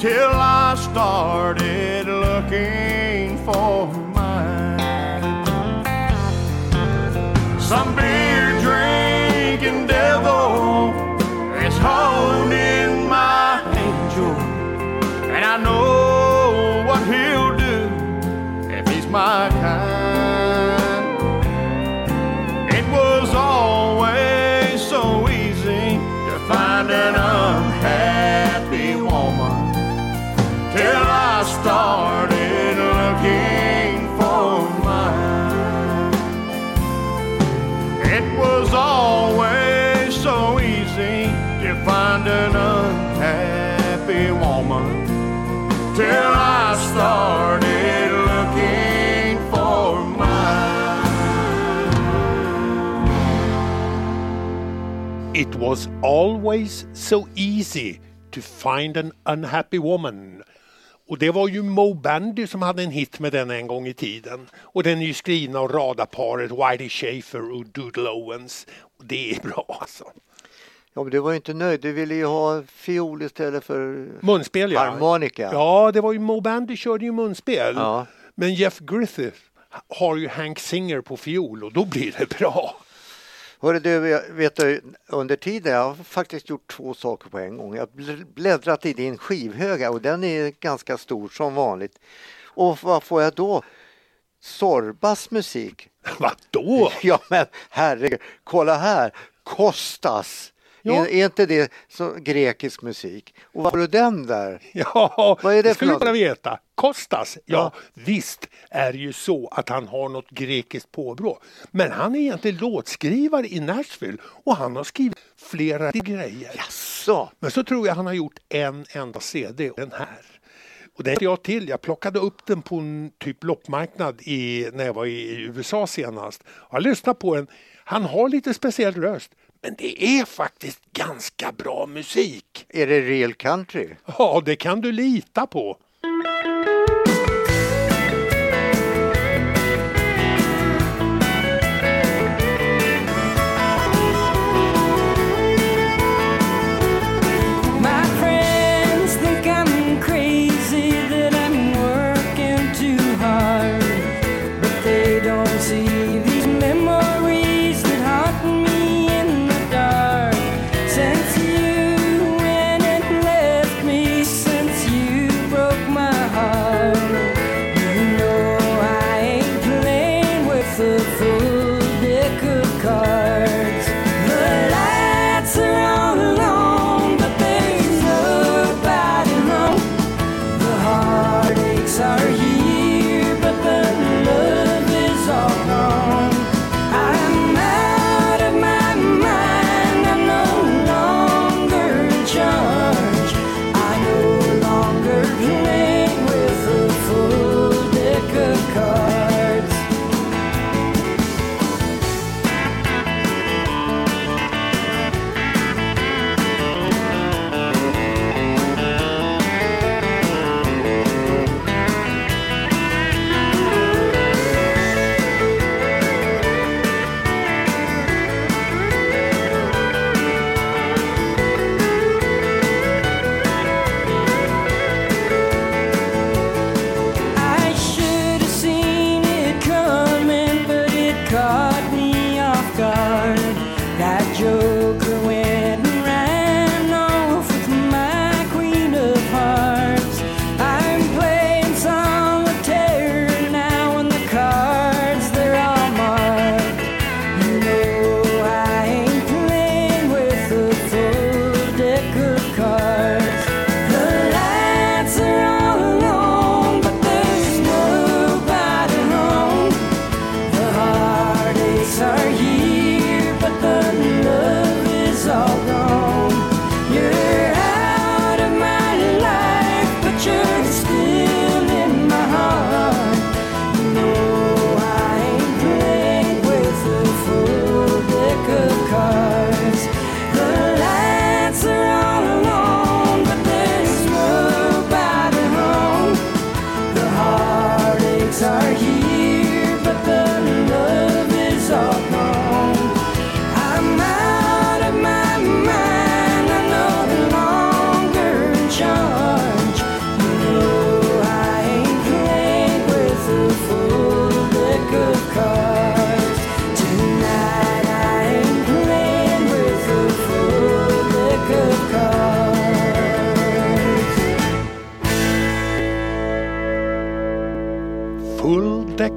till I started looking for was always so easy to find an unhappy woman. Och det var ju Mo Bandy som hade en hit med den en gång i tiden. Och den är ju skriven av radarparet Whitey Schaefer och Doodle Owens. Och det är bra alltså. Ja, men du var ju inte nöjd. Du ville ju ha fiol istället för Munspel ja. harmonika. Ja, det var ju Mo Bandy körde ju munspel. Ja. Men Jeff Griffith har ju Hank Singer på fiol och då blir det bra. Hörru du, vet du, under tiden, jag har faktiskt gjort två saker på en gång. Jag har bl- bläddrat i din skivhöga och den är ganska stor som vanligt. Och vad får jag då? Sorbas musik. Vadå? Ja men herregud, kolla här, Kostas. Ja. Är, är inte det så grekisk musik? Och vad har du den där? Ja, Vad är det för skulle kunna veta. Kostas, ja, Ja. visst är det ju så att han har något grekiskt påbrå. Men han är egentligen låtskrivare i Nashville och han har skrivit flera grejer. Så, Men så tror jag han har gjort en enda CD, den här. Och den jag till. Jag plockade upp den på en typ loppmarknad i, när jag var i USA senast. Jag har lyssnat på den. Han har lite speciell röst. Men det är faktiskt ganska bra musik. är det real country? Ja, det kan du lita på.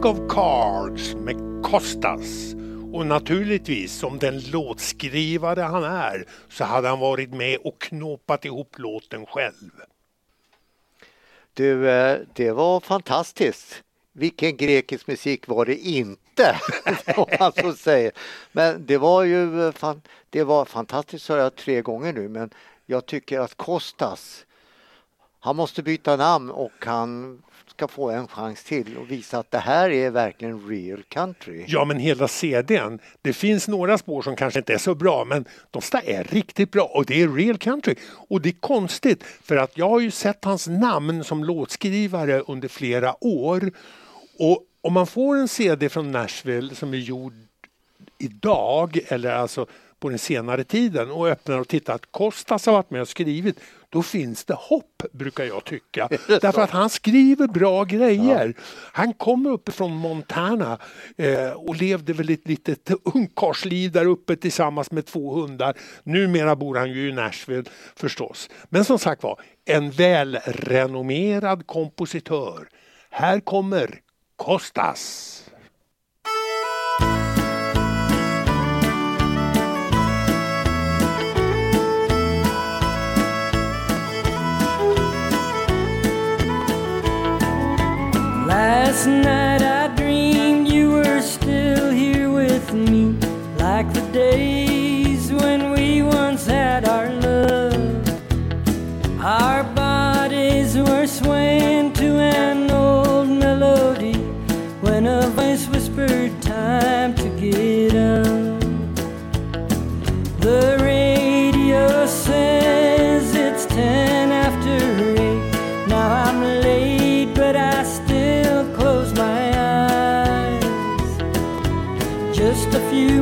Deck of Cards med Costas. Och naturligtvis, som den låtskrivare han är, så hade han varit med och knåpat ihop låten själv. Du, eh, det var fantastiskt. Vilken grekisk musik var det inte? om man så säger. Men det var ju eh, fan, det var fantastiskt, sa jag tre gånger nu, men jag tycker att Kostas, han måste byta namn och han ska få en chans till och visa att det här är verkligen real country. Ja, men hela CDn. Det finns några spår som kanske inte är så bra, men de där är riktigt bra och det är real country. Och det är konstigt, för att jag har ju sett hans namn som låtskrivare under flera år. Och om man får en CD från Nashville som är gjord idag, eller alltså på den senare tiden och öppnar och tittar att Kostas har varit med och skrivit, då finns det hopp brukar jag tycka. Därför att han skriver bra grejer. Ja. Han kommer uppifrån Montana eh, och levde väl ett litet ungkarlsliv där uppe tillsammans med två hundar. Numera bor han ju i Nashville förstås. Men som sagt var, en välrenommerad kompositör. Här kommer Kostas. Last night I dreamed you were still here with me, like the days when we once had our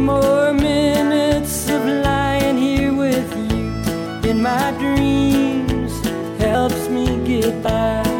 more minutes of lying here with you in my dreams helps me get by.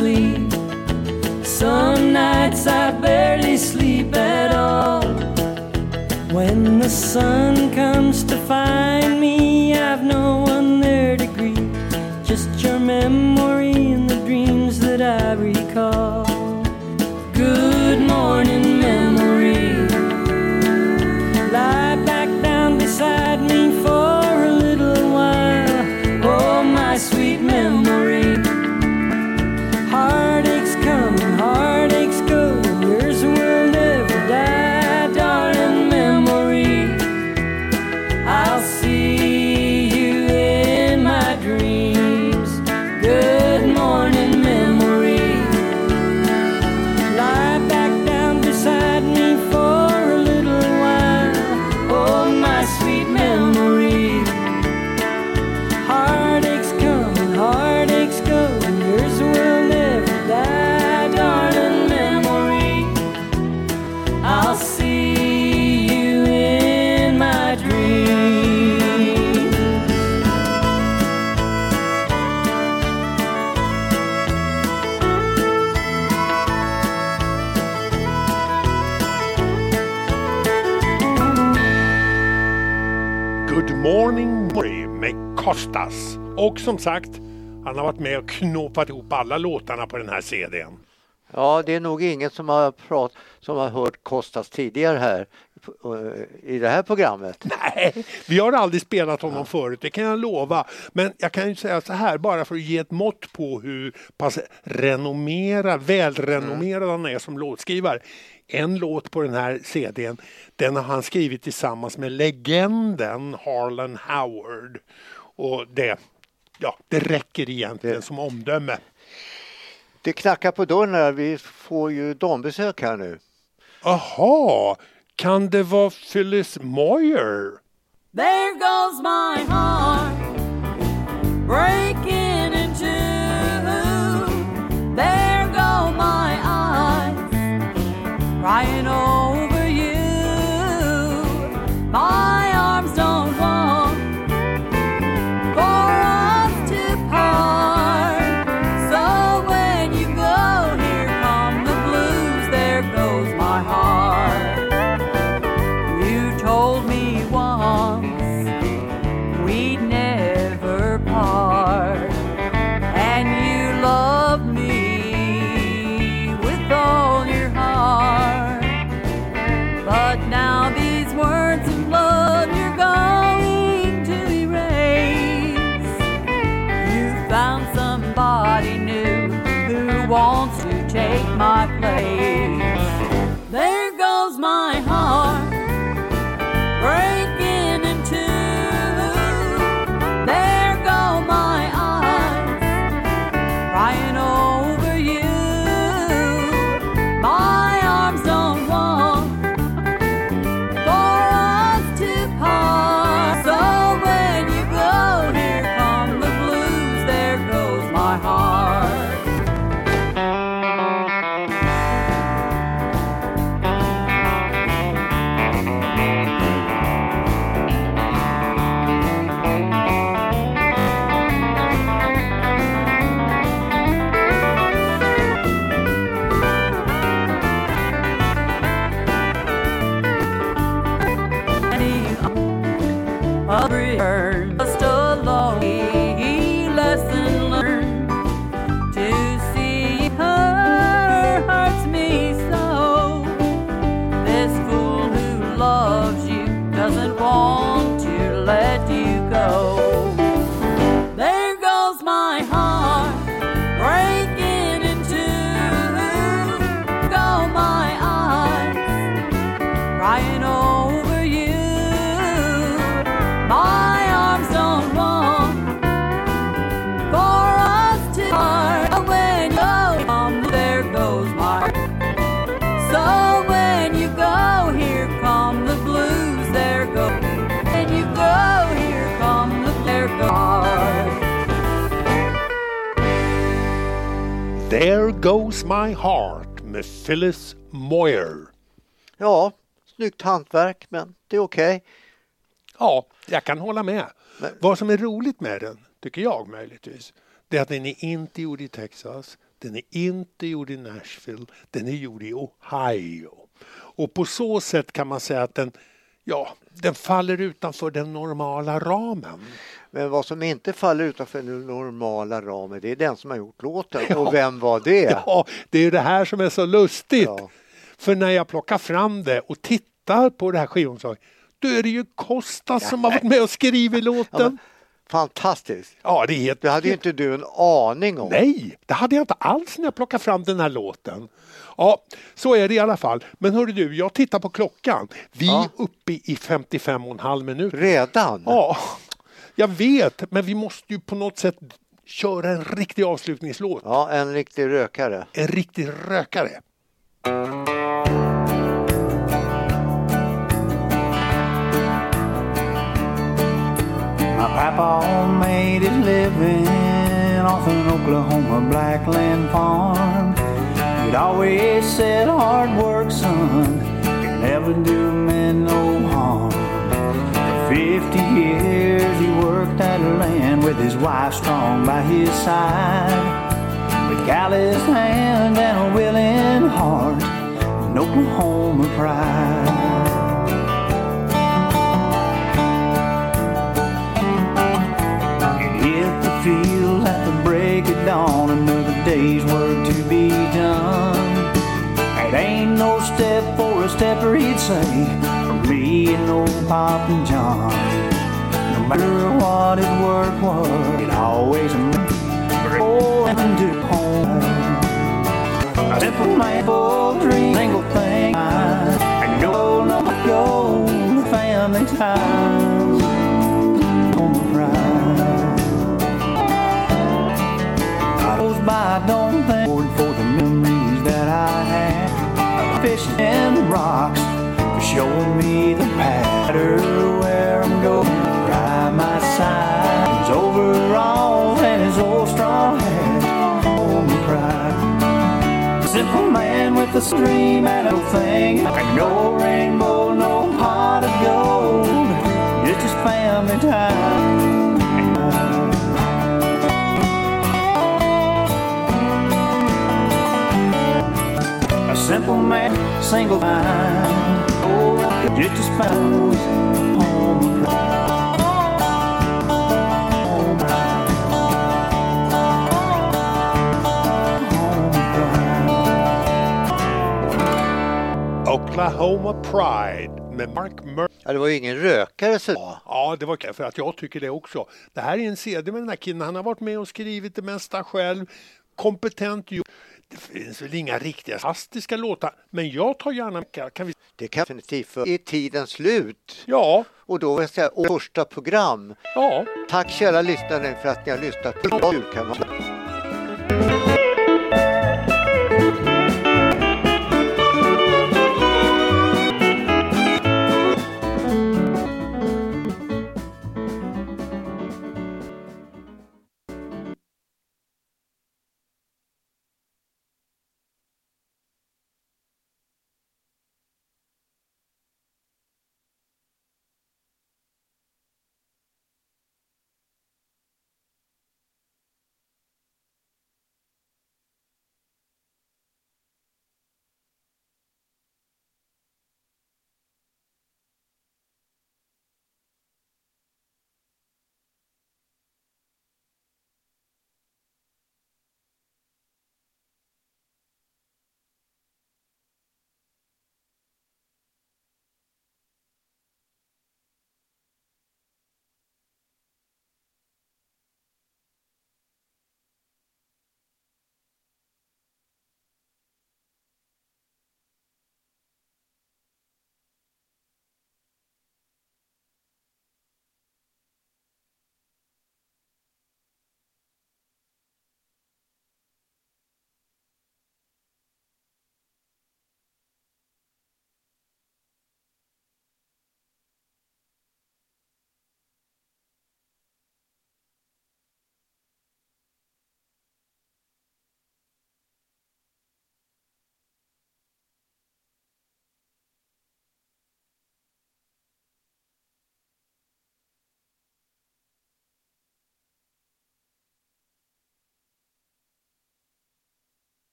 Sleep. Some nights I barely sleep at all. When the sun comes to find me, I've no one there to greet. Just your memory and the dreams that I recall. Kostas. Och som sagt, han har varit med och knåpat ihop alla låtarna på den här CDn. Ja, det är nog ingen som har, prat, som har hört Kostas tidigare här eh, i det här programmet. Nej, vi har aldrig spelat honom förut, det kan jag lova. Men jag kan ju säga så här, bara för att ge ett mått på hur pass renommerad, välrenommerad han är som låtskrivare. En låt på den här CDn, den har han skrivit tillsammans med legenden Harlan Howard. Och det, ja, det räcker egentligen Det- som omdöme. Det knackar på dörren här. Vi får ju dambesök här nu. Aha, kan det vara Phyllis Moyer? There goes my heart breaking in two. There go my eyes crying over my heart med Phyllis Moyer. Ja, snyggt hantverk, men det är okej. Ja, jag kan hålla med. Men- Vad som är roligt med den, tycker jag möjligtvis, det är att den är inte gjord i Texas, den är inte gjord i Nashville, den är gjord i Ohio. Och på så sätt kan man säga att den, ja, den faller utanför den normala ramen. Men vad som inte faller utanför den normala ramen, det är den som har gjort låten. Ja. Och vem var det? Ja, det är det här som är så lustigt. Ja. För när jag plockar fram det och tittar på det här skivomslaget, då är det ju Costa som har varit med och skrivit Ja, låten. fantastiskt. Ja, det är helt... Det hade ju inte du en aning om. Nej, det hade jag inte alls när jag plockade fram den här låten. Ja, så är det i alla fall. Men hörru du, jag tittar på klockan. Vi Ja. är uppe i 55 och en halv minut. Redan? Ja, jag vet, men vi måste ju på något sätt köra en riktig avslutningslåt. Ja, en riktig rökare. En riktig rökare. My papa made his living off an Oklahoma blackland farm. He'd always said, hard work, son, can never do men no harm. For 50 years he worked that land with his wife strong by his side. With calloused hands and a willing heart, and Oklahoma pride. He'd hit the field at the break of dawn, another day's work stepper he'd say for me and old Pop and John. No matter what his work was, it always oh and do home. A simple man full dream, single thing. I know no gold, family ties. On the pride. Goes by, don't think. Path. Where I'm going, by my side. His overalls and his old straw hat on the pride. Simple man with a stream and a thing. And no rainbow, no pot of gold. It's Just family time. A simple man, single mind. Oklahoma Pride med Mark Murray. Ja, det var ju ingen rökare så Ja, det var för att jag tycker det också. Det här är en CD med den här killen. Han har varit med och skrivit det mesta själv. Kompetent. Det finns väl inga riktiga fantastiska låtar, men jag tar gärna... Kan vi... Det kan definitivt för i tidens slut. Ja, Och då vill jag säga första program. ja. Tack kära lyssnare för att ni har lyssnat på Kulturkanalen.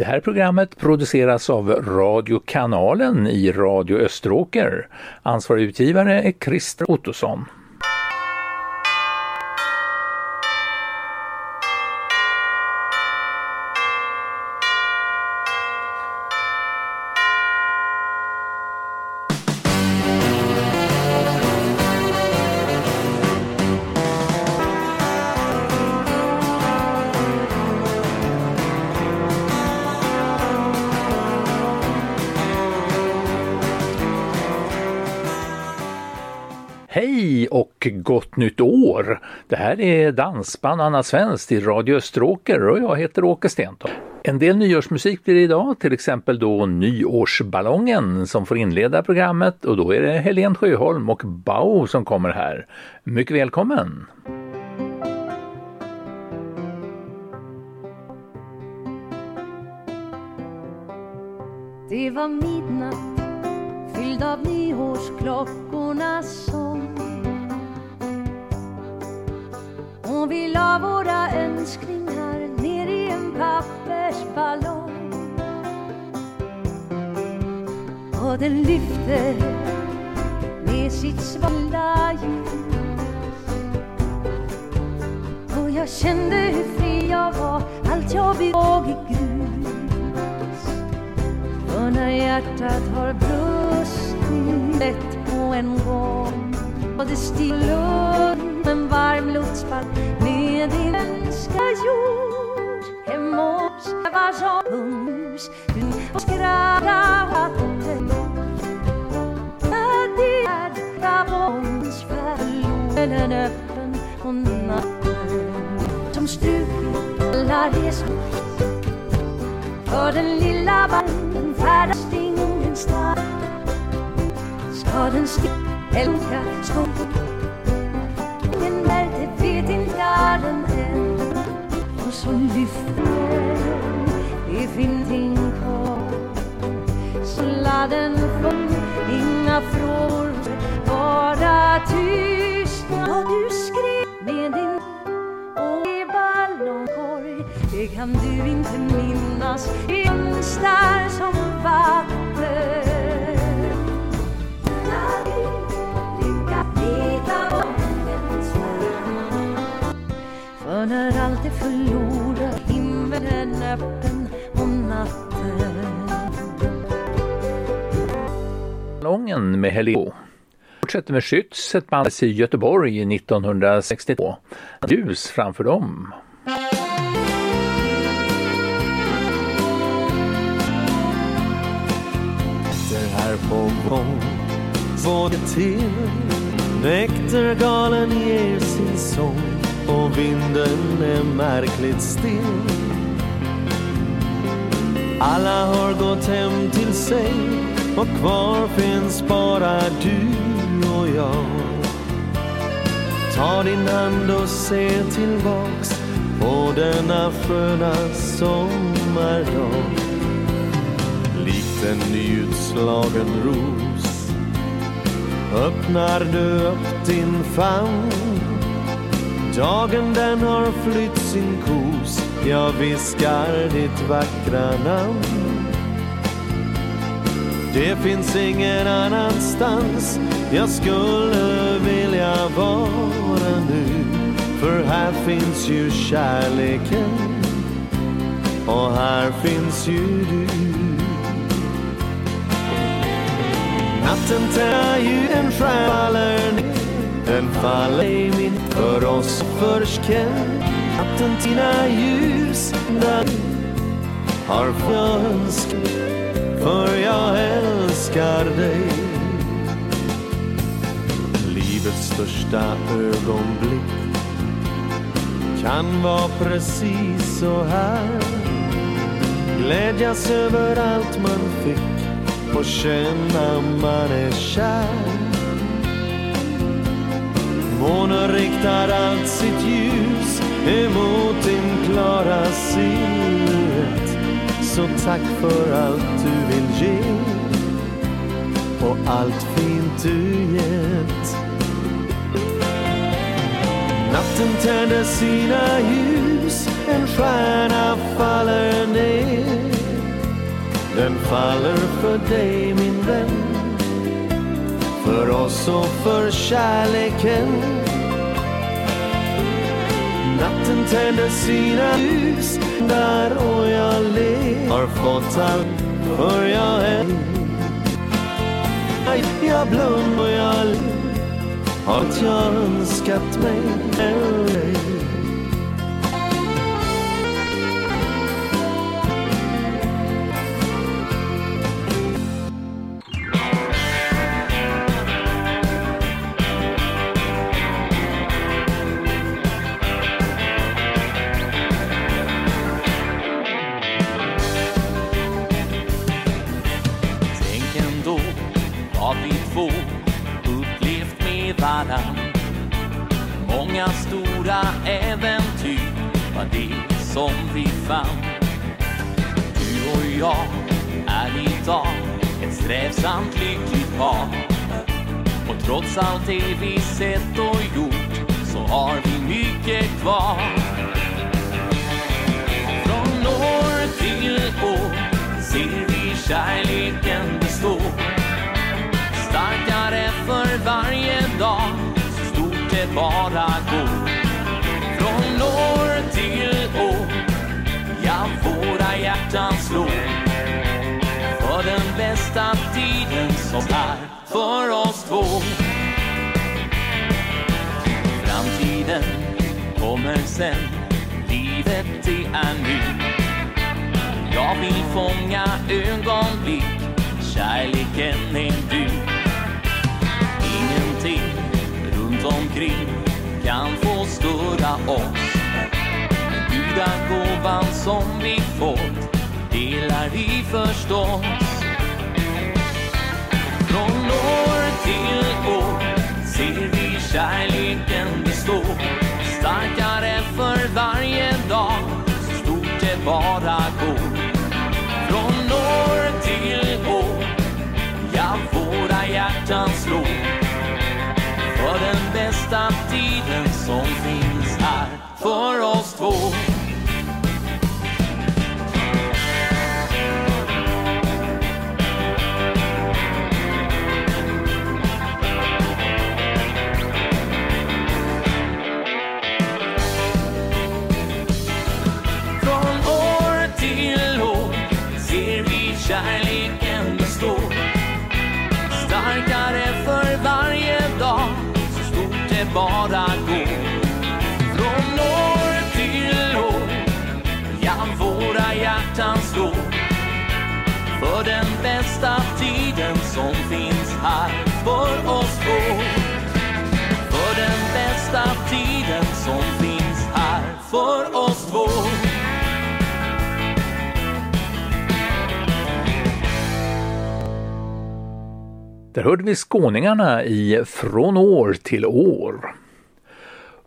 Det här programmet produceras av Radiokanalen i Radio Österåker. Ansvarig utgivare är Christer Ottosson. Nytt år! Det här är Dansband Anna Svenskt i Radio Österåker och jag heter Åke Stentorp. En del nyårsmusik blir det idag, till exempel då Nyårsballongen som får inleda programmet och då är det Helen Sjöholm och BAO som kommer här. Mycket välkommen! Det var midnatt fylld av nyårsklockornas sång och vi la våra önskningar ner i en pappersballong. Och den lyfte med sitt svalda ljus. Och jag kände hur fri jag var, allt jag begåg i grus för när hjärtat har brustit lätt på en gång och det stiger en varm luftspalt med din önska jord. Hem och sväva som hus du och skratta vatten. Att det är Gabons förloren öppen på natten. Som strukit alla resor för den lilla vagnen färdas ingenstans Ska den sticka, älska skog? Ingen märkte vet inte den än. Och så lyfter det finns ingen kvar Sladden från inga frågor Bara tystnad. Vad du skrev med din och i ballongkorg Det kan du inte minnas. Instar som vatten Allt är förlorat Himlen öppen och natten Ballongen med Helio. Fortsätter med Schütz, ett band i Göteborg 1962. Ljus framför dem. Det här på gång får det till Näktergalen ger sin sång och vinden är märkligt still. Alla har gått hem till sig och kvar finns bara du och jag. Ta din hand och se tillbaks på denna sköna sommardag. Likt en nyutslagen ros öppnar du upp din famn. Dagen den har flytt sin kos. Jag viskar ditt vackra namn. Det finns ingen annanstans. Jag skulle vilja vara nu För här finns ju kärleken. Och här finns ju du. Natten tänder ju en stjärna den faller i min för oss förskän Natten tina ljus där har jag önskat För jag älskar dig. Livets största ögonblick kan vara precis så här. Glädjas över allt man fick och känna man är kär. Månen riktar allt sitt ljus emot din klara silhuett Så tack för allt du vill ge och allt fint du gett. Natten tänder sina ljus, en stjärna faller ner. Den faller för dig min vän. För oss och för kärleken. Natten tände sina ljus där och jag ler. Har fått allt för jag är. Jag blundar och jag ler. Har jag önskat mig en allt det vi sett och gjort så har vi mycket kvar. Från år till år ser vi kärleken bestå. Starkare för varje dag, så stort det bara går. Från år till år, ja våra hjärtan slår. För den bästa tiden som jag vill fånga ögonblick, kärleken är du. Ingenting runt omkring kan få störa oss. Gudagåvan som vi fått delar vi förstås. Bästa tiden som finns här för oss två. Bara gå. Från år till år, ja våra hjärtan slår. För den bästa tiden som finns här för oss två. För den bästa tiden som finns här för oss två. Där hörde vi skåningarna i Från år till år.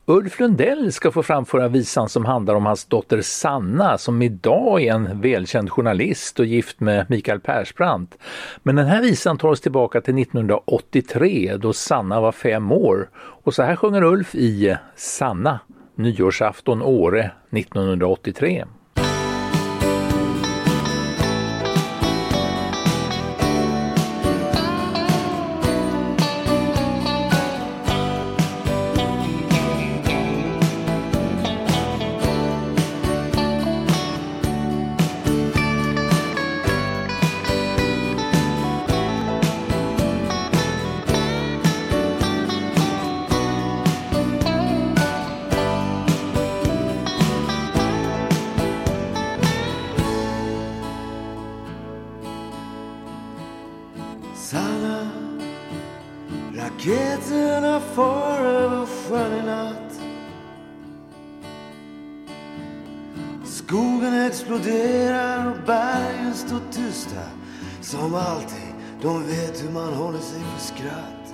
Ulf Lundell ska få framföra visan som handlar om hans dotter Sanna som idag är en välkänd journalist och gift med Mikael Persbrandt. Men den här visan tar oss tillbaka till 1983 då Sanna var fem år. Och så här sjunger Ulf i Sanna, nyårsafton Åre 1983. För skratt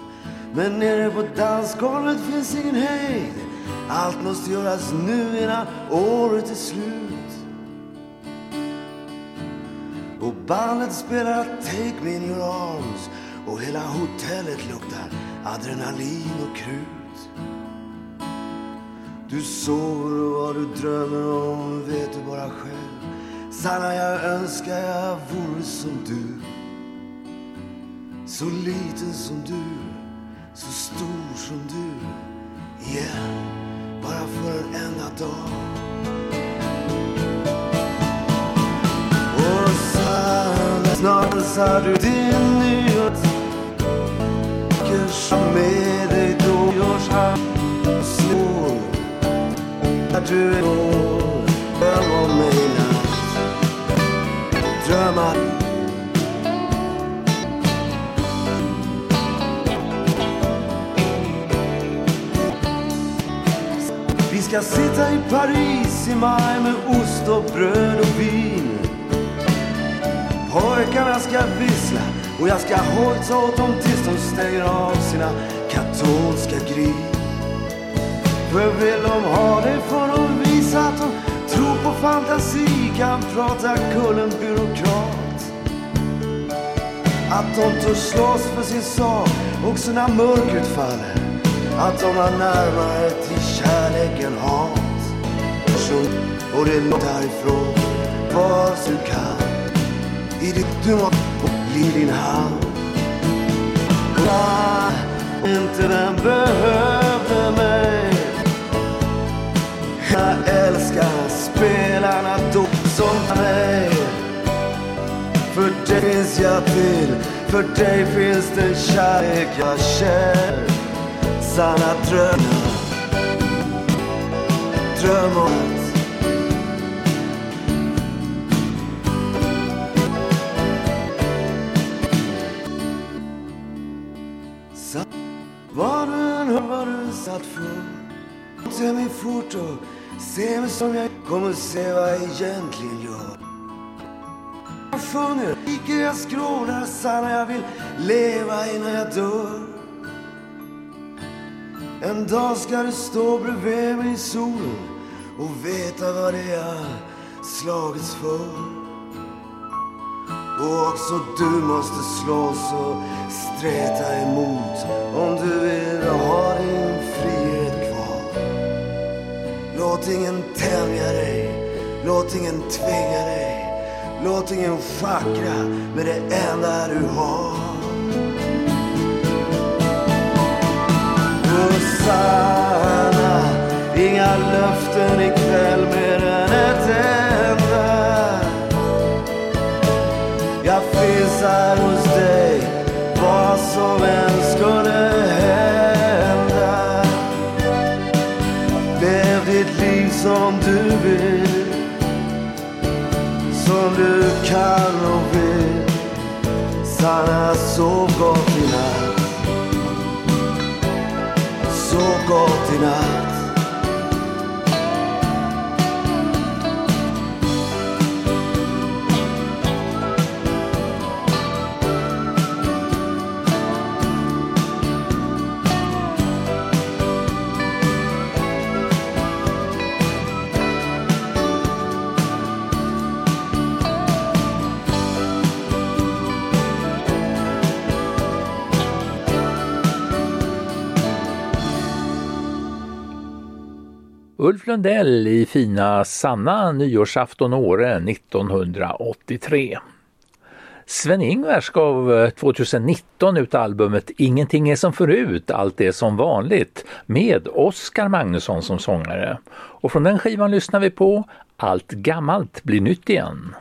Men nere på dansgolvet finns ingen hejd Allt måste göras nu innan året är slut och bandet spelar Take Me In Your Arms och hela hotellet luktar adrenalin och krut. Du sover och vad du drömmer om vet du bara själv. Sanna, jag önskar jag vore som du. Så liten som du, så stor som du. Igen, bara för en enda dag. Och sen, snart hälsar du din nyhet. Kanske med dig då görs här. svår. när du är vår, dröm om mig natt. Drömmar ska sitta i Paris i maj med ost och bröd och vin. Pojkarna ska vissla och jag ska hojta åt dem tills de stänger av sina katolska grin För vill de ha det får de visa att de tror på fantasi, kan prata kullen byråkrat. Att de törs slåss för sin sak också när mörkret faller. Att de har närmare till kärleken hat. Sjung och det låter härifrån vad du kan. I ditt dumma och i din hand. Va, inte den behövde mig. Jag älskar spelarna då som mig. För dig finns jag till, för dig finns den kärlek jag känner. Sanna drömmar, dröm om att Sa- Var du än hör vad du satt för. Se mig fort och se mig som jag kommer se vad jag egentligen gör. Jag sjunger, skriker, jag skrålar Sanna jag vill leva innan jag dör. En dag ska du stå bredvid mig i solen och veta vad det är slagits för och också du måste slåss och streta emot om du vill ha din frihet kvar. Låt ingen tämja dig, låt ingen tvinga dig. Låt ingen schackra med det enda du har. Bussarna. inga löften ikväll mer än ett enda. Jag finns här hos dig vad som än skulle hända. Lev ditt liv som du vill, som du kan och vill. Sanna, sov gott i natt. 底な Ulf Lundell i fina Sanna nyårsafton Åre 1983. Sven-Ingvars gav eh, 2019 ut albumet Ingenting är som förut, allt är som vanligt med Oskar Magnusson som sångare. Och från den skivan lyssnar vi på Allt gammalt blir nytt igen.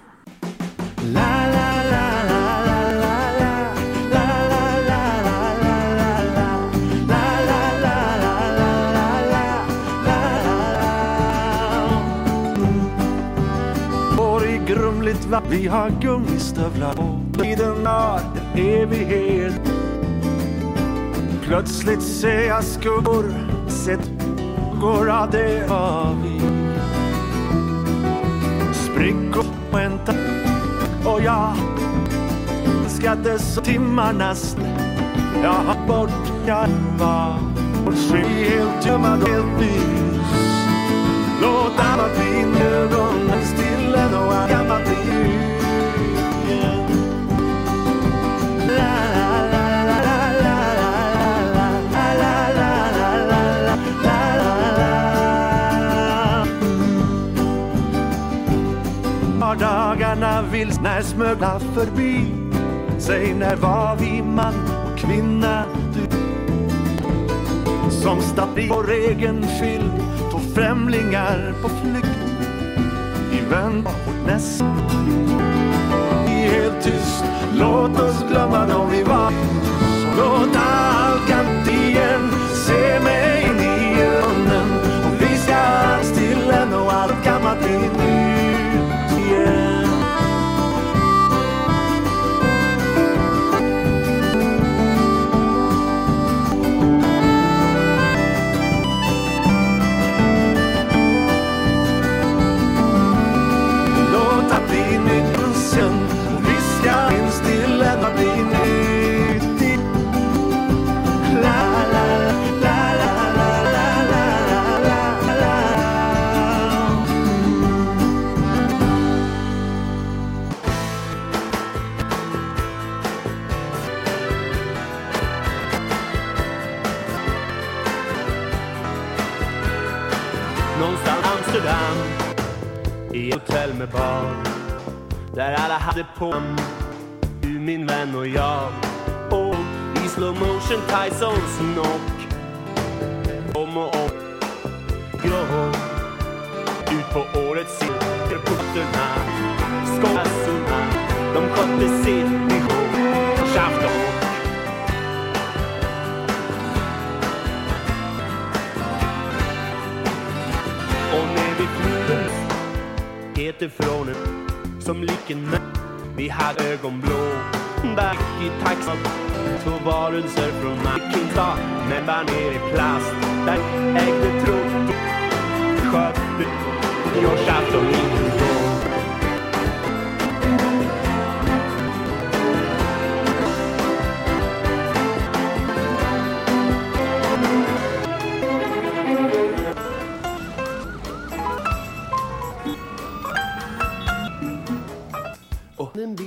Går grumligt vi har gummistövlar på. Tiden är en evighet. Plötsligt ser jag skuggor, sett går av det var vi. Sprickor på och jag älskade så timmarnas Jag har bort jag var och sky helt gömmad och helt nys. Låt alla dina ögon stilla och allt vill när smögla förbi. Säg när var vi man och kvinna du? Som stapp i vår egen film Två främlingar på flykt. I vän vårt näst. Helt tyst, låt oss glömma dem vi var. Låt allt gammalt igen. Se mig in i ögonen. Och vi ska till en och allt gammalt bli nytt Med bar Där alla hade på Du min vän och jag. Och i slow motion Tysons knock Om och om Grå Ut på årets silverputterna Skålassorna De skötte sitt ihop Tjaft heter från en som liken med. Vi hade ögonblå. Back i taxin, Två varelser från Mackintosh Men bara ner i plast. Där ägde trott Skötte Nyårsafton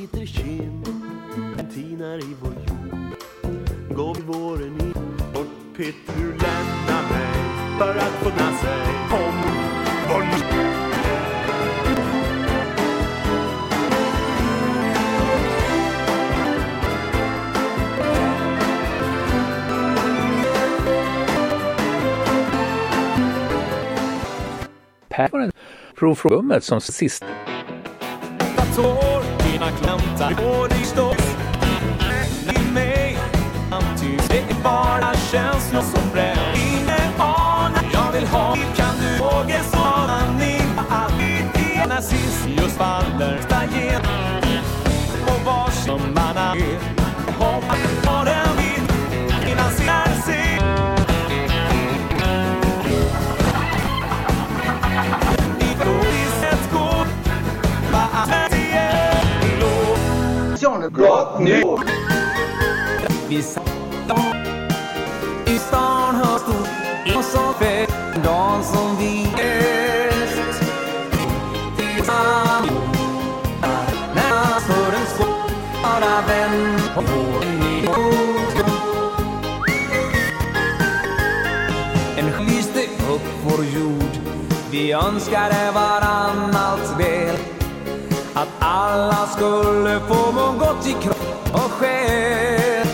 sliter kinden tinar i vår jord. går Gav våren i bort pitt, du lämna mig för att få sig kom vår Per var en från rummet som sist och det står i mig Antyds det är bara känslor som bränner Ingen anar jag vill ha Kan du våga såna nippa alltid Nazist just faller stagen Och var som man är. Gott nytt! Vi satt i stan har stort och så fett en dag som vi bäst Tillsammans när för en svåra vän på vår nyår En lyste upp vår jord. Vi önskade varann allt väl att alla skulle få må gott i kropp och själ.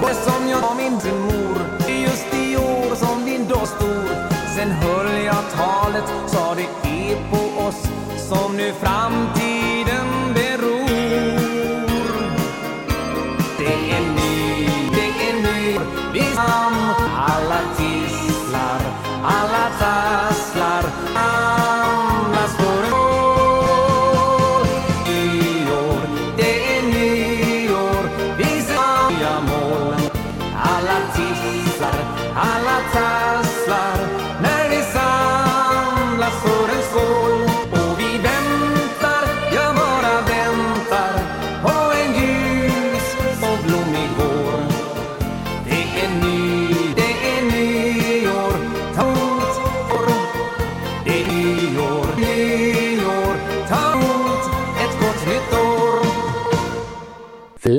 Det som jag min mor, just i år som din då stor. Sen höll jag talet, sa det är på oss som nu fram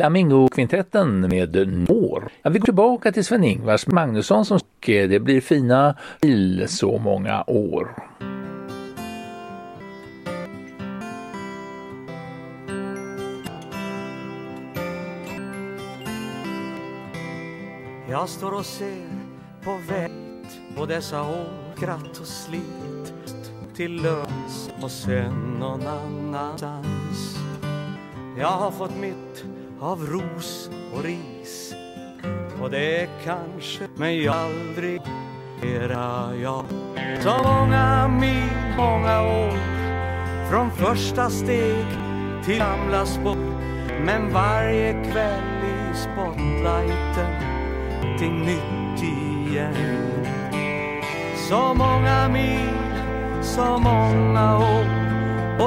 Flamingokvintetten med Nor. Ja, vi går tillbaka till Sven-Ingvars Magnusson som det blir fina till så många år. Jag står och ser på vägt på dessa år, och slit till lunch och sen någon annanstans. Jag har fått mitt av ros och ris. Och det är kanske men aldrig era jag Så många mil, många år från första steg till gamla spår. Men varje kväll i spotlighten till nytt igen. Så många mil, så många år.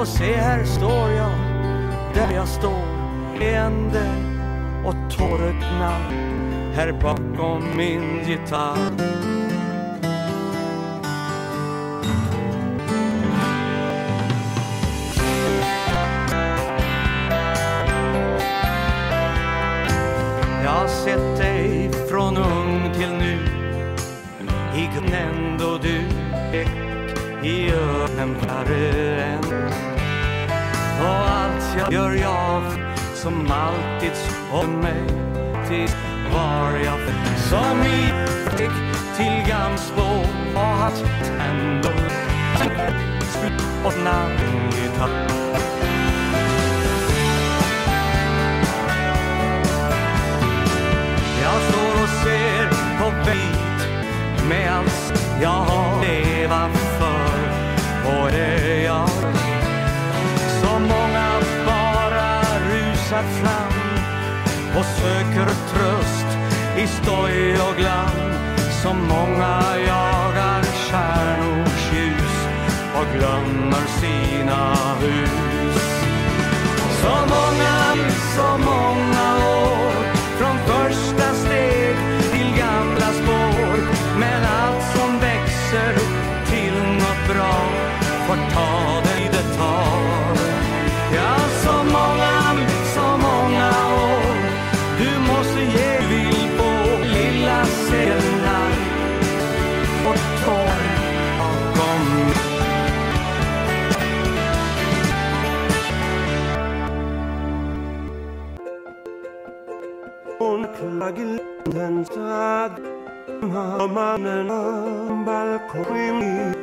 Och se här står jag där jag står leende och torkna här bakom min gitarr. Jag har sett dig från ung till nu I ändå du gick i öppen värre än Och allt jag gör jag som alltid såg mig till var jag som i fick till Gamsbo och haft ändå och namngitarr Jag står och ser på vit med allt jag har levat för. Och är jag? Rusar fram och söker tröst i stoj och glam. Så många jagar stjärnors ljus och glömmer sina hus. Så många, så många år från första steg till gamla spår. Men allt som växer till något bra får ta det klagelden stad har mannen om balkongen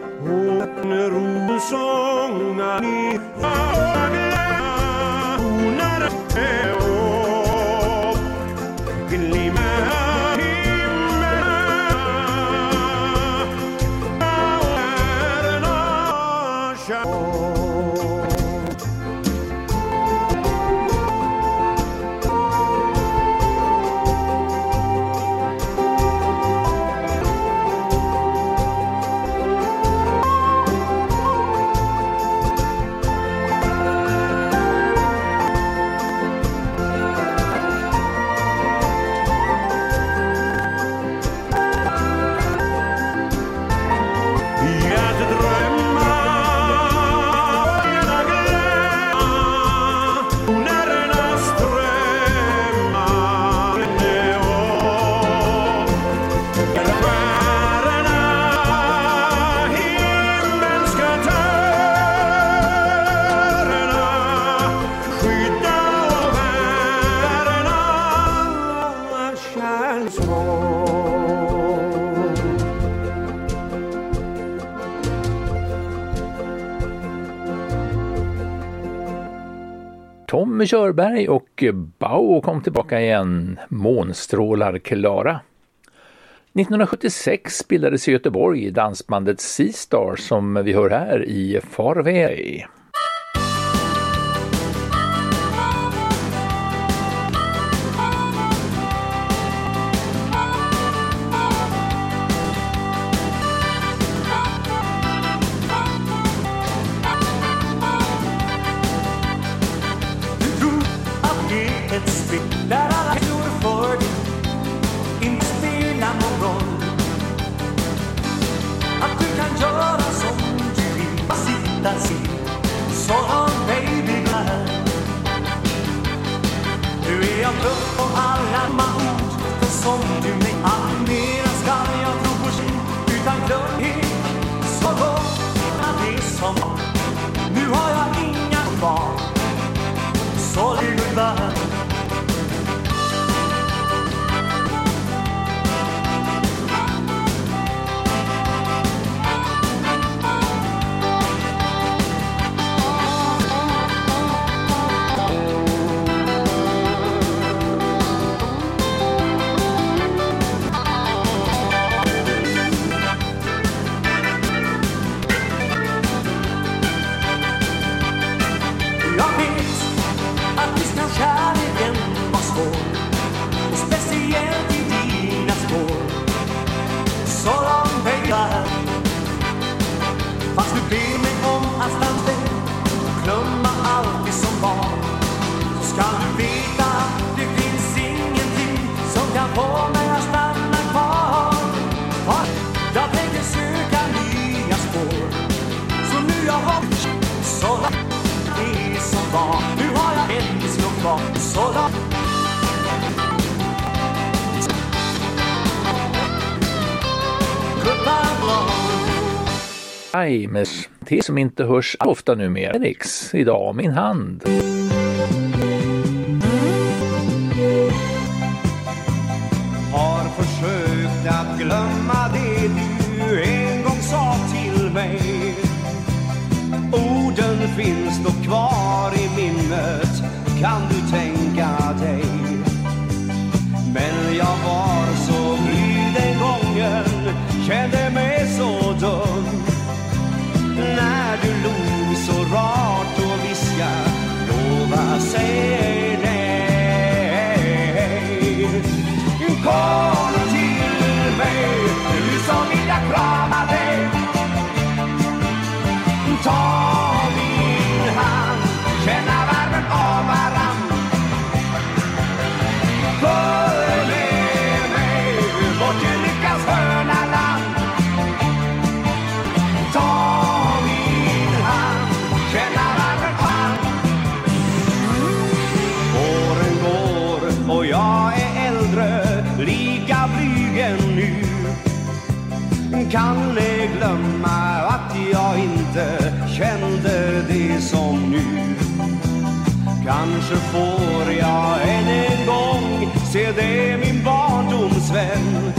Tommy Körberg och Bao kom tillbaka igen, Månstrålar klara. 1976 bildades i Göteborg dansbandet Seastar som vi hör här i Farväg. Reimers, det som inte hörs ofta numera. Eriks, idag min hand. Kanske får jag än en gång se det min barndomsvän.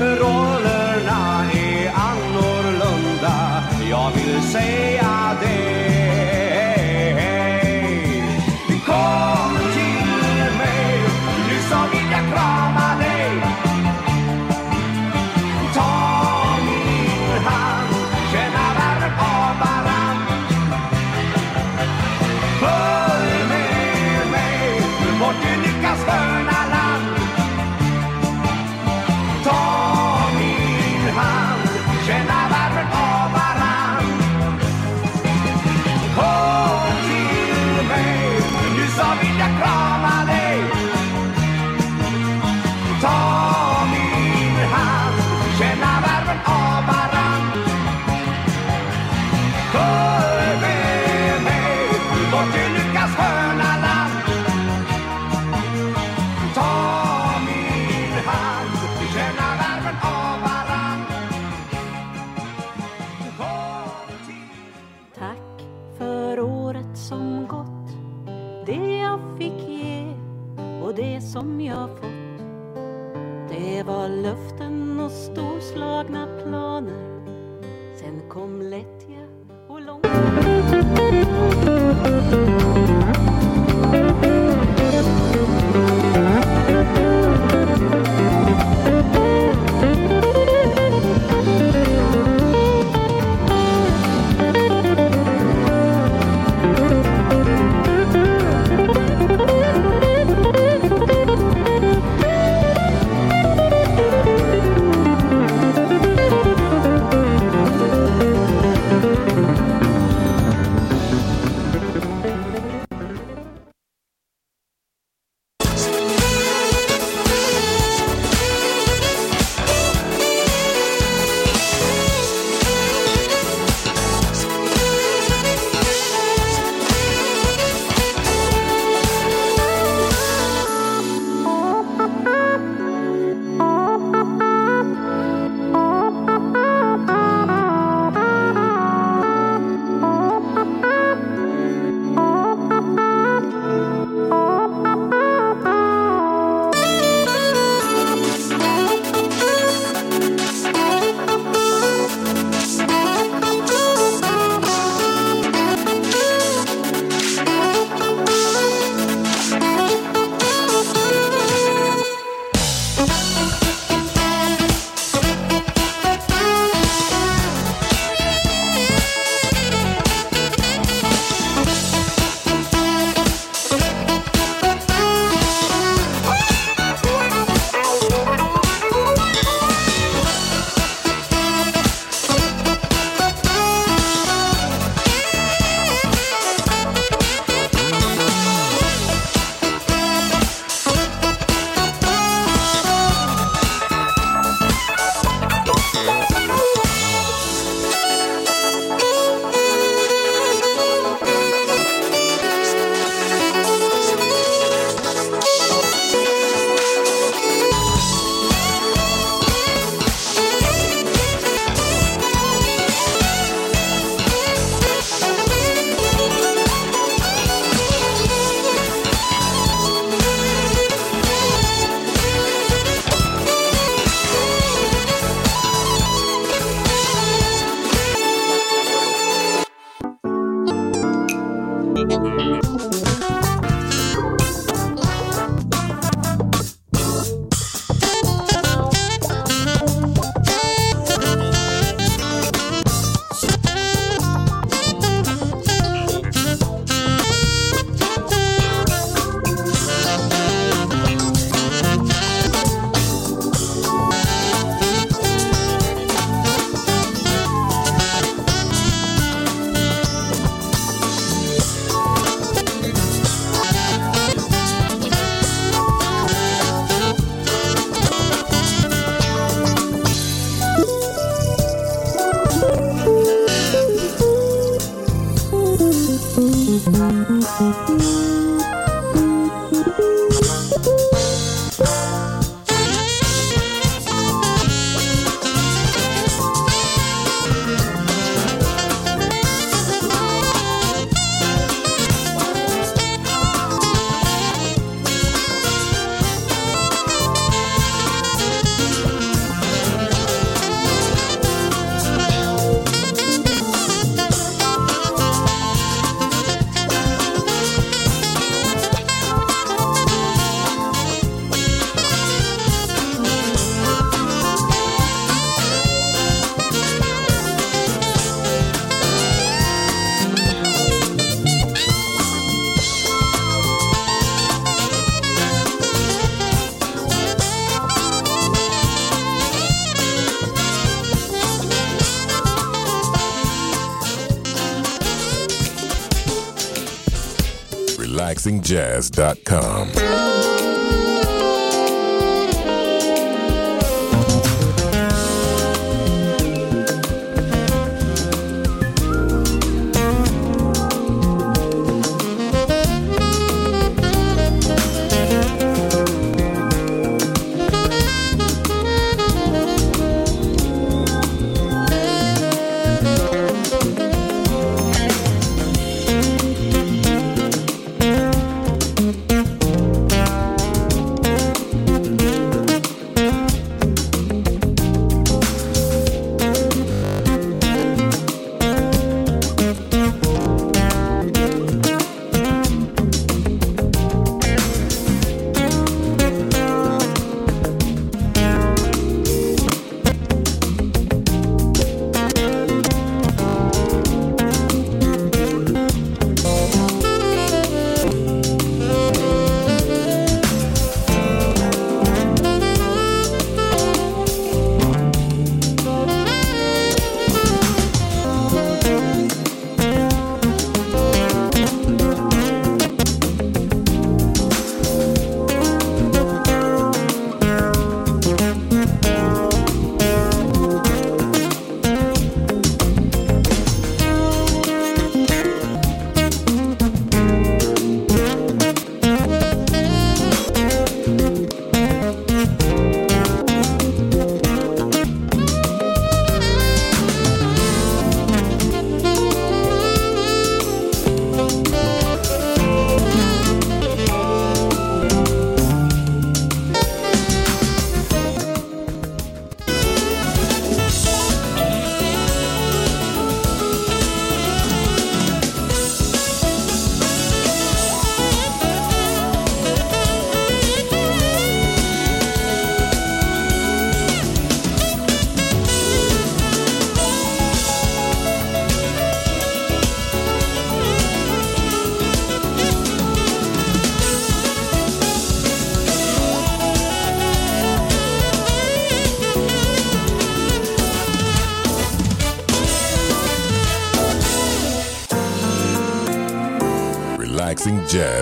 Rollerna är annorlunda, jag vill säga det. Kom till mig, nu som vilka krav. mixingjazz.com.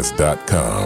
RelaxingJazz.com.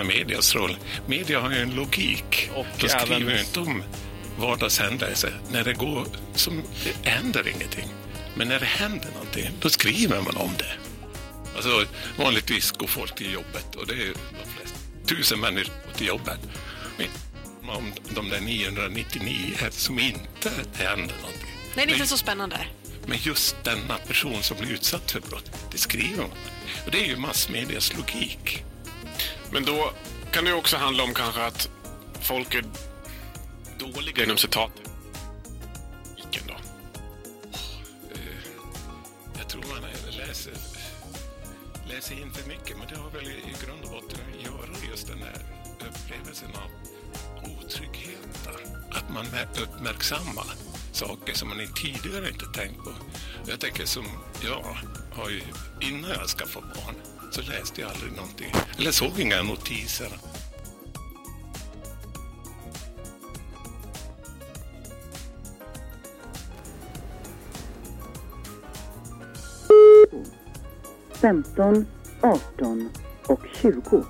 Överdriva medias roll. Media har ju en logik. Och De skriver även- ju inte om vardagshändelser när det går som det händer ingenting. Men när det händer någonting, då skriver man om det. Alltså, vanligtvis går folk till jobbet och det är de flesta. Tusen människor går till jobbet. Men om de där 999 som inte händer någonting. Nej, det är Men- inte så spännande. men just denna person som blir utsatt för brott, det skriver man. Och det är ju massmedias logik. Men då kan det också handla om kanske att folk är dåliga inom citat. Vilken då? Eh, jag tror man läser, läser in för mycket, men det har väl i grund och botten att göra just den här upplevelsen av otrygghet. Att man uppmärksammar saker som man tidigare inte tänkt på. Jag tänker som jag har ju, innan jag skaffade barn, så läste jag aldrig någonting. Eller såg inga notiser. femton, arton och tjugo.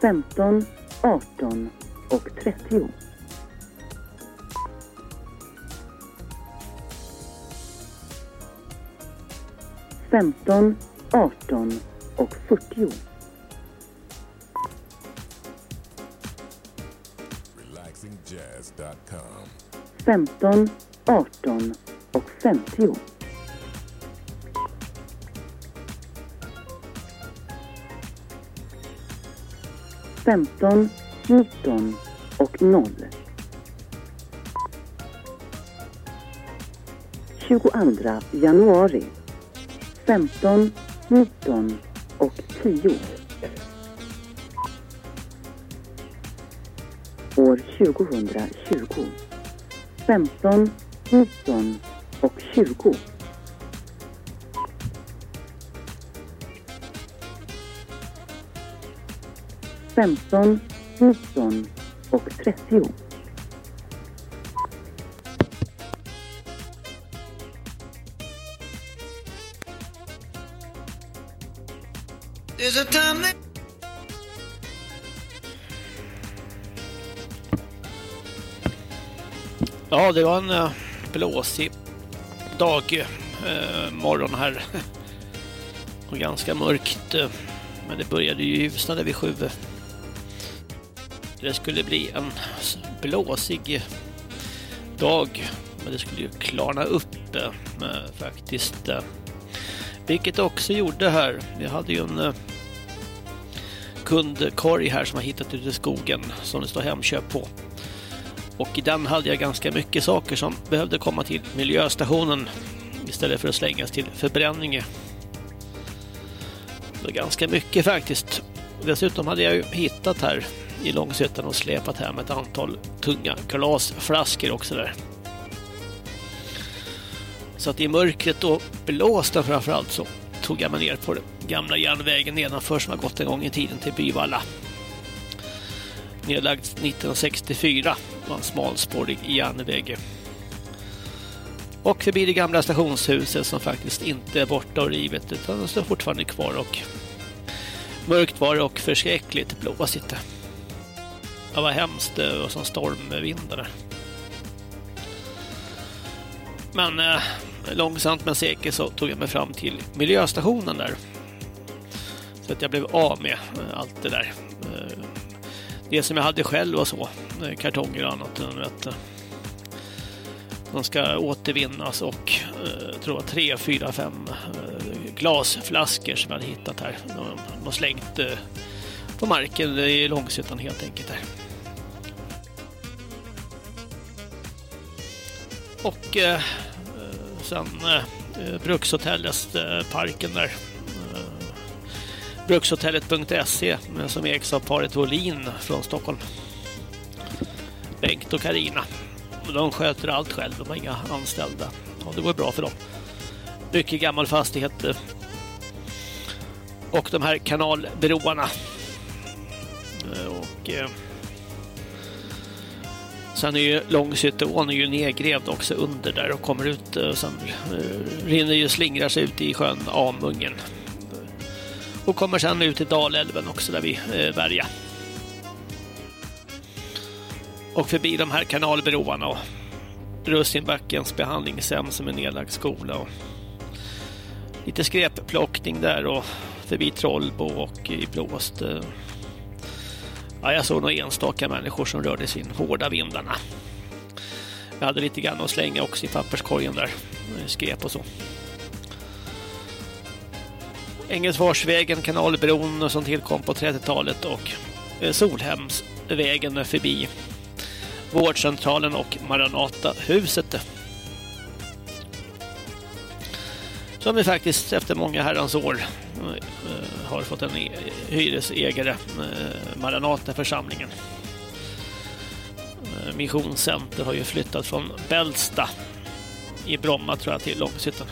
Femton, arton och trettio. Femton, arton och fyrtio. RelaxingJazz.com. femton, arton och femtio. Femton, nitton och noll. Tjugoandra januari. 15, 19 och 10. År 2020. 15, 19 och 20. Femton, nitton och trettio. Ja, det var en eh, blåsig dag, eh, morgon här. Och ganska mörkt. Eh, men det började ju ljusna där vid sju. Det skulle bli en blåsig dag. Men det skulle ju klarna upp eh, faktiskt. Eh, vilket det också gjorde här. Vi hade ju en eh, kundkorg här som har hittat ute i skogen som det står Hemköp på. Och i den hade jag ganska mycket saker som behövde komma till miljöstationen istället för att slängas till förbränning. Det var ganska mycket faktiskt. Dessutom hade jag ju hittat här i Långsötan och släpat hem ett antal tunga glasflaskor också där. Så att i mörkret och blåsten framförallt så tog jag mig ner på den gamla järnvägen nedanför som har gått en gång i tiden till Byvalla. Nedlagd 1964 var en smalspårig järnväg. Och förbi det gamla stationshuset som faktiskt inte är borta och rivet utan det står fortfarande kvar och mörkt var det och förskräckligt blåsigt. det. Det var hemskt, det var som stormvindar där. Men eh, långsamt men säkert så tog jag mig fram till miljöstationen där. Så att jag blev av med eh, allt det där. Eh, det som jag hade själv och så. Eh, kartonger och annat. Vet, eh, de ska återvinnas och eh, jag tror jag tre, fyra, fem eh, glasflaskor som jag hade hittat här. De de har slängt eh, på marken i Långshyttan helt enkelt. här. Och eh, eh sen eh, Brukshotellets eh, parken där. Eh, Brukshotellet.se som ägs av paret Wåhlin från Stockholm. Bengt och Karina. De sköter allt själv, de har inga anställda. Ja, det går bra för dem. Mycket gammal fastighet. Och de här kanalbroarna. Och eh, sen är ju Långshytteån är ju nedgrävd också under där och kommer ut eh, och sen uh, rinner ju slingrar sig ut i sjön Amungen. Och kommer sen ut i Dalälven också där vi uh, Värja. Och förbi de här kanalbroarna och Russinbackens behandlingshem som är nedlagd skola och lite skräpplockning där och förbi Trollbo och i Blåst. Ja, jag såg några enstaka människor som rörde sig i hårda vindarna. Jag hade lite grann att slänga också i papperskorgen där. Skräp och så. Engelsvarsvägen, Kanalbron som tillkom på 30-talet och Solhemsvägen förbi vårdcentralen och Maranata-huset. Som vi faktiskt efter många herrans år eh, har fått en e- hyresägare, eh, Maranata-församlingen. Eh, missionscenter har ju flyttat från Bällsta i Bromma tror jag till Långshyttan.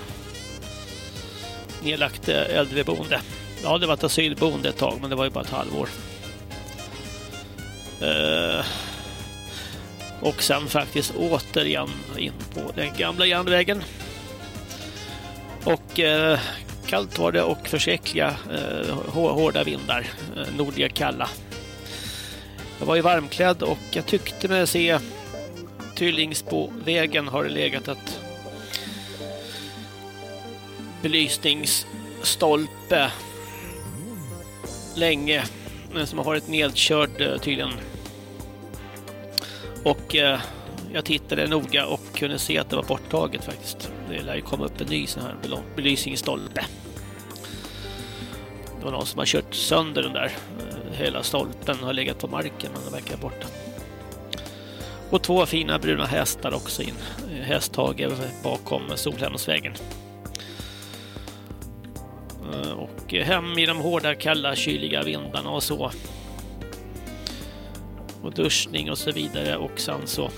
Nedlagt äldreboende. Ja, det var ett asylboende ett tag, men det var ju bara ett halvår. Uh, och sen faktiskt återigen in på den gamla järnvägen. Och eh, kallt var det och försäkliga eh, hårda vindar, eh, nordliga kalla. Jag var ju varmklädd och jag tyckte mig se Tyllingsbovägen har det legat ett belysningsstolpe länge som har varit nedkörd eh, tydligen och eh, jag tittade noga och kunde se att det var borttaget faktiskt. Det lär ju komma upp en ny sån här belysningsstolpe. Det var någon som har kört sönder den där. Eh, hela stolpen har legat på marken men den verkar borta. Och två fina bruna hästar också in. Eh, hästhage bakom Solhemsvägen. Eh, och hem i de hårda, kalla, kyliga vindarna och så och duschning och så vidare och sen så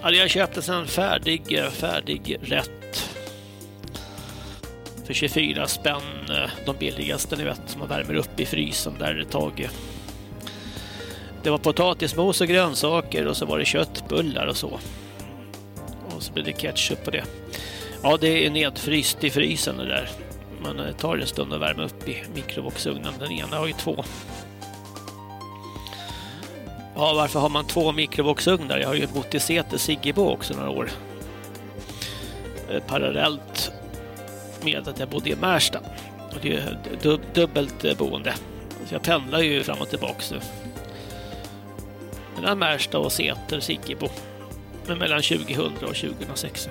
hade jag köpt en färdig, färdig rätt för 24 spänn, eh, de billigaste ni vet som man värmer upp i frysen där ett tag. Det var potatismos och grönsaker och så var det köttbullar och så. Och så blev det ketchup på det. Ja, det är nedfryst i frysen det där. Man eh, tar en stund att värma upp i mikrovågsugnen. Den ena har ju två. Ja, varför har man två mikrovågsugnar? Jag har ju bott i Säter, Siggebo också några år. Eh, parallellt med att jag bodde i Märsta. Och det är dub dubbelt boende. Så jag pendlar ju fram och tillbaka nu. Mellan Märsta och Säter, Siggebo. Men mellan 2000 och 2006.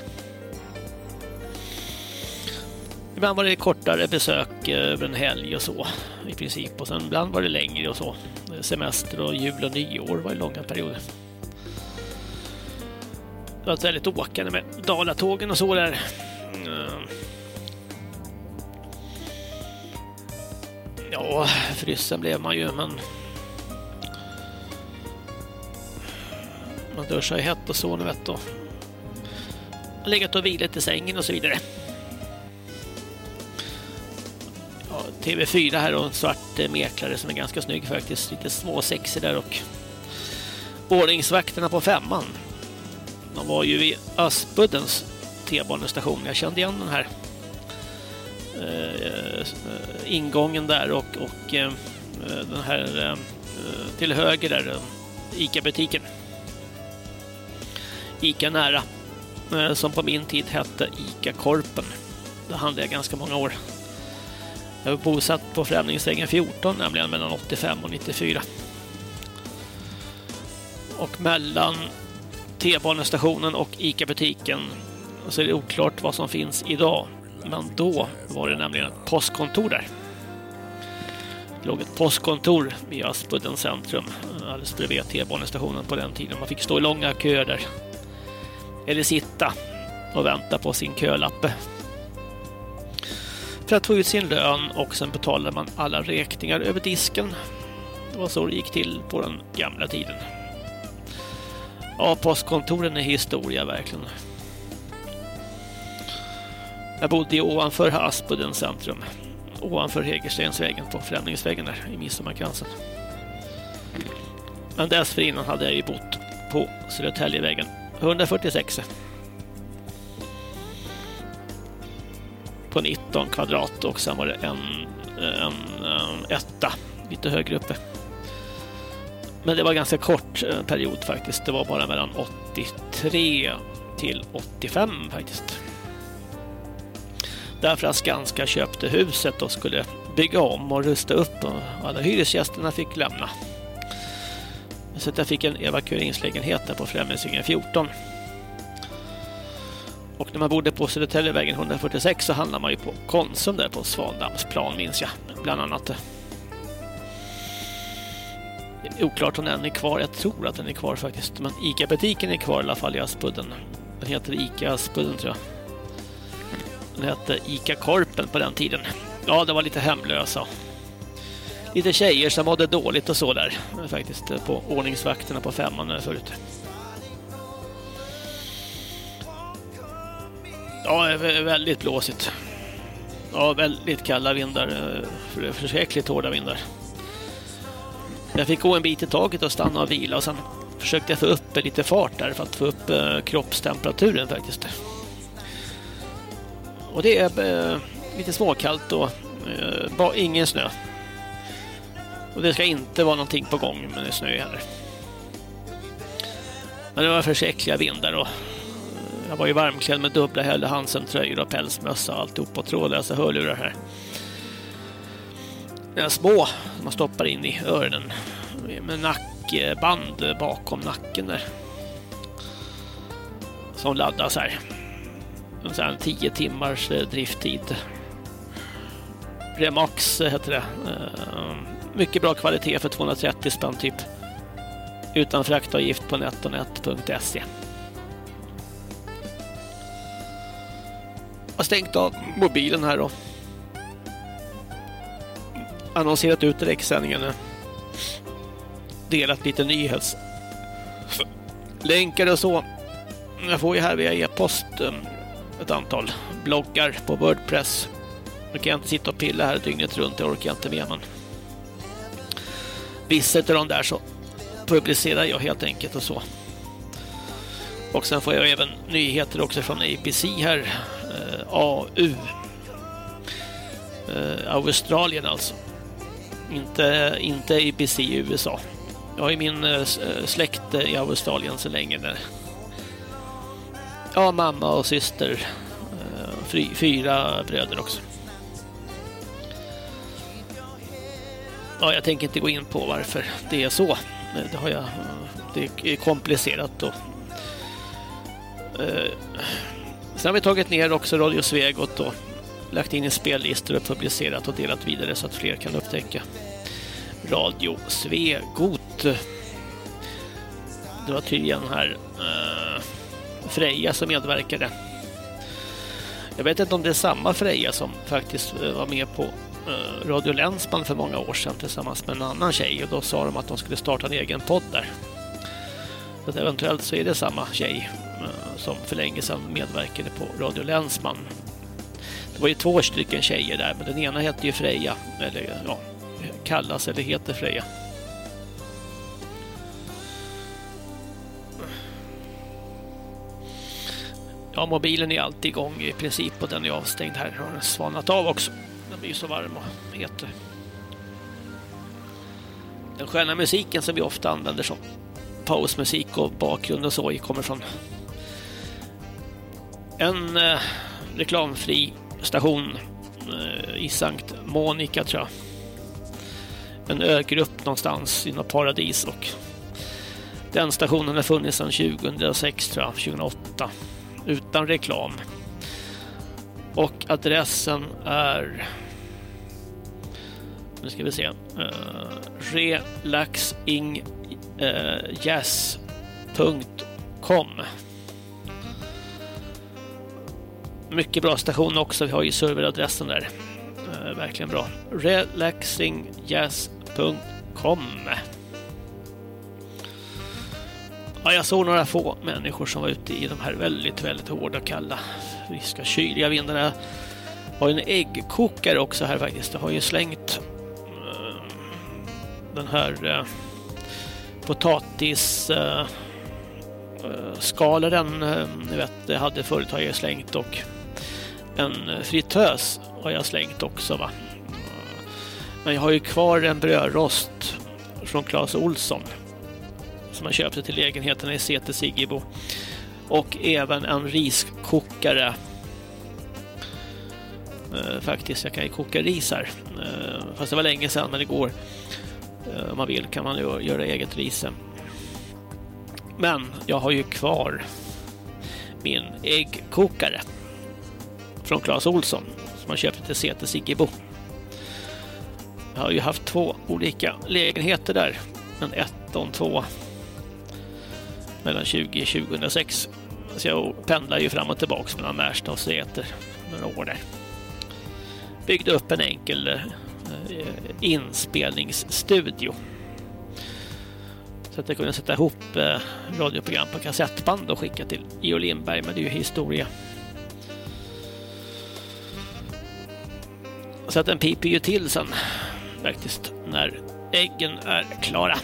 Ibland var det kortare besök eh, över en helg och så i princip. Och sen ibland var det längre och så. Semester och jul och nyår var ju långa perioder. Det var ett väldigt åkande med Dalatågen och så där. Ja, frysen blev man ju, men... Man duschar ju hett och så, nu vet du. Legat och vilat i sängen och så vidare. TV4 här och en svart eh, mäklare som är ganska snygg faktiskt. Lite småsexig där och ordningsvakterna på femman. De var ju vid Aspuddens T-banestation. Jag kände igen den här eh, ingången där och, och eh, den här eh, till höger där Ica-butiken. Ica nära eh, som på min tid hette Ica Korpen. Det handlade jag ganska många år. Jag var bosatt på Främlingsvägen 14, nämligen mellan 85 och 94. Och mellan T-banestationen och ICA-butiken så är det oklart vad som finns idag. Men då var det nämligen ett postkontor där. Det låg ett postkontor vid Aspudden centrum alldeles bredvid T-banestationen på den tiden. Man fick stå i långa köer där. Eller sitta och vänta på sin kölappe för att få ut sin lön och sen betalade man alla räkningar över disken. Det var så det gick till på den gamla tiden. Ja, postkontoren är historia verkligen. Jag bodde ovanför Aspudden centrum. Ovanför Hägerstensvägen på Främlingsvägen där i Midsommarkransen. Men dessförinnan hade jag ju bott på Södertäljevägen 146. På 19 kvadrat och sen var det en, en, en etta lite högre uppe. Men det var ganska kort eh, period faktiskt. Det var bara mellan 83 till 85 faktiskt. Därför att Skanska köpte huset och skulle bygga om och rusta upp och alla hyresgästerna fick lämna. Så att jag fick en evakueringslägenhet där på Främlingsringen 14. Och när man bodde på Södertäljevägen 146 så handlade man ju på Konsum där på Svandammsplan minns jag bland annat. Det är Oklart om den är kvar. Jag tror att den är kvar faktiskt. Men ICA-butiken är kvar i alla fall i Aspudden. Den heter ICA Aspudden tror jag. Den hette ICA Korpen på den tiden. Ja, det var lite hemlösa. Lite tjejer som mådde dåligt och så där. Faktiskt på ordningsvakterna på femman förut. Ja, väldigt blåsigt. Ja, väldigt kalla vindar. Eh, förskräckligt hårda vindar. Jag fick gå en bit i taget och stanna och vila och sen försökte jag få upp lite fart där för att få upp eh, kroppstemperaturen faktiskt. Och det är eh, lite småkallt och bara ingen snö. Och det ska inte vara någonting på gång med snö här. Men det var försäkliga vindar och jag var ju varmklädd med dubbla Helle Hansen-tröjor och pälsmössa och alltihop och trådlösa hörlurar här. Det är små som man stoppar in i öronen med nackband bakom nacken där. Som laddas här. En 10 timmars eh, drifttid. Remax eh, heter det. Eh, mycket bra kvalitet för 230 spänn typ. Utan fraktavgift på netonet.se. har stängt av mobilen här och annonserat ut direktsändningen. Delat lite nyhets länkar och så. Jag får ju här via e-post ehm, ett antal bloggar på Wordpress. Nu kan jag inte sitta och pilla här dygnet runt, det orkar jag inte med. Men vissa av de där så publicerar jag helt enkelt och så. Och sen får jag även nyheter också från APC här. Eh, AU. Eh, Australien alltså. Inte, inte IPC i USA. Jag har ju min eh, eh släkt eh, i Australien så länge. Där. Ja, mamma och syster. Eh, fyra bröder också. Ja, jag tänker inte gå in på varför det är så. Eh, det, har jag, det är komplicerat. då. eh, sen har vi tagit ner också Radio Svegot och lagt in i spellistor och publicerat och delat vidare så att fler kan upptäcka Radio Svegot. Det var tydligen här uh, Freja som medverkade. Jag vet inte om det är samma Freja som faktiskt eh, var med på eh, Radio Länsman för många år sedan tillsammans med en annan tjej och då sa de att de skulle starta en egen podd där. Så eventuellt så är det samma tjej Eh, som för länge sedan medverkade på Radio Länsman. Det var ju två stycken tjejer där men den ena hette ju Freja eller ja, kallas eller heter Freja. Ja, mobilen är alltid igång i princip och den är avstängd här. Har den svalnat av också. Den blir ju så varm och het. Den sköna musiken som vi ofta använder som pausmusik och bakgrund och så kommer från en eh, reklamfri station eh, i Sankt Monica tror jag. En ögrupp någonstans i något paradis och den stationen har funnits sedan 2006 tror jag, 2008 utan reklam. Och adressen är nu ska vi se. Eh, uh, relaxingjazz.com eh, mycket bra station också. Vi har ju serveradressen där. Eh, verkligen bra. relaxingjazz.com Ja, jag såg några få människor som var ute i de här väldigt, väldigt hårda, kalla, friska, kyliga vindarna. Jag har en äggkokare också här faktiskt. Jag har ju slängt eh, den här uh, potatis eh, eh, skalaren eh, ni vet, det hade förut har jag slängt och en fritös har jag slängt också va. Men jag har ju kvar en brödrost från Clas Olsson som jag köpte till lägenheten i Sete, Siggebo. Och även en riskokare eh, faktiskt, jag kan ju koka ris här. Eh, fast det var länge sedan men det går eh, om man vill kan man ju göra eget ris men jag har ju kvar min äggkokare från Clas Olsson som har köpt till Säter Siggebo jag har ju haft två olika lägenheter där en etton, två mellan 20 och 2006 så jag pendlar ju fram och tillbaka mellan Märsta och Säter några år där. Byggde upp en enkel eh, inspelningsstudio. Så att jag kunde sätta ihop eh, radioprogram på kassettband och skicka till Geo Lindberg, men det är ju historia. Så att den piper ju till sen faktiskt när äggen är klara.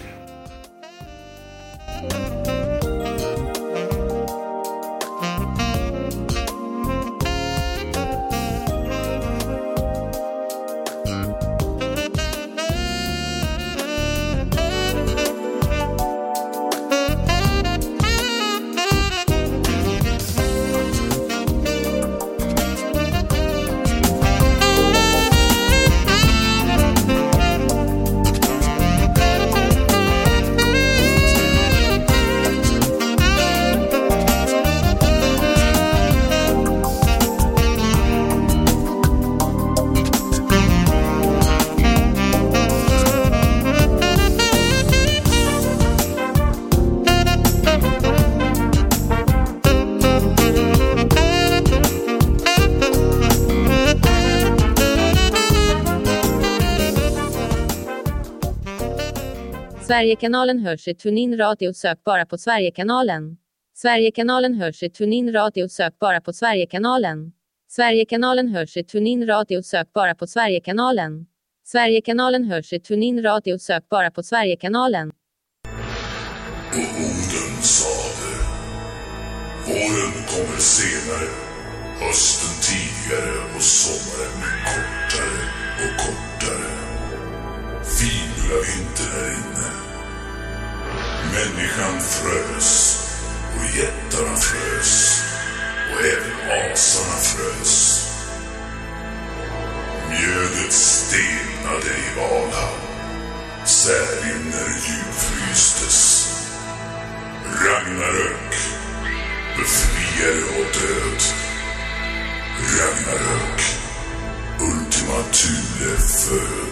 Sverigekanalen hörs i TuneIn Radio sök bara på Sverigekanalen. Sverigekanalen hörs i TuneIn Radio sök bara på Sverigekanalen. Sverigekanalen hörs i TuneIn Radio sök bara på Sverigekanalen. Sverigekanalen hörs i TuneIn Radio sök bara på Sverigekanalen. Och orden sade Våren kommer senare, hösten tidigare och sommaren kortare och kortare. Fibula in. Människan frös och jättarna frös och även asarna frös. Mjödet stelnade i Valhall. Särimner djupfrystes. Ragnarök, befriare och död. Ragnarök, Ultima Thule föd.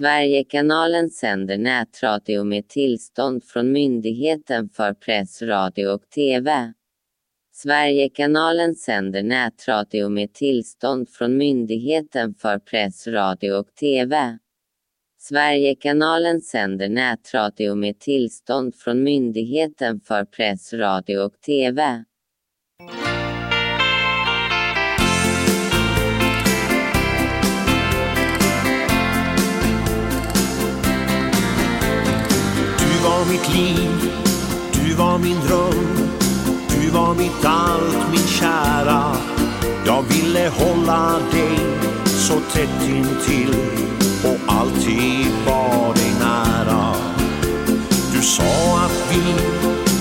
Sverigekanalen sänder nätradio med tillstånd från Myndigheten för press, radio och TV. Sverigekanalen sänder nätradio med tillstånd från Myndigheten för press, radio och TV. Sverigekanalen sänder nätradio med tillstånd från Myndigheten för press, radio och TV. Var mitt liv, du var min dröm. Du var mitt allt, min kära. Jag ville hålla dig så tätt intill. Och alltid var dig nära. Du sa att vi,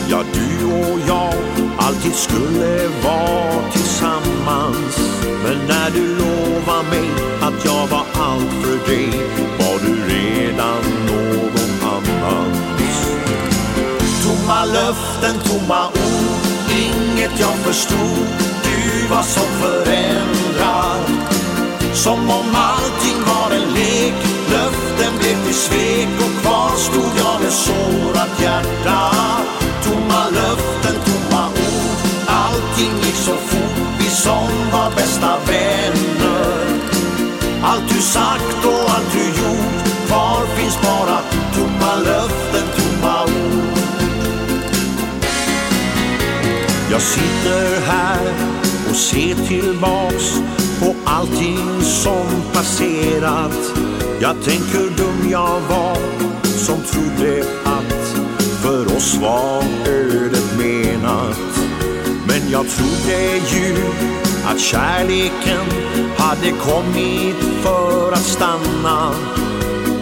ja du och jag alltid skulle vara tillsammans. Men när du lovade mig att jag var allt för dig var du redan någon Tomma löften, tomma ord, inget jag förstod. Du var som förändrad Som om allting var en lek. Löften blev till svek och kvar stod jag med sårat hjärta. Tomma löften, tomma ord. Allting gick så fort, vi som var bästa vänner. Allt du sagt Jag sitter här och ser tillbaks på allting som passerat. Jag tänker hur dum jag var som trodde att för oss var ödet menat. Men jag trodde ju att kärleken hade kommit för att stanna.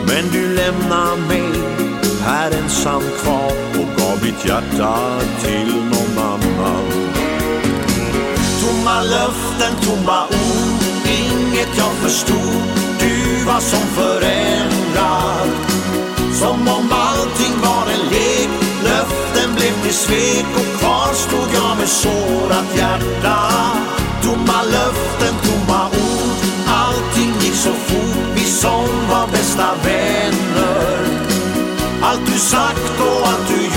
Men du lämnar mig här ensam kvar och gav mitt hjärta till någon annan. Tomma löften, tomma ord, inget jag förstod. Du var som förändrad Som om allting var en lek. Löften blev till svek och kvar stod jag med sårat hjärta. Tomma löften, tomma ord Allting gick så fort, vi som var bästa vänner. Allt du sagt och allt du gjort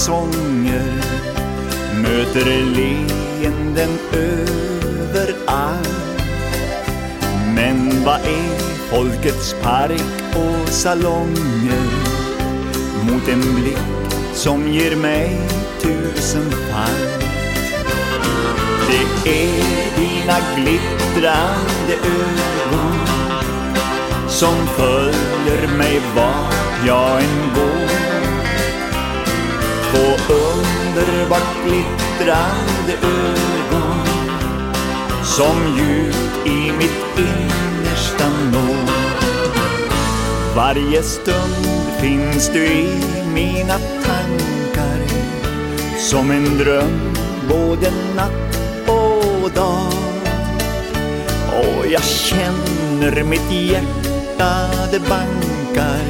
sånger möter leenden överallt. Men vad är folkets park och salonger mot en blick som ger mig tusen fall. Det är dina glittrande ögon som följer mig vart jag än går. Två underbart glittrande ögon som djupt i mitt innersta når. Varje stund finns du i mina tankar som en dröm både natt och dag. Och jag känner mitt hjärta det bankar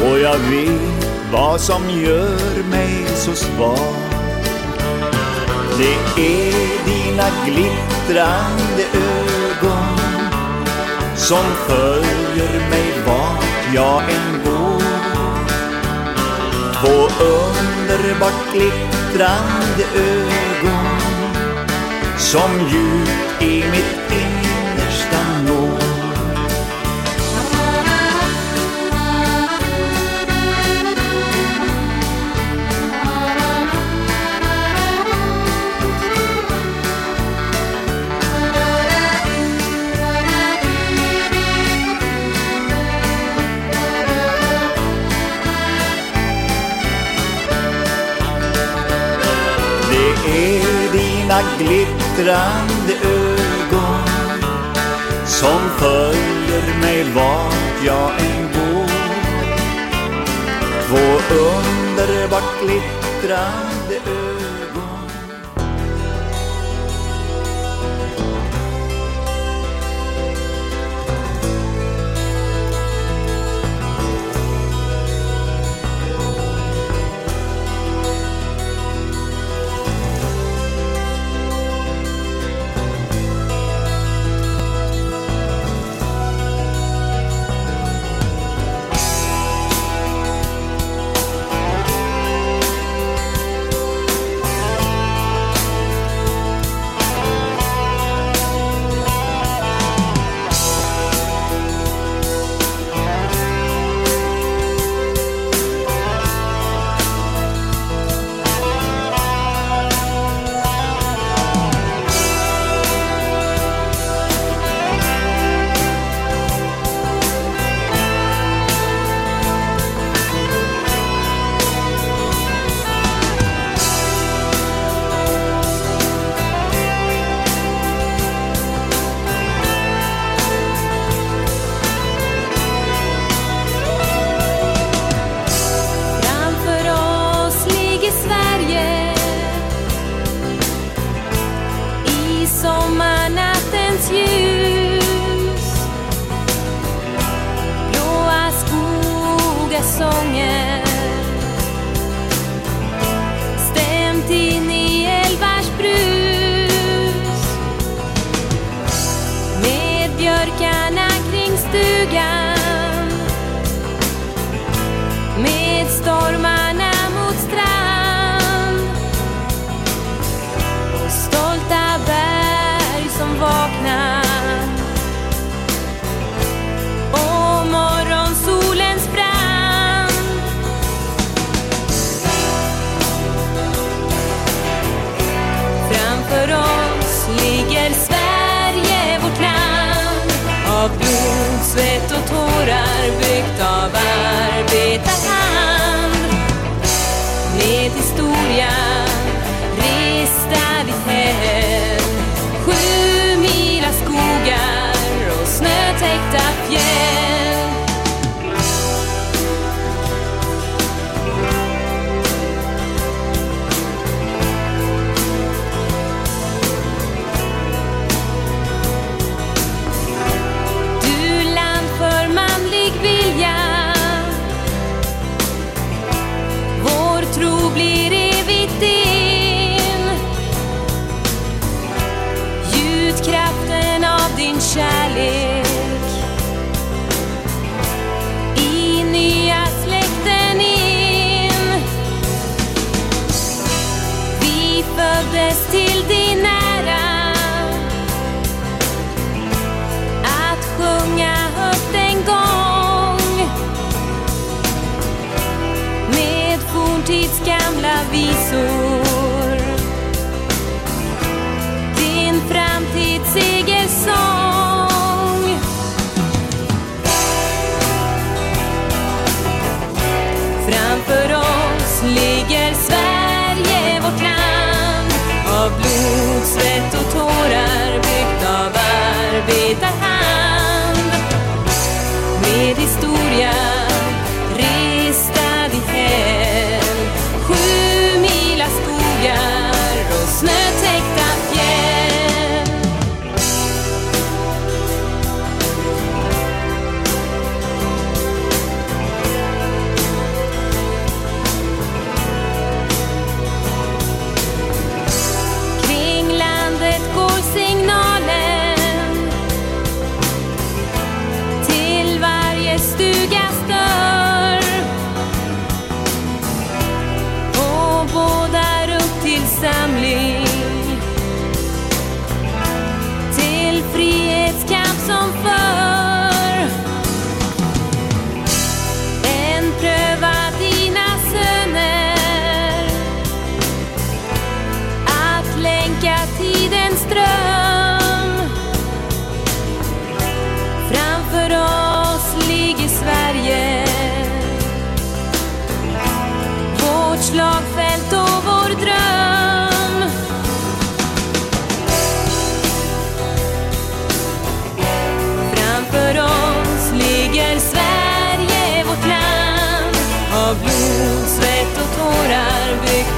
och jag vet vad som gör mig så svag. Det är dina glittrande ögon som följer mig vart jag än går. Två underbart glittrande ögon som djupt i mitt dina glittrande ögon som följer mig vart jag än går. Två underbart glittrande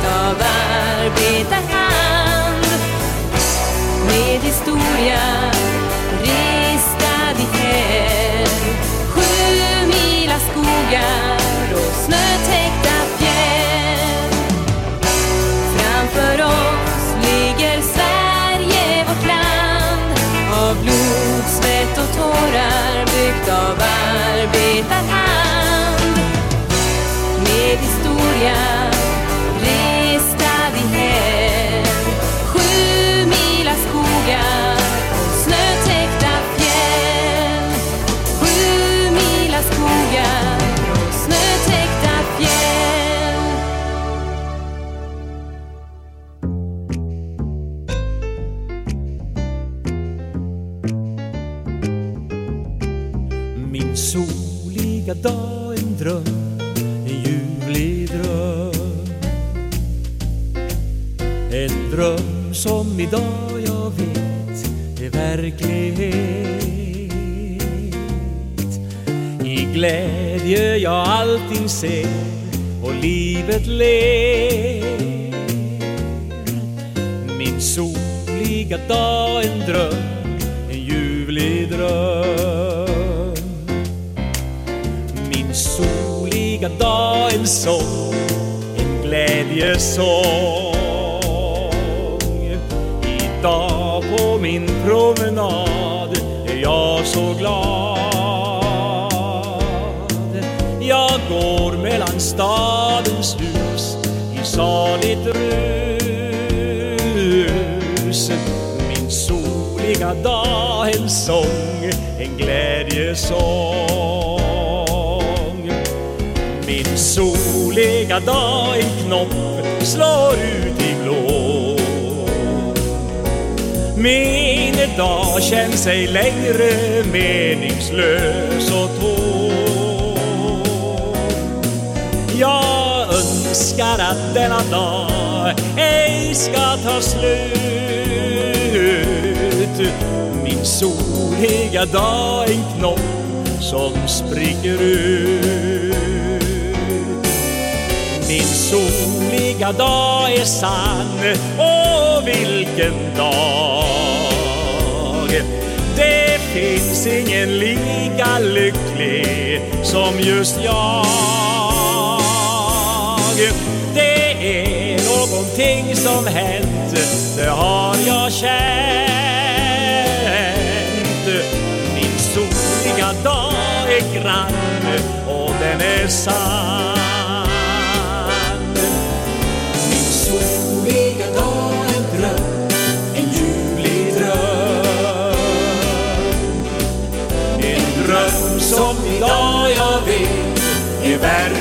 av arbetarhand med historia glädje jag allting ser och livet ler. Min soliga dag, en dröm, en ljuvlig dröm. Min soliga dag, en sång, en glädjesång. Idag på min promenad är jag så glad. Går mellan stadens hus i saligt rus. Min soliga dag, en sång, en glädjesång. Min soliga dag, en knopp slår ut i blå. Min dag känns ej längre meningslös och tom. Önskar att denna dag ej ska ta slut. Min soliga dag, en knopp som spricker ut. Min soliga dag är sann, åh vilken dag! Det finns ingen lika lycklig som just jag. Någonting som hänt, det har jag känt. Min soliga dag är grann och den är sann. Min soliga dag, en dröm, en ljuvlig dröm. En dröm som idag jag vet är verklighet.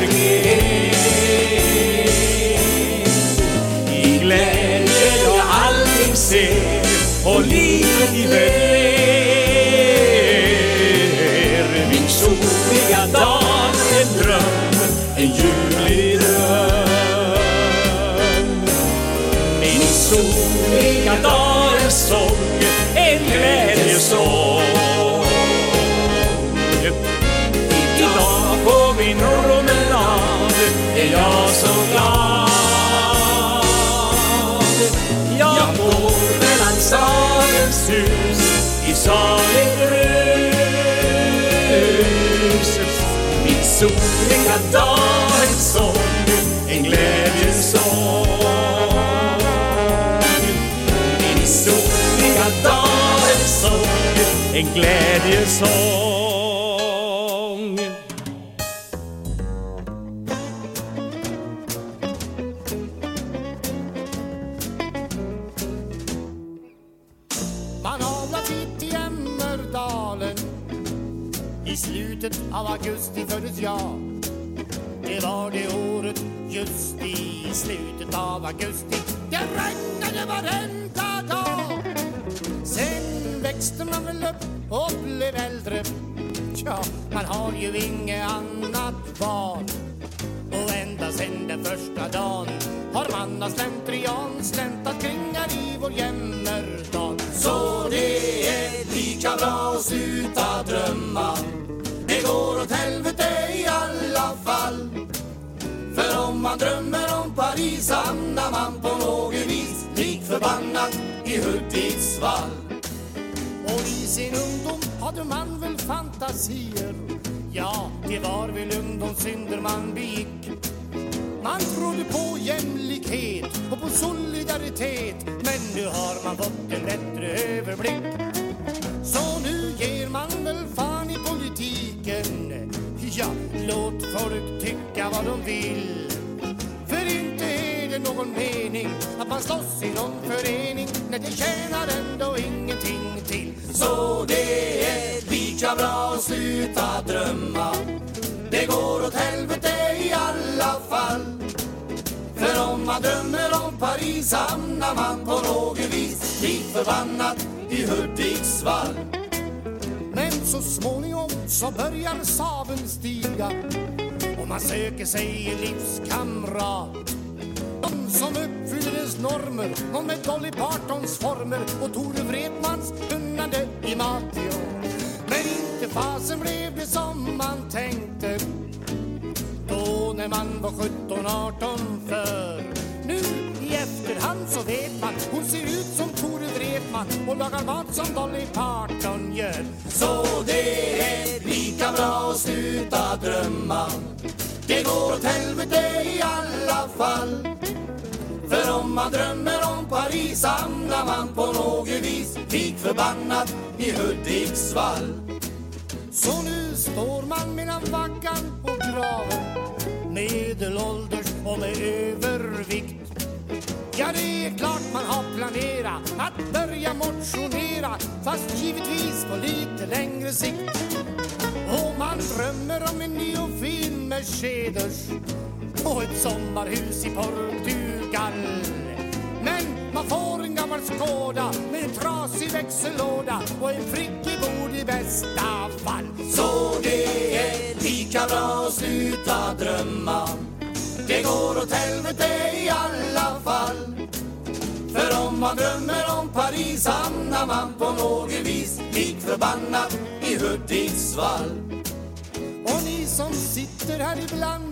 Ser och livet ler. Soliga dag, en sång, en glädjesång. Min soliga dag, en sång, en glädjesång. Auswahl. Sundsvall. Och ni som sitter här ibland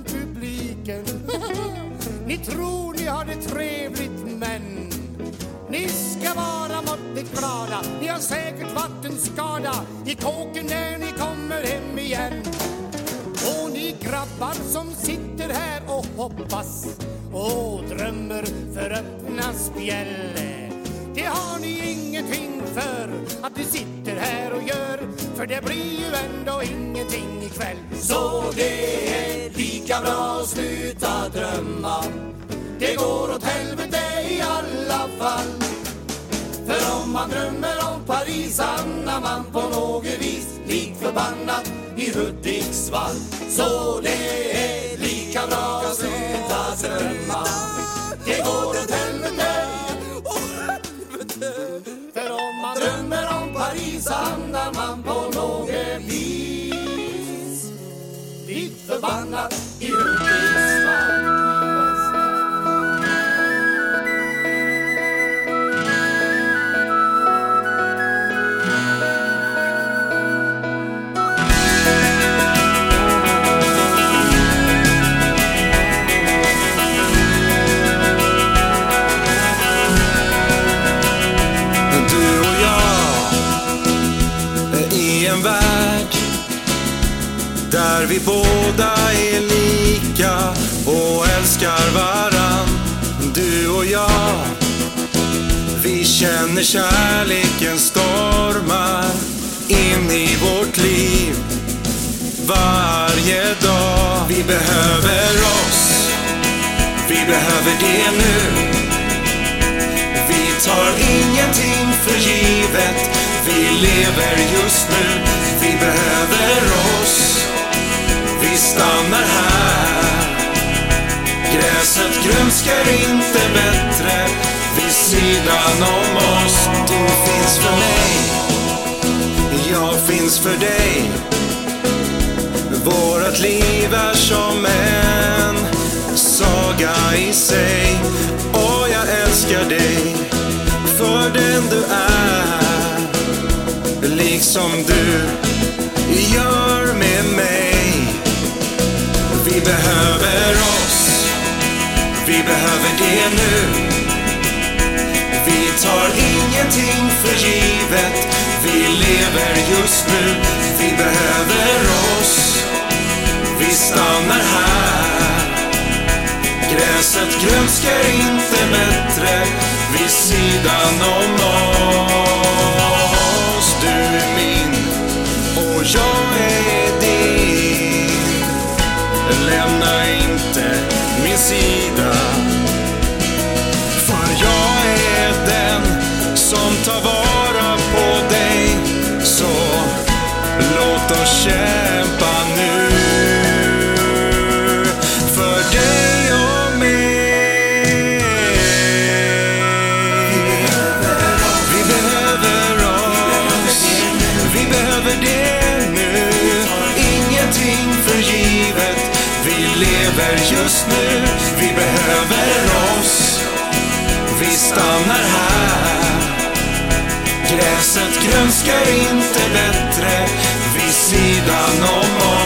Där vi båda är lika och älskar varann Du och jag. Vi känner kärleken stormar in i vårt liv varje dag. Vi behöver oss. Vi behöver det nu. Vi tar ingenting för givet. Vi lever just nu. Vi behöver oss stannar här. Gräset grönskar inte bättre vid sidan om oss. Du finns för mig, jag finns för dig. Vårat liv är som en saga i sig. Och jag älskar dig för den du är. Liksom du gör med mig. Vi behöver oss. Vi behöver det nu. Vi tar ingenting för givet. Vi lever just nu. Vi behöver oss. Vi stannar här. Gräset grönskar inte bättre vid sidan om oss. Du är min och jag är lämna inte min sida. För jag är den som tar vara just nu. Vi behöver oss. Vi stannar här. Gräset grönskar inte bättre vid sidan om oss.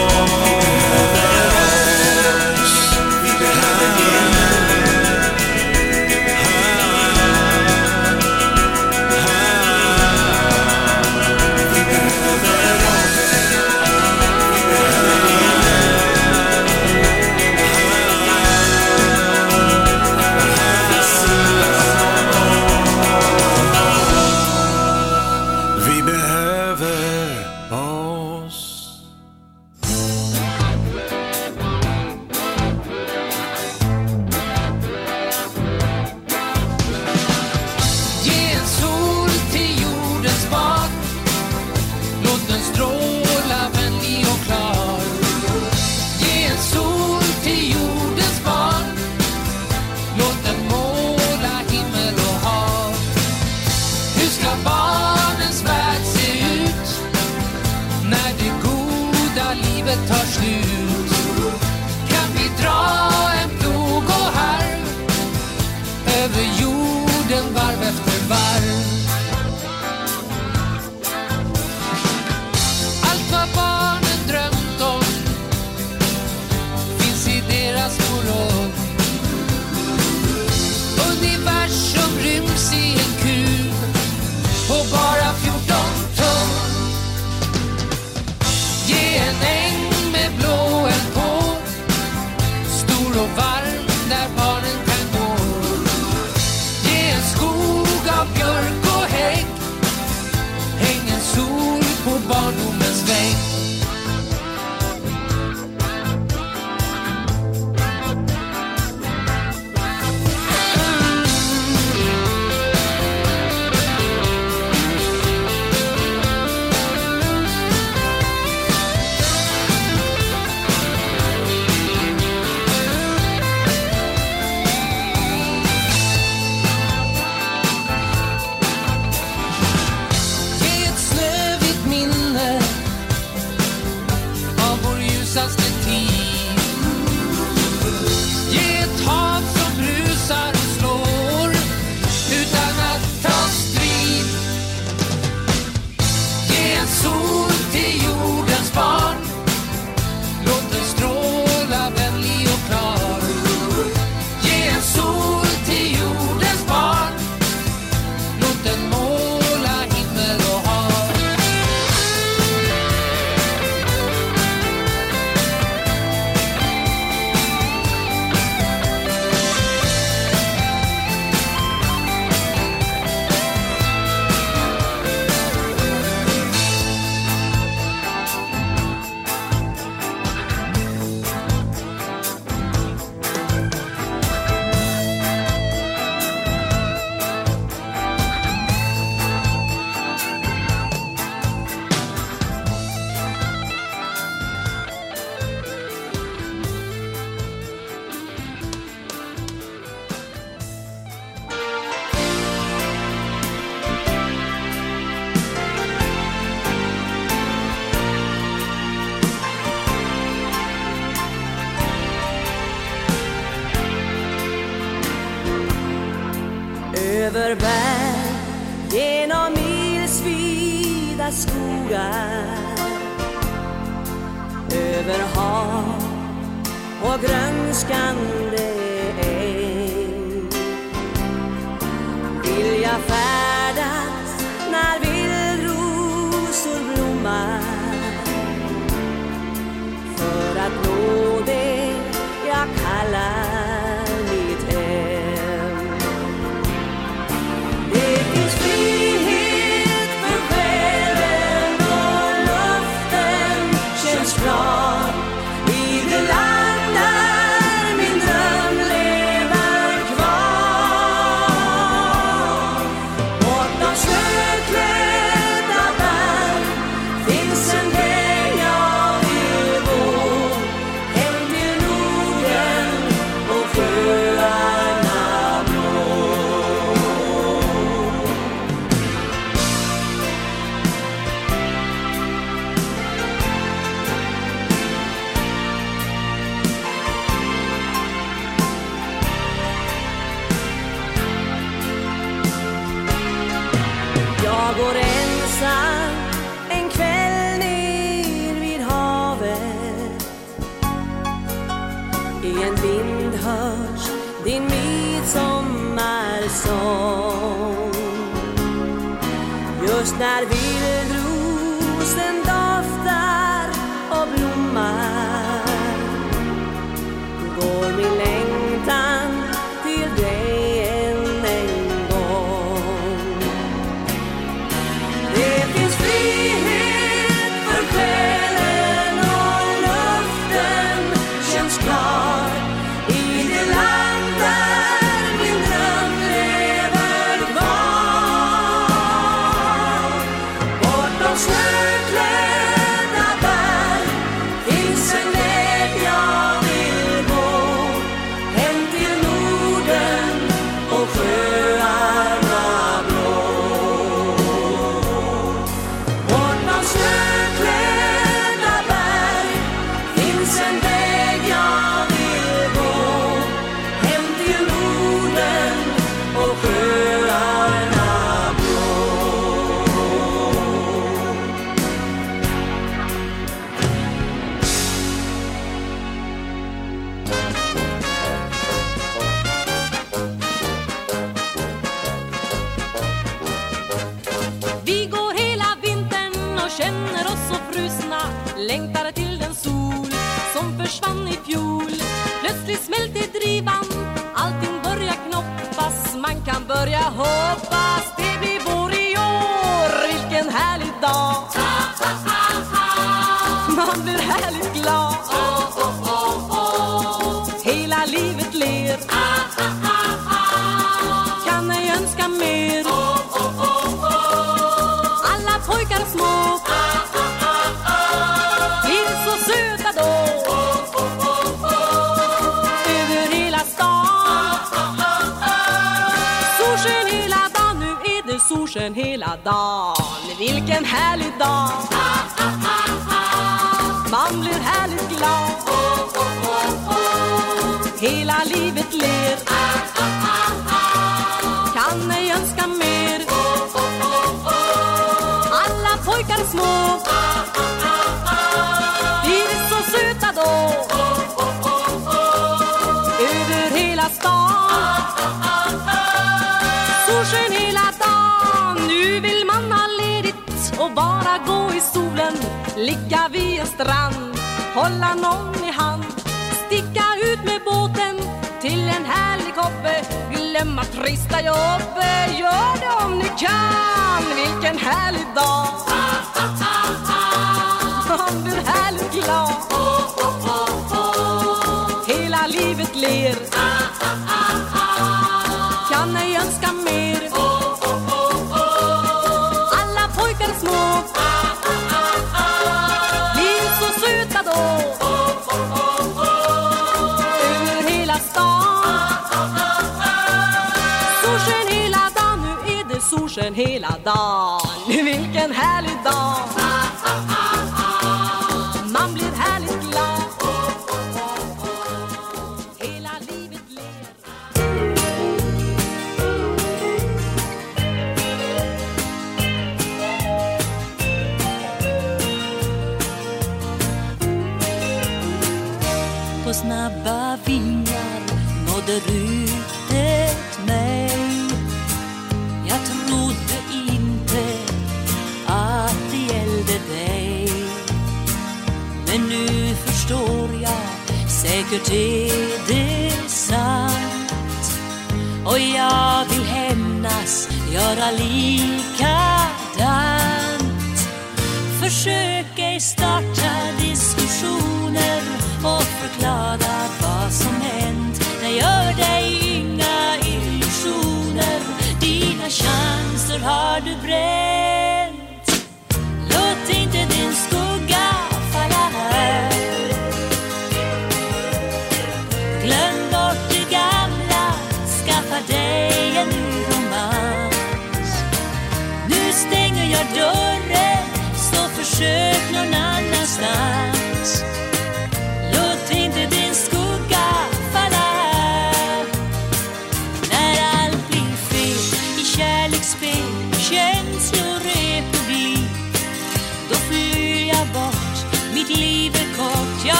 logen hela dagen. Nu vill man ha ledigt och bara gå i solen. Ligga vid en strand, hålla någon i hand. Sticka ut med båten till en härlig koppe. Glömma trista jobb, gör det om ni kan. Vilken härlig dag. Man blir härligt glad. Hela livet ler. Kan ej önska hela dagen. Vilken härlig dag!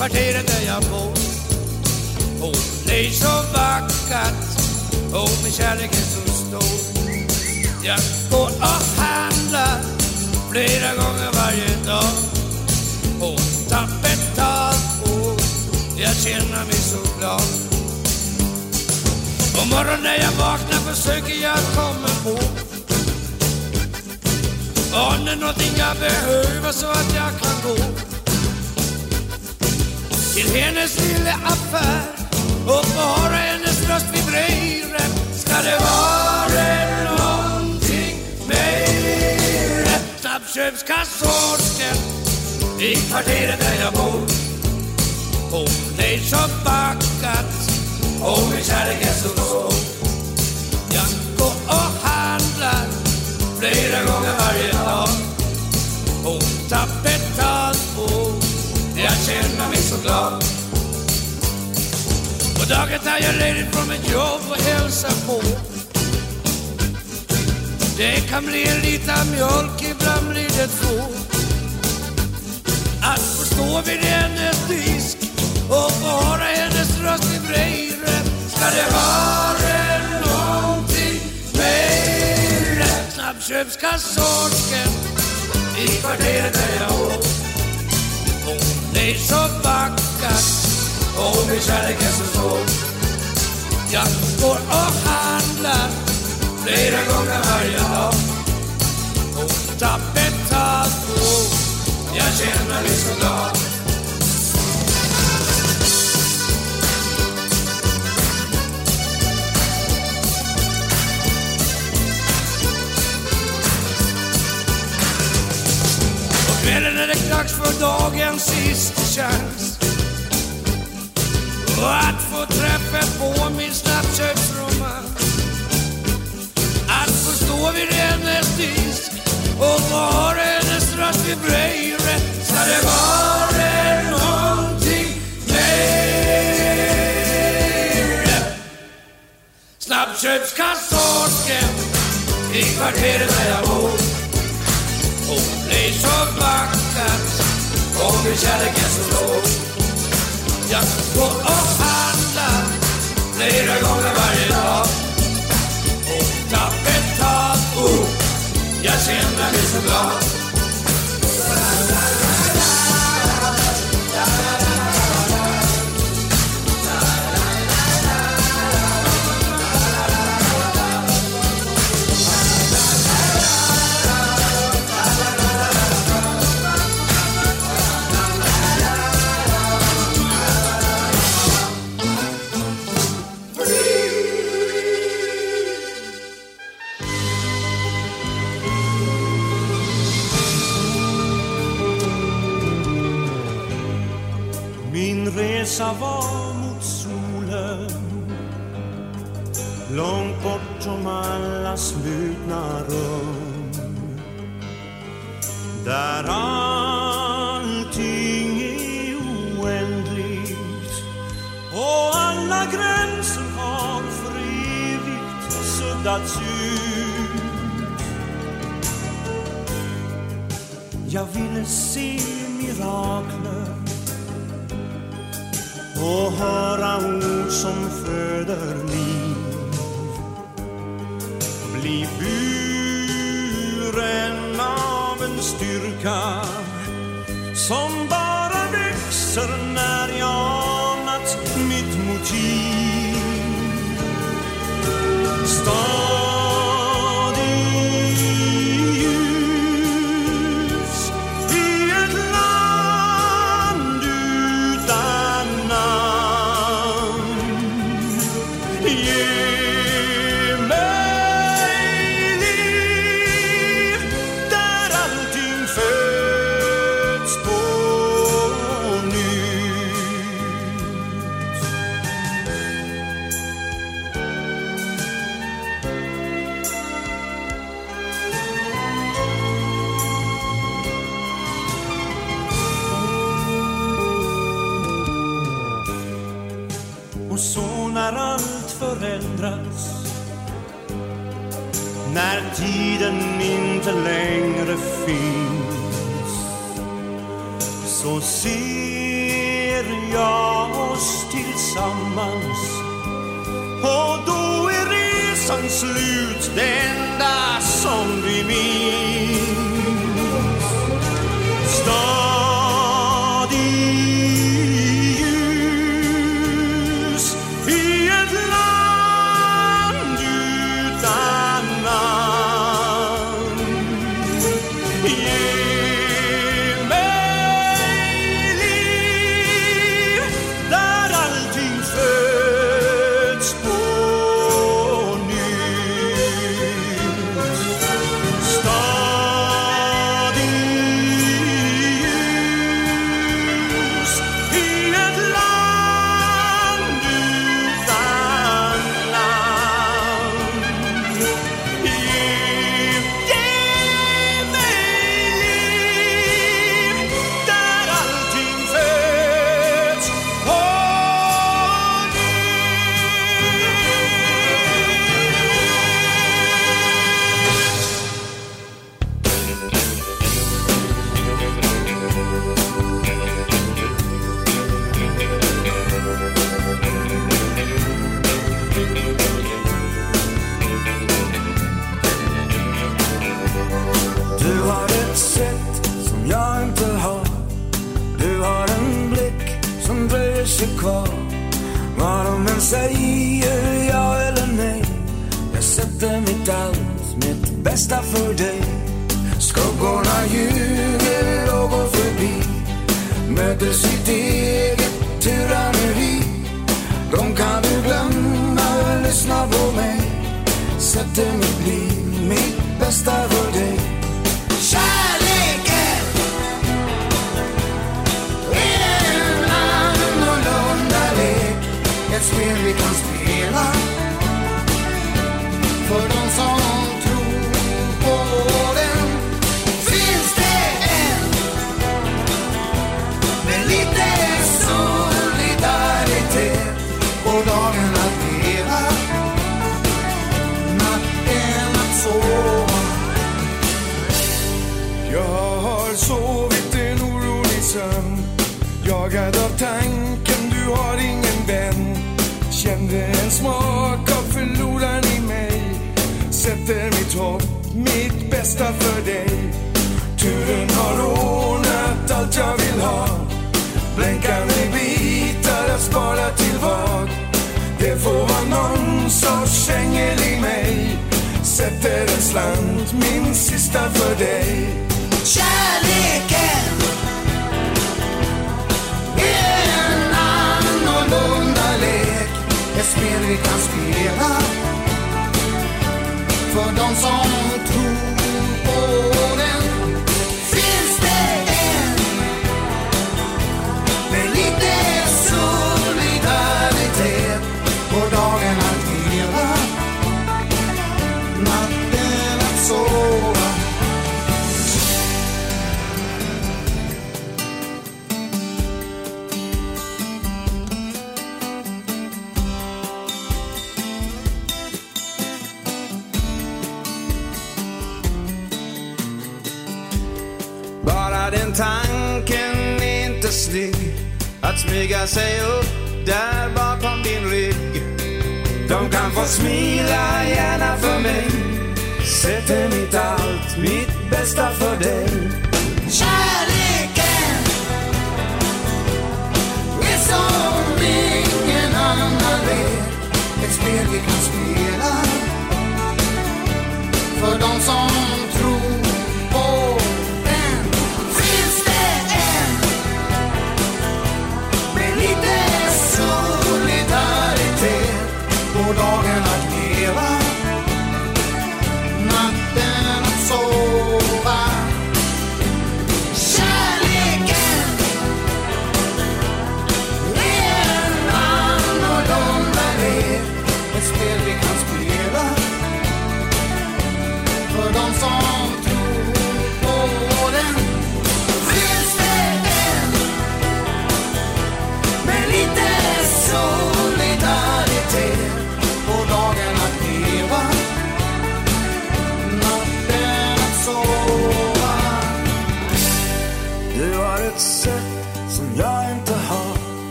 Kvarteret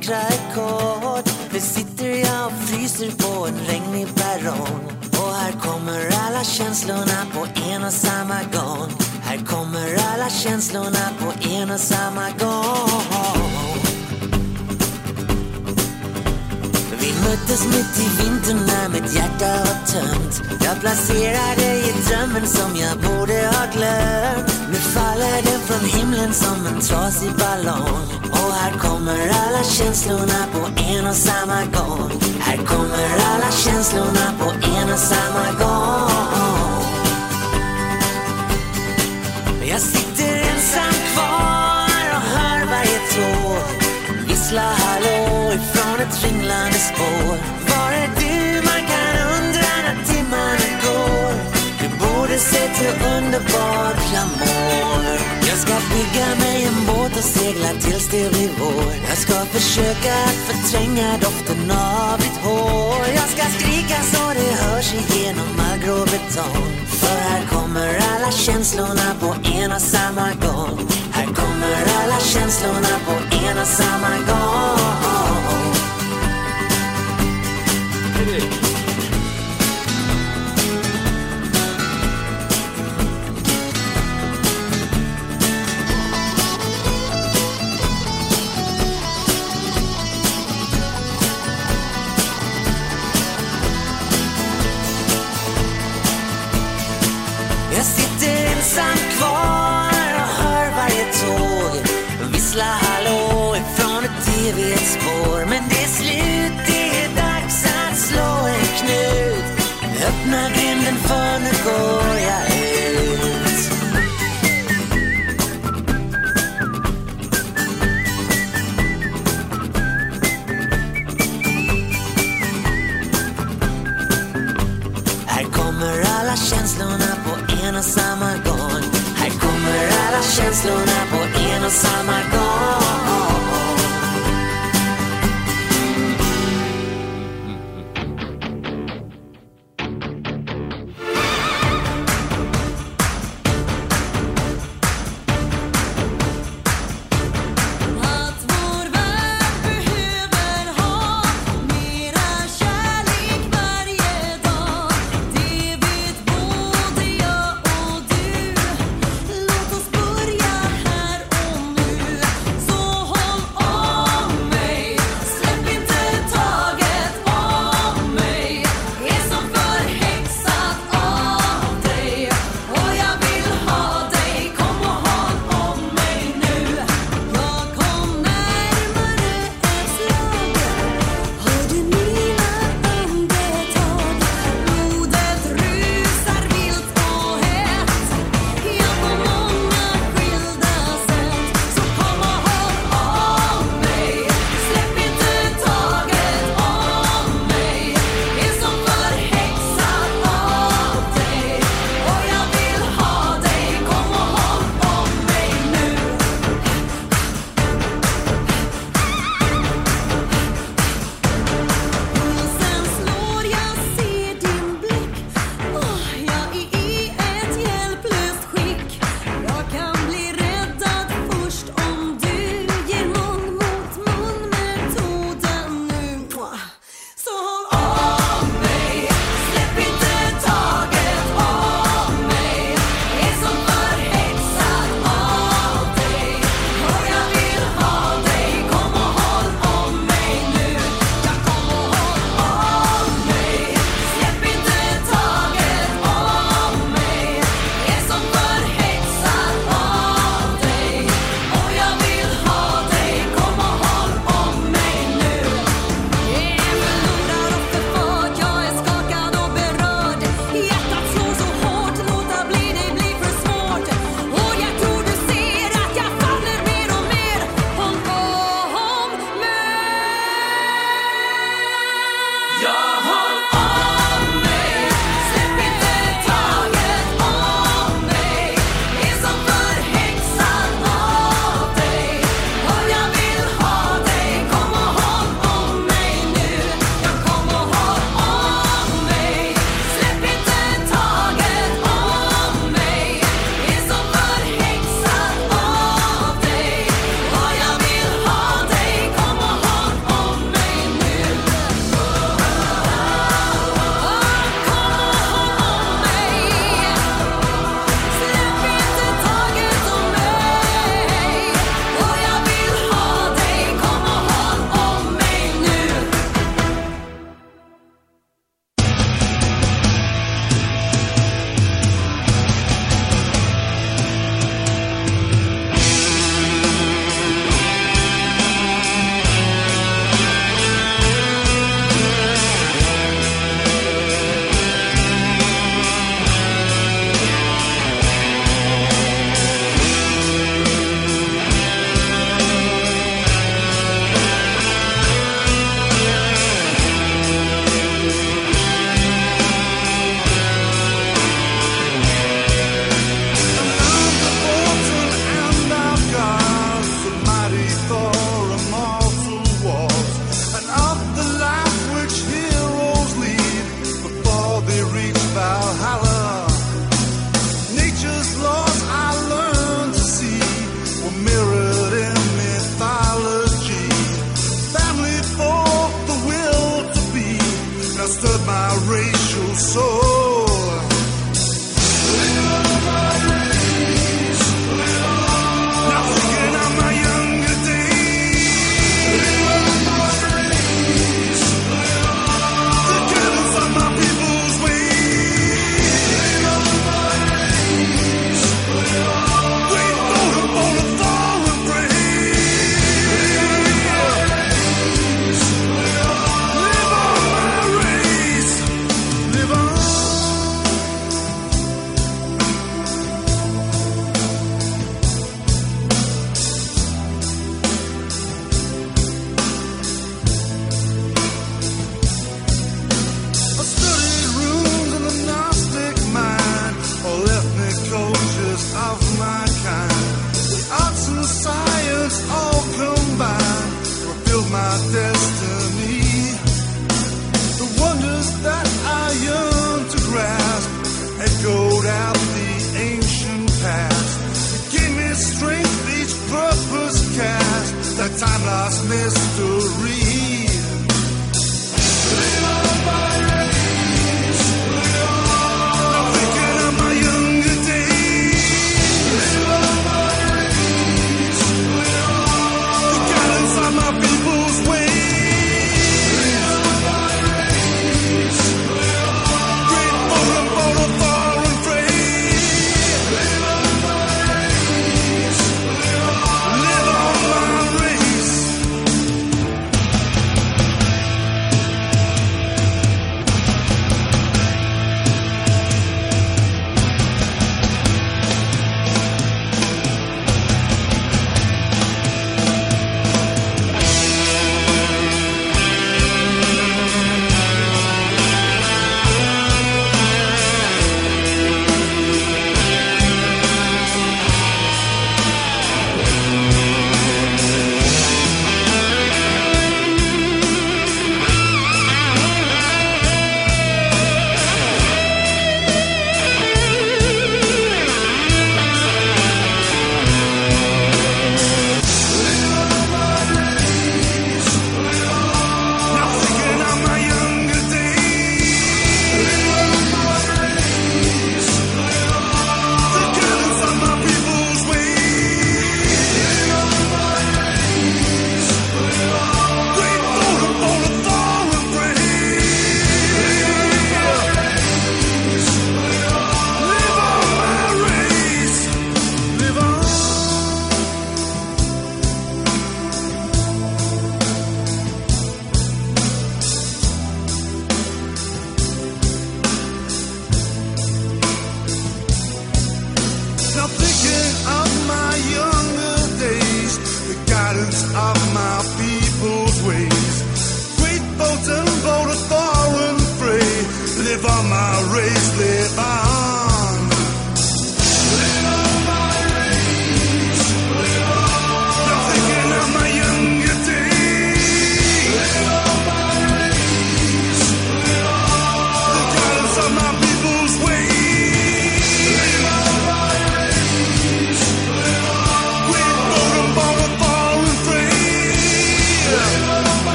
vackra ackord. Nu sitter jag och fryser på en regnig perrong. Och här kommer alla känslorna på en och samma gång. Här kommer alla känslorna på en och samma gång. Vi möttes mitt i vintern när mitt hjärta var tömt. Jag placerade i drömmen som jag borde ha glömt. Nu faller den från himlen som en trasig ballong. Och här kommer alla känslorna på en och samma gång. Här kommer alla känslorna på en och samma gång. Jag sitter ensam kvar och hör varje tåg Vissla hallå ifrån ett ringlande spår. Var är du? Man kan undra när timmarna går. Du borde se till underbart glamour ska bygga mig en båt och segla tills det blir vår. Jag ska försöka att förtränga doften av ditt hår. Jag ska skrika så det hörs igenom all grå betong. För här kommer alla känslorna på en och samma gång. Här kommer alla känslorna på en och samma gång. Ifrån ett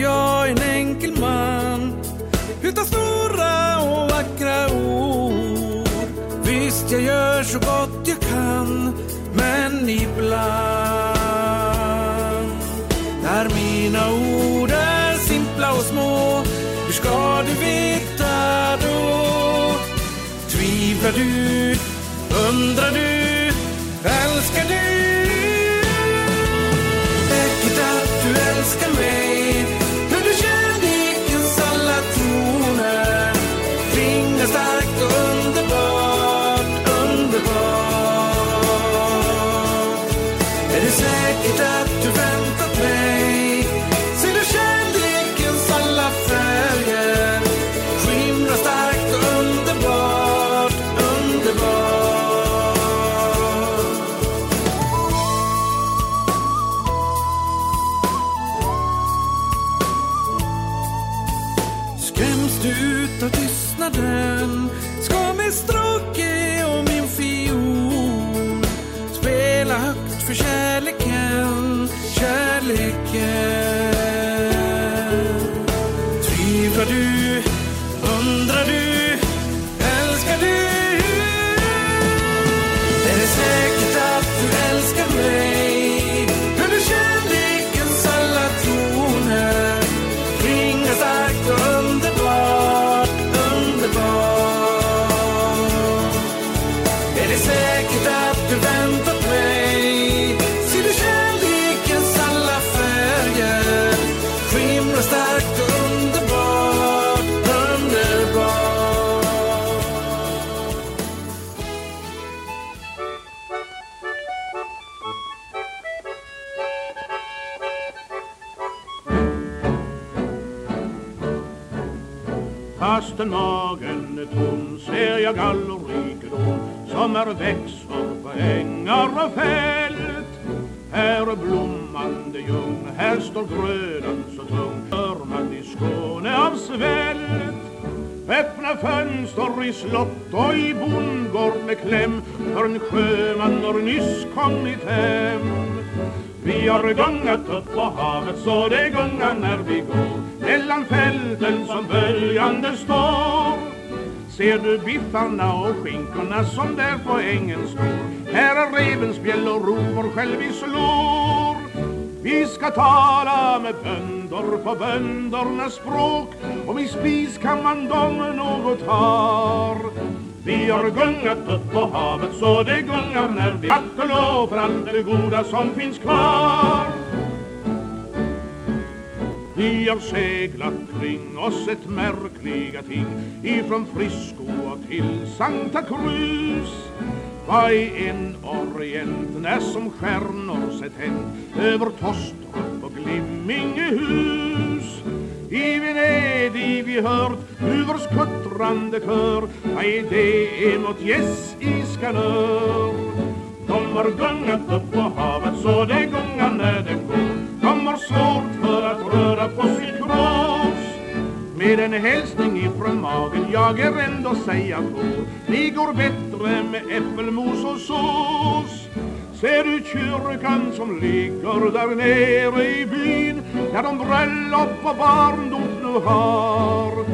jag en enkel man utan stora och vackra ord Visst, jag gör så gott jag kan Men ibland När mina ord är simpla och små Hur ska du veta då? Tvivlar du? Undrar du? Älskar du? Blommor växer på ängar och fält. Här är blommande ljung, här står grödan så tung, hör man i Skåne av svält. Öppna fönster i slott och i bondgård med kläm för en sjöman har nyss kommit hem. Vi har gungat upp på havet så det gungar när vi går mellan fälten som böljande står. Ser du biffarna och skinkorna som där på ängen står? Här är revens bjäll och rovor själv vi slår. Vi ska tala med bönder på böndernas språk och i spiskammaren de något har. Vi har gungat upp på havet så det gungar när vi Tack och lov för allt det goda som finns kvar. Vi har seglat kring oss ett märkliga ting ifrån Frisco och till Santa Cruz. Vad är en orient när som stjärnor sett hänt över Tostrup och Glimmingehus? I Venedig vi hört huvers kuttrande kör Vad är det emot gäss i Skanör? De har gungat upp på havet så det gungar när det går som har svårt för att röra på sitt kross Med en hälsning ifrån magen jag är ändå säga får Ni går bättre med äppelmos och sås. Ser du kyrkan som ligger där nere i byn? Där de bröllop och barndop nu har.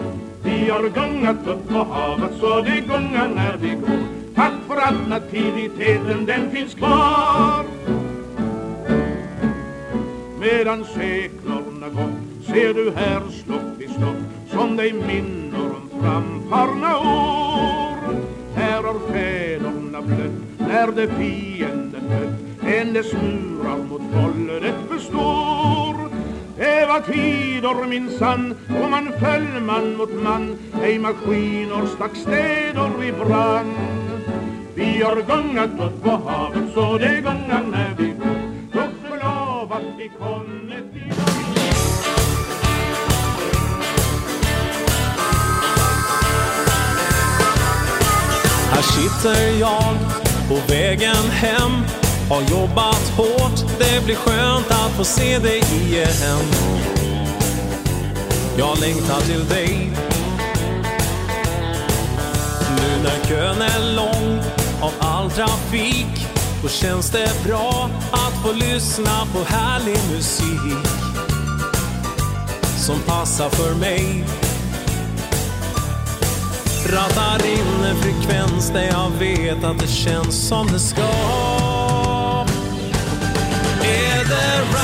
Vi har gungat upp på havet så det gungar när vi går. Tack för att nativiteten den finns kvar. Medan seklerna gått ser du här slott i slott som dig minner om framfarna år. Här har fäderna blött när det fienden mött hennes murar mot våldet består. Det var tider minsann då man föll man mot man ej maskiner stack städer i brand. Vi har gungat upp på havet så det gungar när vi går vi kommit Här sitter jag på vägen hem. Har jobbat hårt, det blir skönt att få se dig igen. Jag längtar till dig. Nu när kön är lång av all trafik. Då känns det bra att få lyssna på härlig musik Som passar för mig Rattar in en frekvens där jag vet att det känns som det ska Är det right?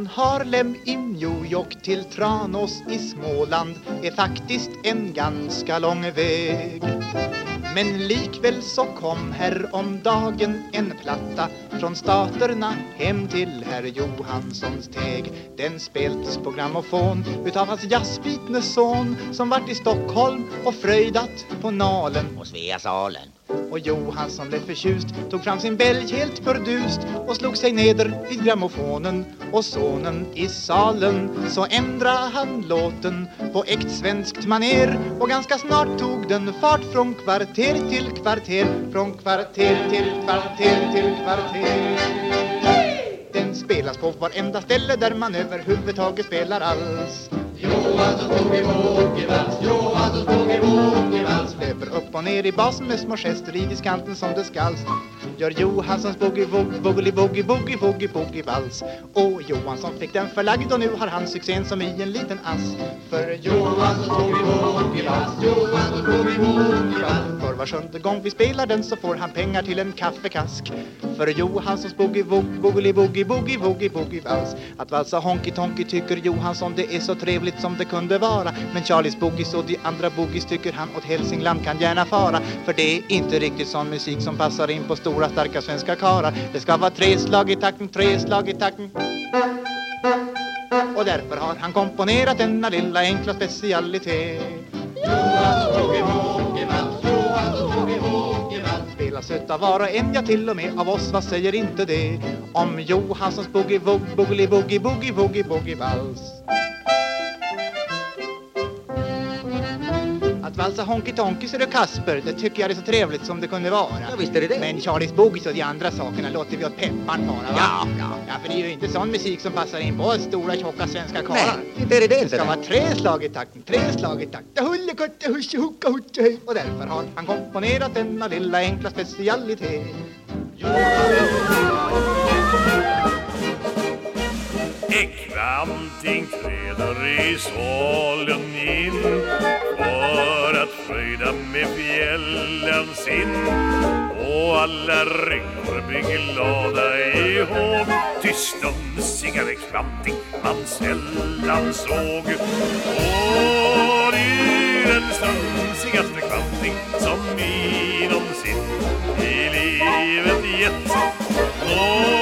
Från Harlem i New York till Tranås i Småland är faktiskt en ganska lång väg. Men likväl så kom här om dagen en platta från staterna hem till herr Johanssons teg. Den spelts på grammofon utav hans jazzbitne son som vart i Stockholm och fröjdat på Nalen och Sveasalen. Och Johansson blev förtjust, tog fram sin bälg helt fördust och slog sig neder vid grammofonen och sonen i salen. Så ändra' han låten på äkt svenskt maner och ganska snart tog den fart från kvarter till kvarter från kvarter till kvarter till kvarter. Den spelas på varenda ställe där man överhuvudtaget spelar alls. Johanssons boogie-woogie-vals, Johanssons boogie-woogie-vals Löper upp och ner i basen med små gester i diskanten som det skalls Gör Johanssons boogie-woogie-boogie-boogie-boogie-vals Och Johansson fick den förlagd och nu har han succén som i en liten ass. För Johanssons boogie-woogie-vals, Johanssons boogie-woogie-vals För var sjunde gång vi spelar den så får han pengar till en kaffekask. För Johanssons boogie-woogie-boogie-boogie-boogie-vals Att valsa honky-tonky tycker Johansson det är så trevligt som det kunde vara. Men Charlies boogies och de andra boogies tycker han åt Hälsingland kan gärna fara. För det är inte riktigt sån musik som passar in på stora starka svenska karar. Det ska vara tre slag i takten, tre slag i takten. Och därför har han komponerat denna lilla enkla specialitet. Johanssons boogie-woogie-vals, Johanssons boogie-woogie-vals Spelas utav var och en, ja till och med av oss, vad säger inte det? Om Johanssons boogie-woogie-boogie-boogie-boogie-boogie-vals Att valsa Honky Tonky ser du Kasper, det tycker jag är så trevligt som det kunde vara. Ja, visst är det det. Men Charlies Boogies och de andra sakerna låter vi åt pepparn bara, va? Ja, ja. Ja, för det är ju inte sån musik som passar in på stora tjocka svenska karlar. Nej, inte är det det. Det ska vara tre slag i takten, tre slag i takten. Hullekutte, husche, hucka, hucke, hej. Och därför har han komponerat denna lilla enkla specialitet. Ekvanting träder i svalen in för att fröjda med fjällen sin? Och alla rynkor blir glada ihåg ty stunsigare kvanting man sällan såg. Och det är den stumsigaste kvanting som vi någonsin i livet gett. Något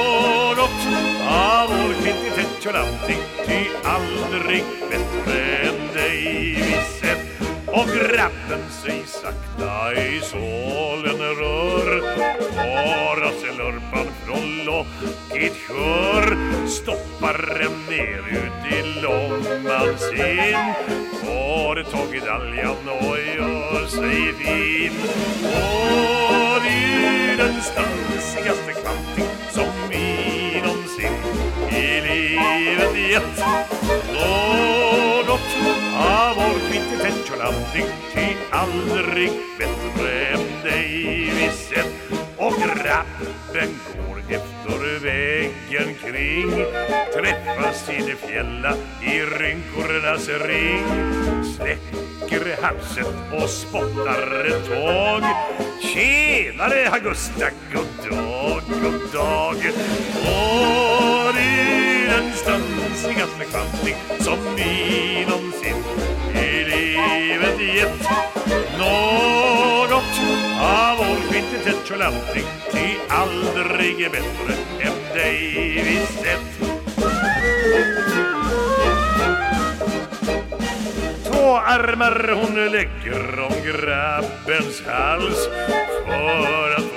av vår kvintitett gör allting ty aldrig bättre än dig vi sett och grabben sig sakta i solen rör. Bara sig lurpan från locket kör stoppar den ner ut i långan sin. Tar tag i daljan och gör sig fin. Och det är den stansigaste kvanting som vi livet gett något av vår kvintitett och allting till aldrig bättre än dig vi sett och grabben går efter väggen kring. Träffas i det fjälla i rynkornas ring. Släcker halset och spottar ett tåg. Tjenare Augusta, god dag, god dag den stansigaste kvantning som vi någonsin i livet gett. Något av vår kvintett Tjolander Ty aldrig är bättre än dig vi sett. Två armar hon lägger om grabbens hals för att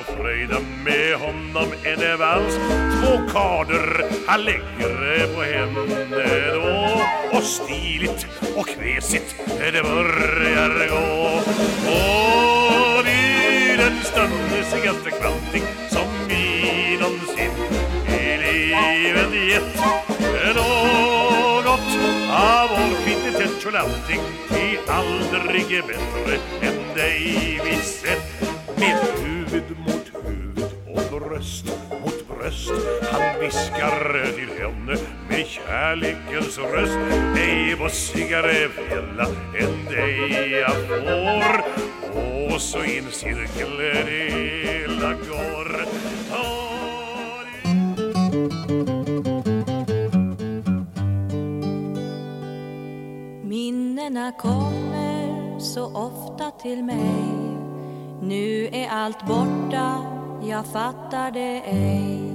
med honom en vals. Två kader han lägger på henne då och stiligt och kväsigt det börjar gå. Och det är den stönsigaste kvanting som vi någonsin i livet gett något av vår kvintett Tjolander är aldrig är bättre än dig vi sett med huvud bröst mot bröst. Han viskar till henne med kärlekens röst. Ej bussigare fälla än dig jag får. Och så i en cirkel det hela går Minnena kommer så ofta till mig. Nu är allt borta, jag fattar det ej.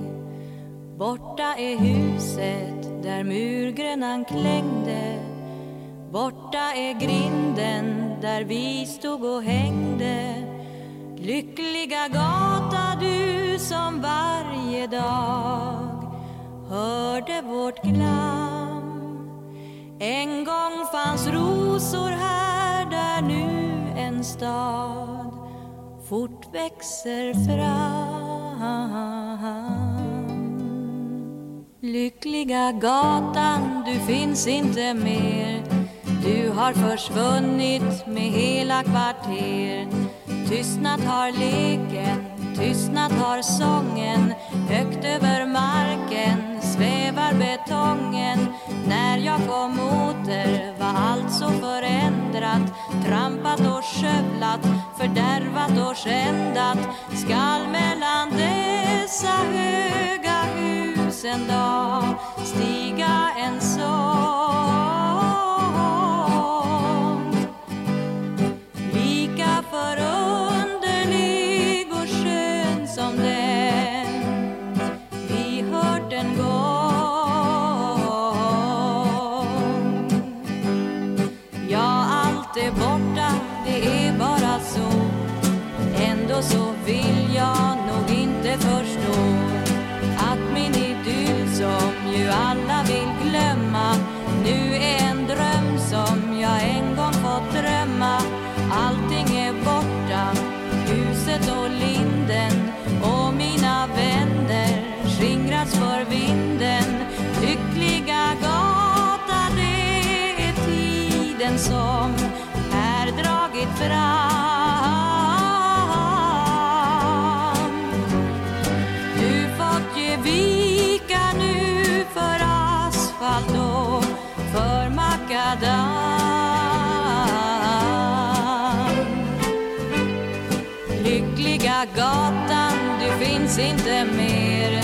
Borta är huset där murgrönan klängde. Borta är grinden där vi stod och hängde. Lyckliga gata du som varje dag hörde vårt glam. En gång fanns rosor här där nu en stad fort växer fram. Lyckliga gatan, du finns inte mer. Du har försvunnit med hela kvarter. Tystnat har leken, tystnat har sången. Högt över marken svävar betongen. När jag kom åter var allt så förändrat. Trampat och skövlat, fördärvat och skändat. Skall mellan dessa höga hus en dag stiga en sång. Som här dragit fram. Du fått ge vika nu för asfalt och för makadam. Lyckliga gatan, du finns inte mer.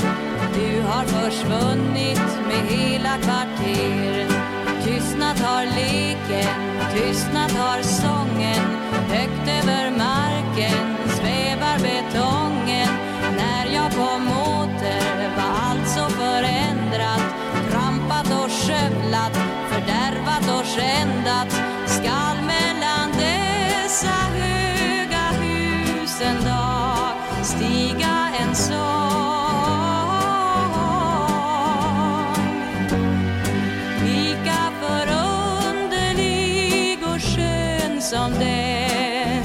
Du har försvunnit med hela kvarter. Tystnat har leken, tystnat har sången. Högt över marken svävar betongen. När jag kom åter var allt så förändrat. Trampat och skövlat, fördärvat och skändat. Skall mellan dessa hus som den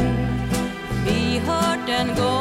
vi hört en gång.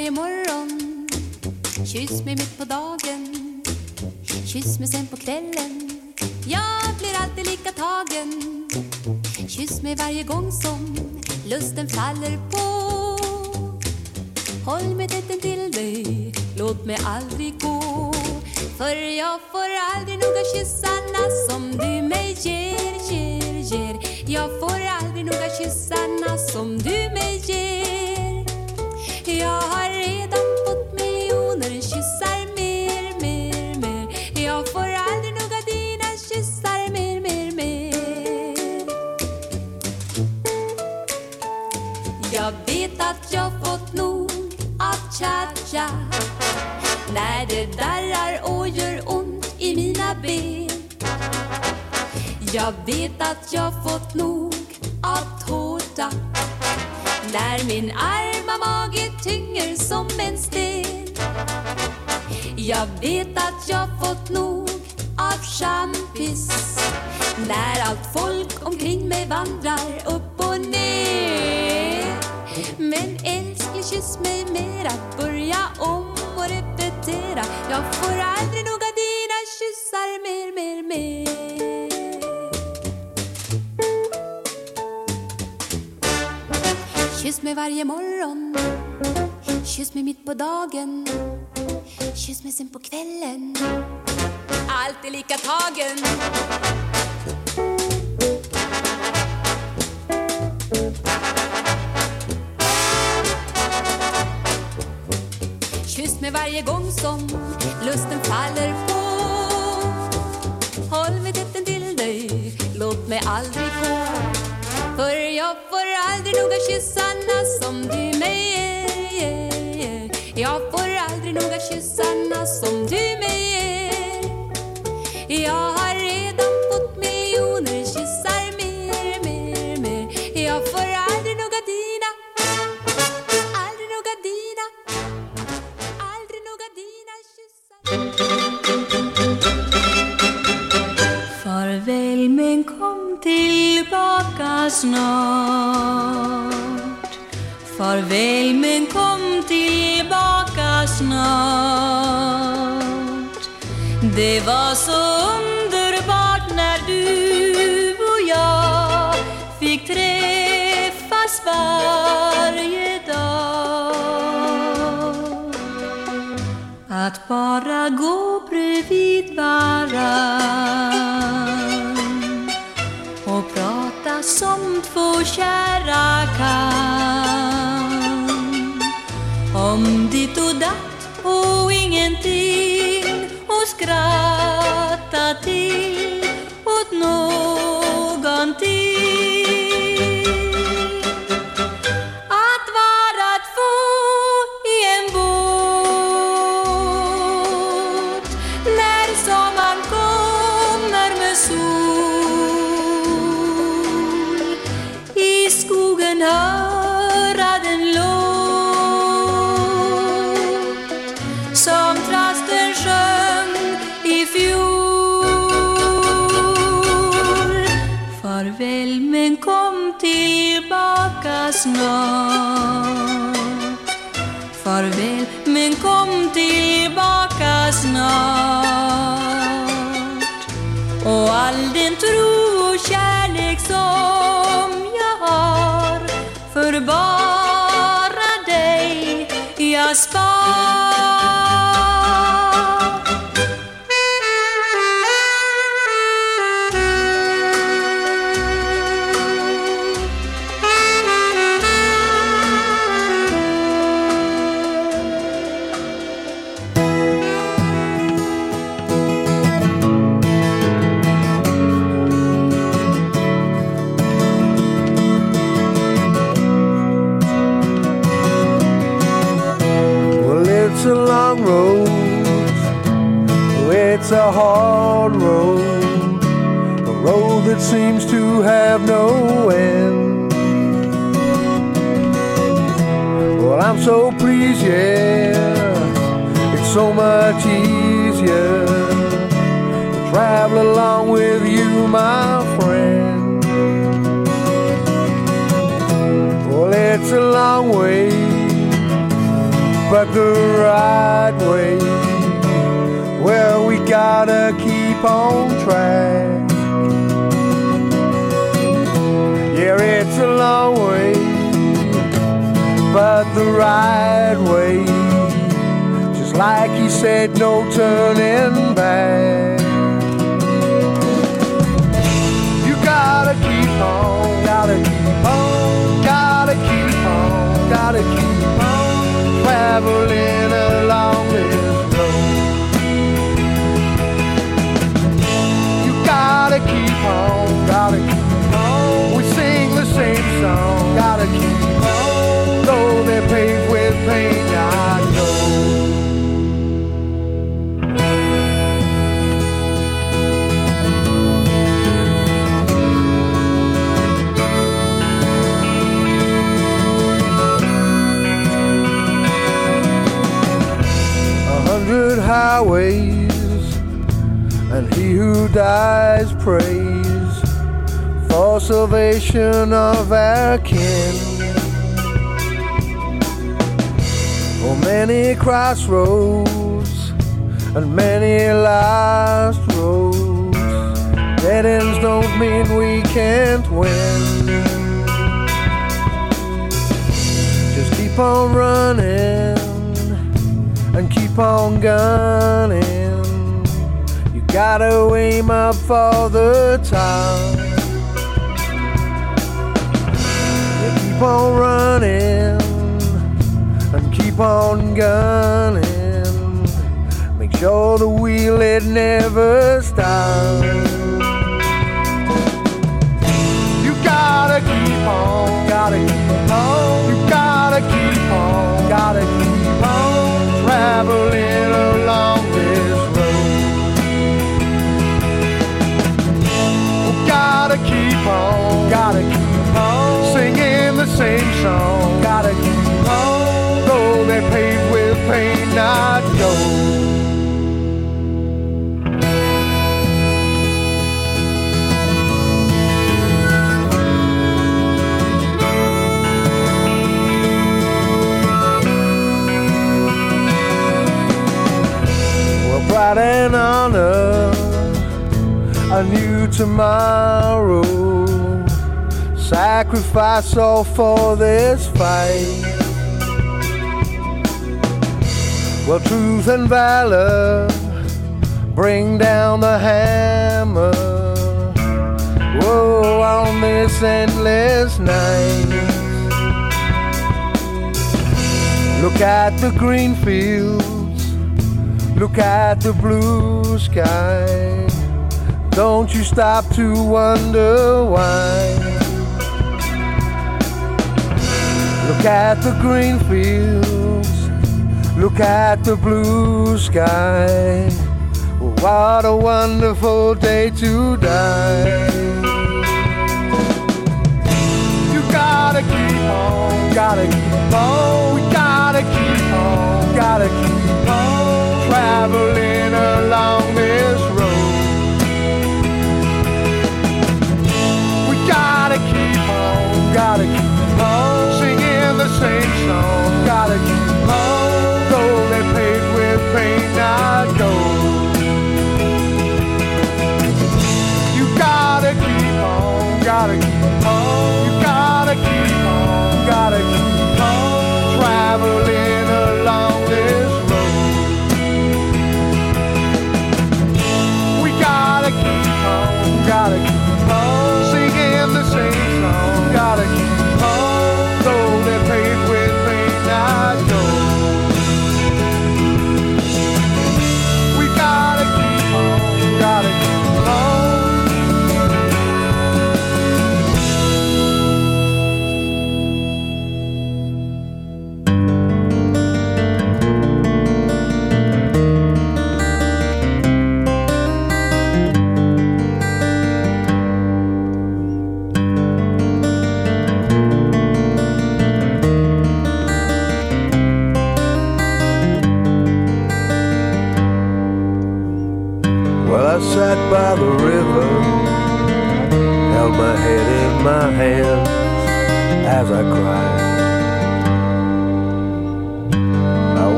Varje morgon. Kyss mig mitt på dagen. Kyss mig sen på kvällen. Jag blir alltid lika tagen. Kyss mig varje gång som lusten faller på. Håll mig tätt intill dig Låt mig aldrig gå. För jag får aldrig nog av kyssarna som du mig ger, ger, ger. Jag får aldrig nog av kyssarna som du Jag vet att jag fått nog av tårta. När min arma mage tynger som en sten. Jag vet att jag fått nog av champis. När allt folk omkring mig vandrar upp och ner. Men älskling kyss mig mera. Börja om och repetera. Jag får aldrig nog mig varje morgon. Kyss mig mitt på dagen. Kyss mig sen på kvällen. Alltid lika tagen. Kyss mig varje gång som lusten faller på. Håll mig tätt intill dig, låt mig aldrig gå för jag får aldrig nog av kyssarna som du mig ger. Jag får aldrig nog av kyssarna som du mig ger Jag har redan fått miljoner kyssar mer, mer, mer. Jag får aldrig nog av dina Aldrig nog av dina Aldrig nog av dina Farväl men kom tillbaka snart. Farväl men kom tillbaka snart. Det var så underbart när du och jag fick träffas varje dag. Att bara gå bredvid varann. Två kära kan om ditt och datt och ingenting och skratta till åt något snart Farväl men kom tillbaka snart. Och all den tro och kärlek som jag har För bara dig. Jag spar seems to have no end. Well, I'm so pleased, yeah. It's so much easier to travel along with you, my friend. Well, it's a long way but the right way. Well, we gotta keep on track. Yeah, it's a long way, but the right way. Just like he said, no turning back. You gotta keep on, gotta keep on, gotta keep on, gotta keep on traveling along this road. You gotta keep on, gotta keep gotta keep on. Though they're paved with pain, I know. a hundred highways, and he who dies prays for salvation of our kin. For oh, many crossroads and many lost roads, dead ends don't mean we can't win. Just keep on running and keep on gunning. You gotta aim up for the top. Keep on running and keep on gunning. Make sure the wheel it never stops. You gotta keep on, gotta keep on, you gotta keep on, gotta keep on traveling along this road. Oh, gotta keep on, gotta keep song. Gotta keep on, though they're paved with pain, not gold. Well, pride and honor, a new tomorrow. Sacrifice all for this fight. Well, truth and valor bring down the hammer. Whoa, on this endless night. Look at the green fields. Look at the blue sky. Don't you stop to wonder why. Look at the green fields. Look at the blue sky. What a wonderful day to die. You gotta keep on, gotta keep on, we gotta keep on, gotta keep on traveling along this same song,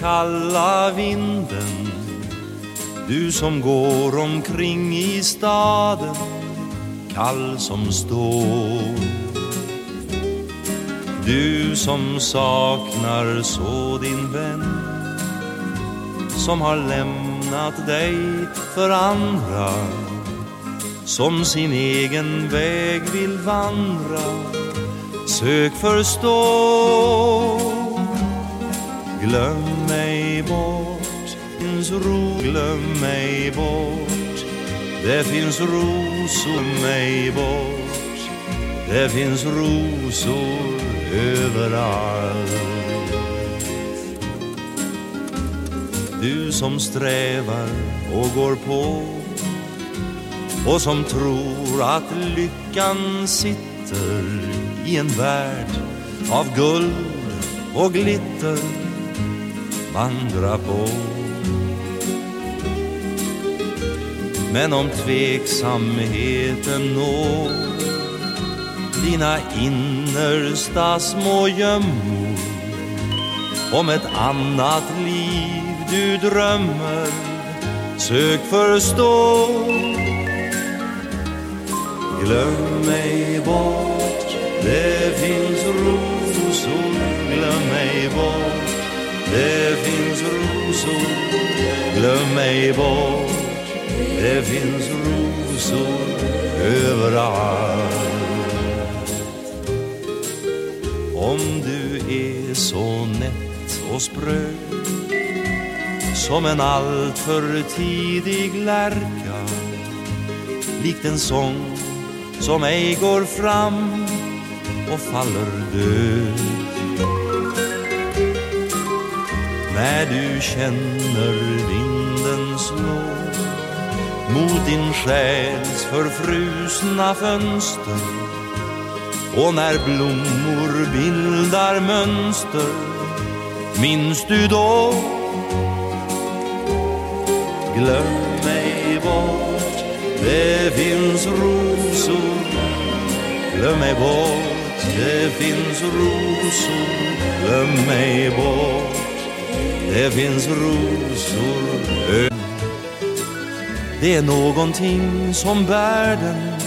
kalla vinden. Du som går omkring i staden Kall som står Du som saknar så din vän Som har lämnat dig för andra Som sin egen väg vill vandra. Sök förstå. Glöm finns ro, glöm mig bort. Det finns rosor, mig bort. Det finns rosor överallt. Du som strävar och går på och som tror att lyckan sitter i en värld av guld och glitter vandra på. Men om tveksamheten når dina innersta små gömmor om ett annat liv du drömmer sök förstå. Glöm mig bort, det finns rosor Glöm mig bort, det finns rosor Glöm mig bort. Det finns rosor överallt. Om du är så nätt och spröd Som en alltför tidig lärka Likt en sång som ej går fram och faller död. När du känner din mot din själs förfrusna fönster. Och när blommor bildar mönster minns du då? Glöm mig bort, det finns rosor. Glöm mig bort, det finns rosor. Glöm mig bort, det finns rosor. Det är någonting som bär den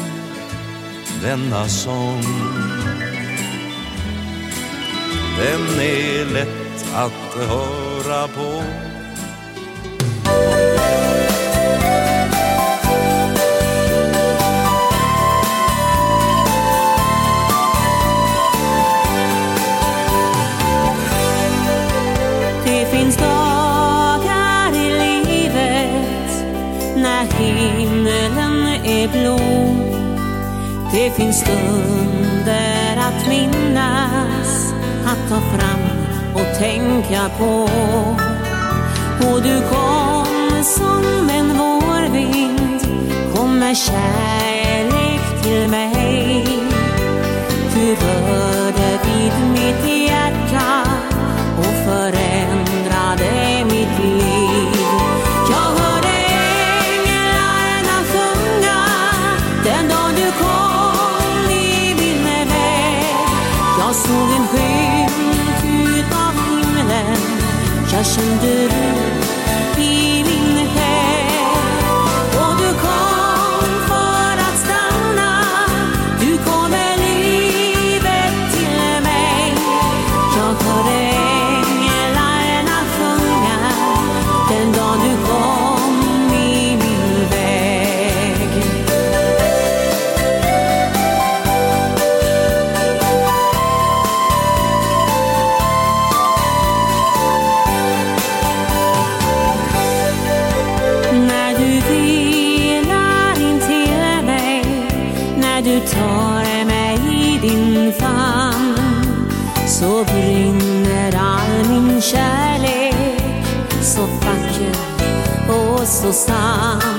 denna sång. Den är lätt att höra på. Är blå. Det finns stunder att minnas, att ta fram och tänka på. Och du kom som en vårvind, kom med kärlek till mig. Du rörde vid mitt hjärta och för Jag såg en skymt utav himlen, jag kände ro och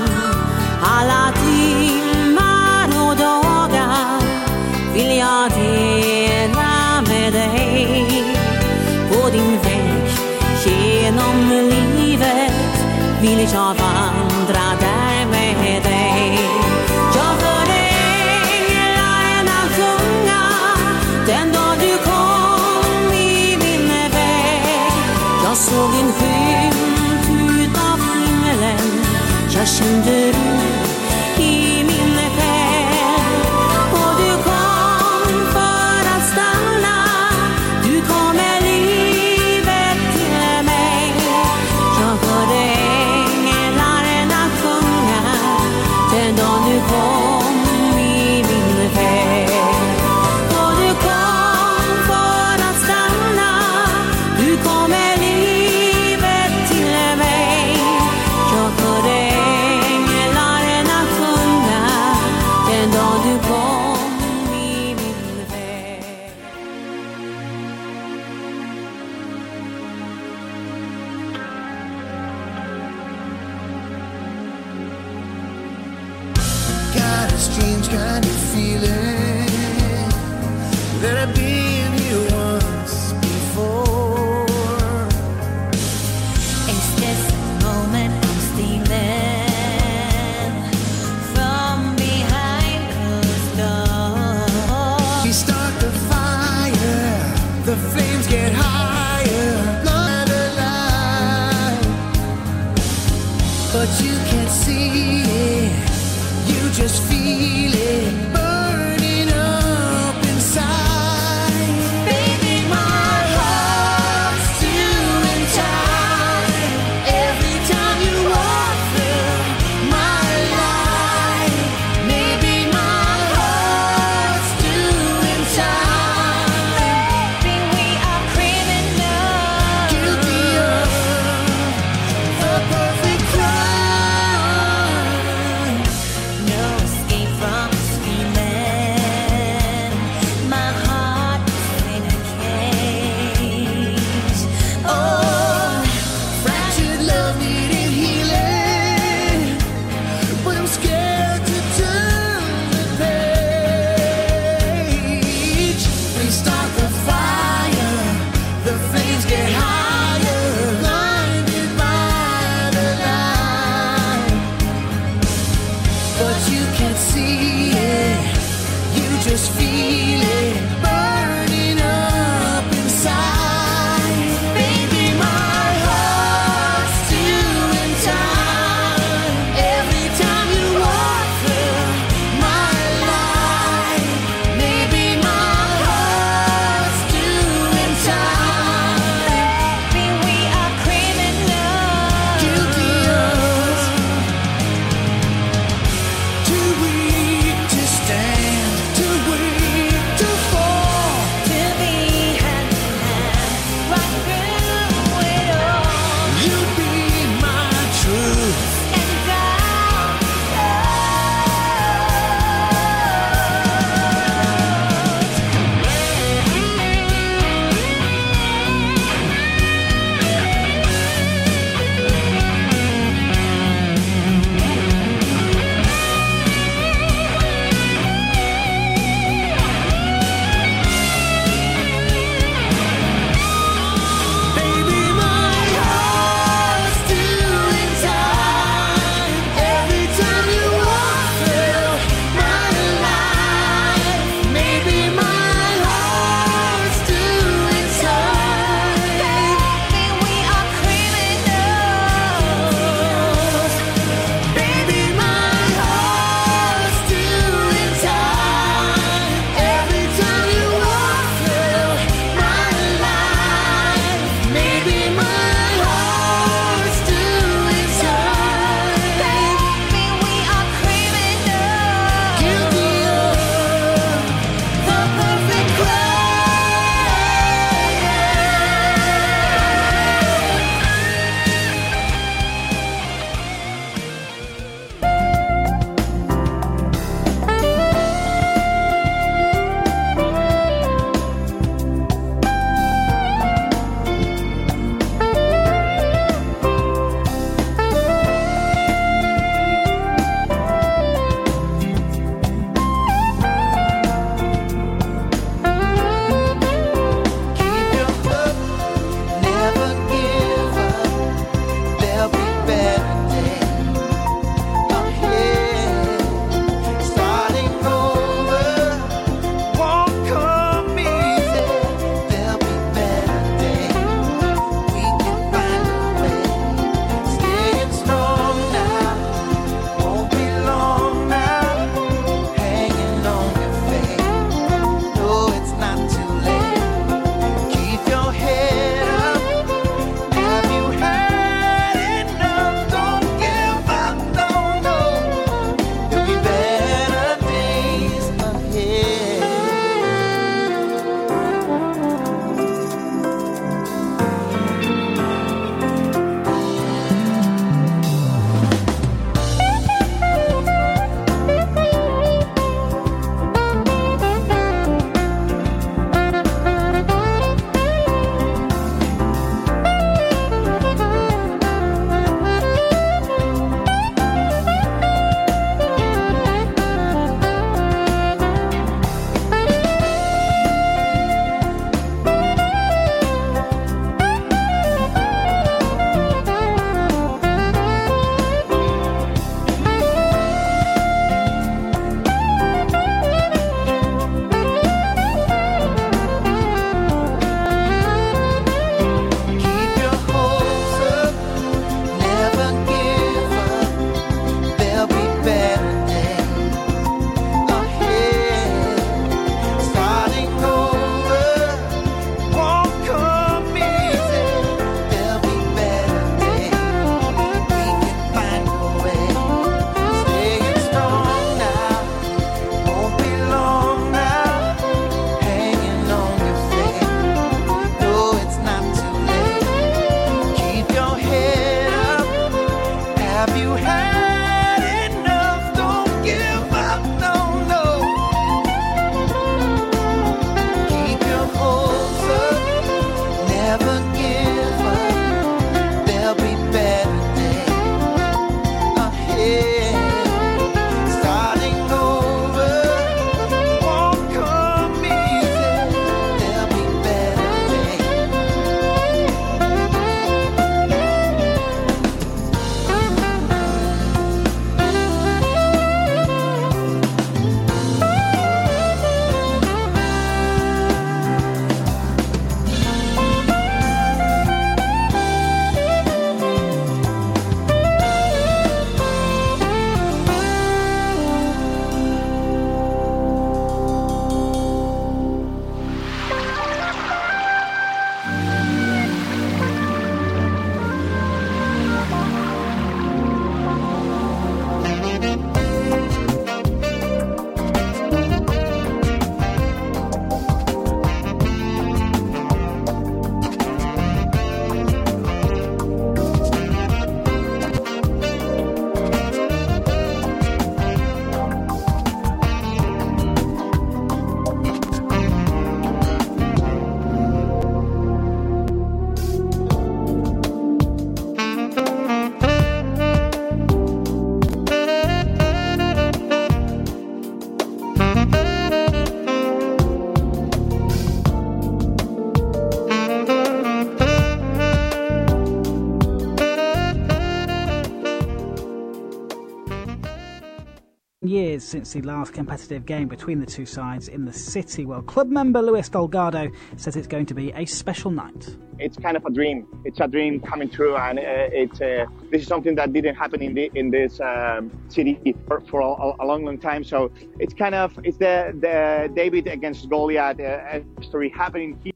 years since the last competitive game between the two sides in the city. Well, club member Luis Delgado says it's going to be a special night. it's kind of a dream. It's a dream coming true, and uh, it's uh, this is something that didn't happen in the in this um, city for, for a, a long, long time. So it's kind of it's the the David against Goliath uh, story happening here.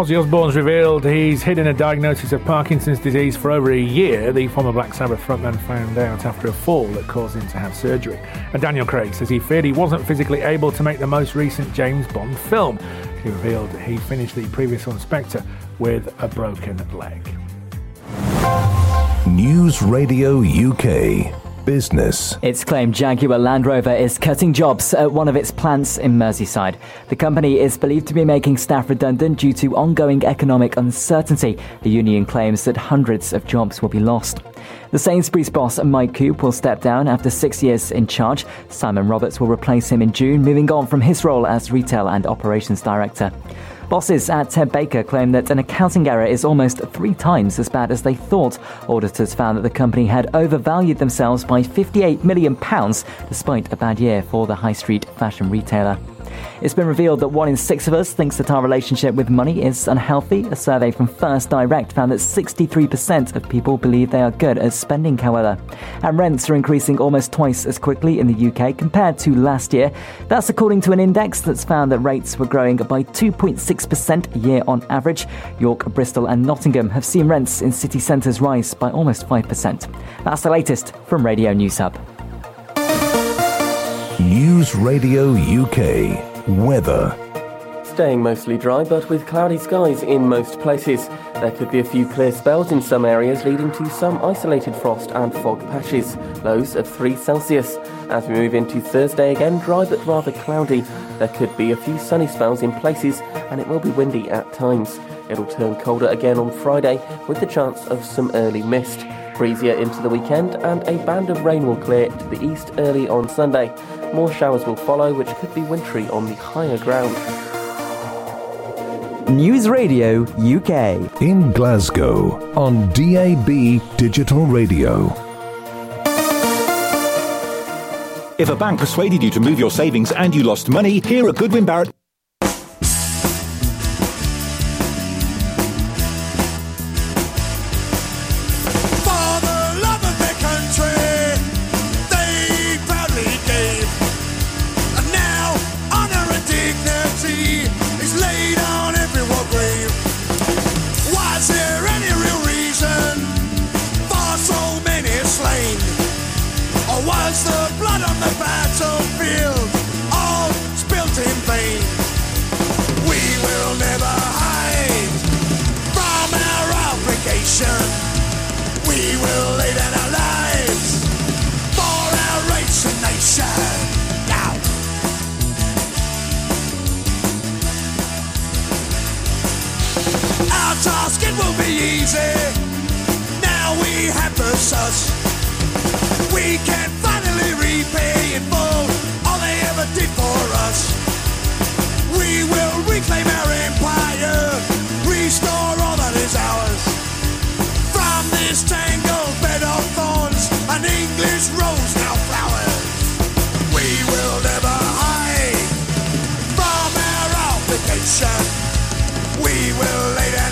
Ozzy Osbourne's revealed he's hidden a diagnosis of Parkinson's disease for over a year. The former Black Sabbath frontman found out after a fall that caused him to have surgery. And Daniel Craig says he feared he wasn't physically able to make the most recent James Bond film. He revealed he finished the previous one, Spectre, with a broken leg. News Radio UK. Business. It's claimed Jaguar Land Rover is cutting jobs at one of its plants in Merseyside. The company is believed to be making staff redundant due to ongoing economic uncertainty. The union claims that hundreds of jobs will be lost. The Sainsbury's boss, Mike Coop, will step down after six years in charge. Simon Roberts will replace him in June, moving on from his role as retail and operations director. Bosses at Ted Baker claim that an accounting error is almost three times as bad as they thought. Auditors found that the company had overvalued themselves by £58 million, despite a bad year for the high street fashion retailer. It's been revealed that one in six of us thinks that our relationship with money is unhealthy. A survey from First Direct found that 63% of people believe they are good at spending, however. And rents are increasing almost twice as quickly in the UK compared to last year. That's according to an index that's found that rates were growing by 2.6% a year on average. York, Bristol, and Nottingham have seen rents in city centres rise by almost 5%. That's the latest from Radio News Hub. News Radio UK. Weather. Staying mostly dry, but with cloudy skies in most places. There could be a few clear spells in some areas, leading to some isolated frost and fog patches. Lows of 3 Celsius. As we move into Thursday, again dry but rather cloudy. There could be a few sunny spells in places, and it will be windy at times. It'll turn colder again on Friday, with the chance of some early mist. Breezier into the weekend, and a band of rain will clear to the east early on Sunday. More showers will follow, which could be wintry on the higher ground. News Radio UK. In Glasgow on DAB Digital Radio. If a bank persuaded you to move your savings and you lost money, here at Goodwin Barrett. Our race and nation. Now. Our task it will be easy. Now we have the sus. We can finally repay in full all they ever did for us. We will reclaim our empire, restore all that is ours. From this tangled bed of thorns, an English rose now flowers. We will lay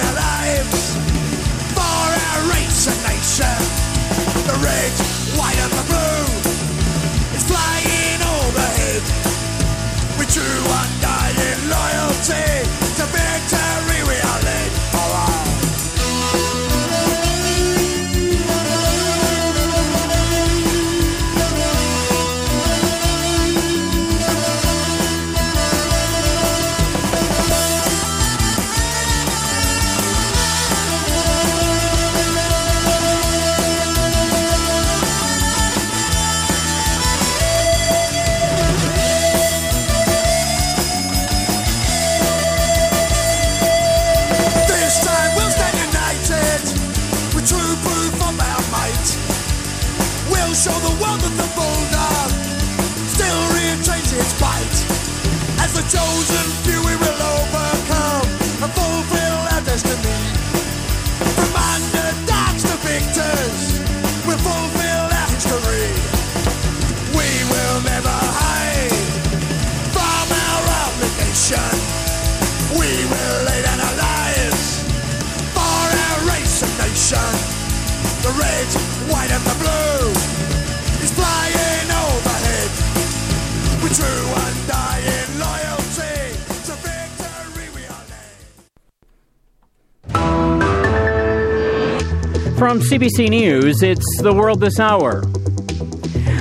From CBC News, it's The World This Hour.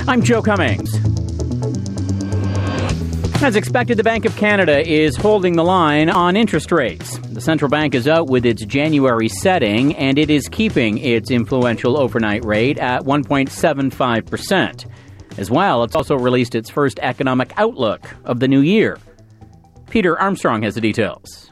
I'm Joe Cummings. As expected, the Bank of Canada is holding the line on interest rates. The central bank is out with its January setting, and it is keeping its influential overnight rate at 1.75%. As well, it's also released its first economic outlook of the new year. Peter Armstrong has the details.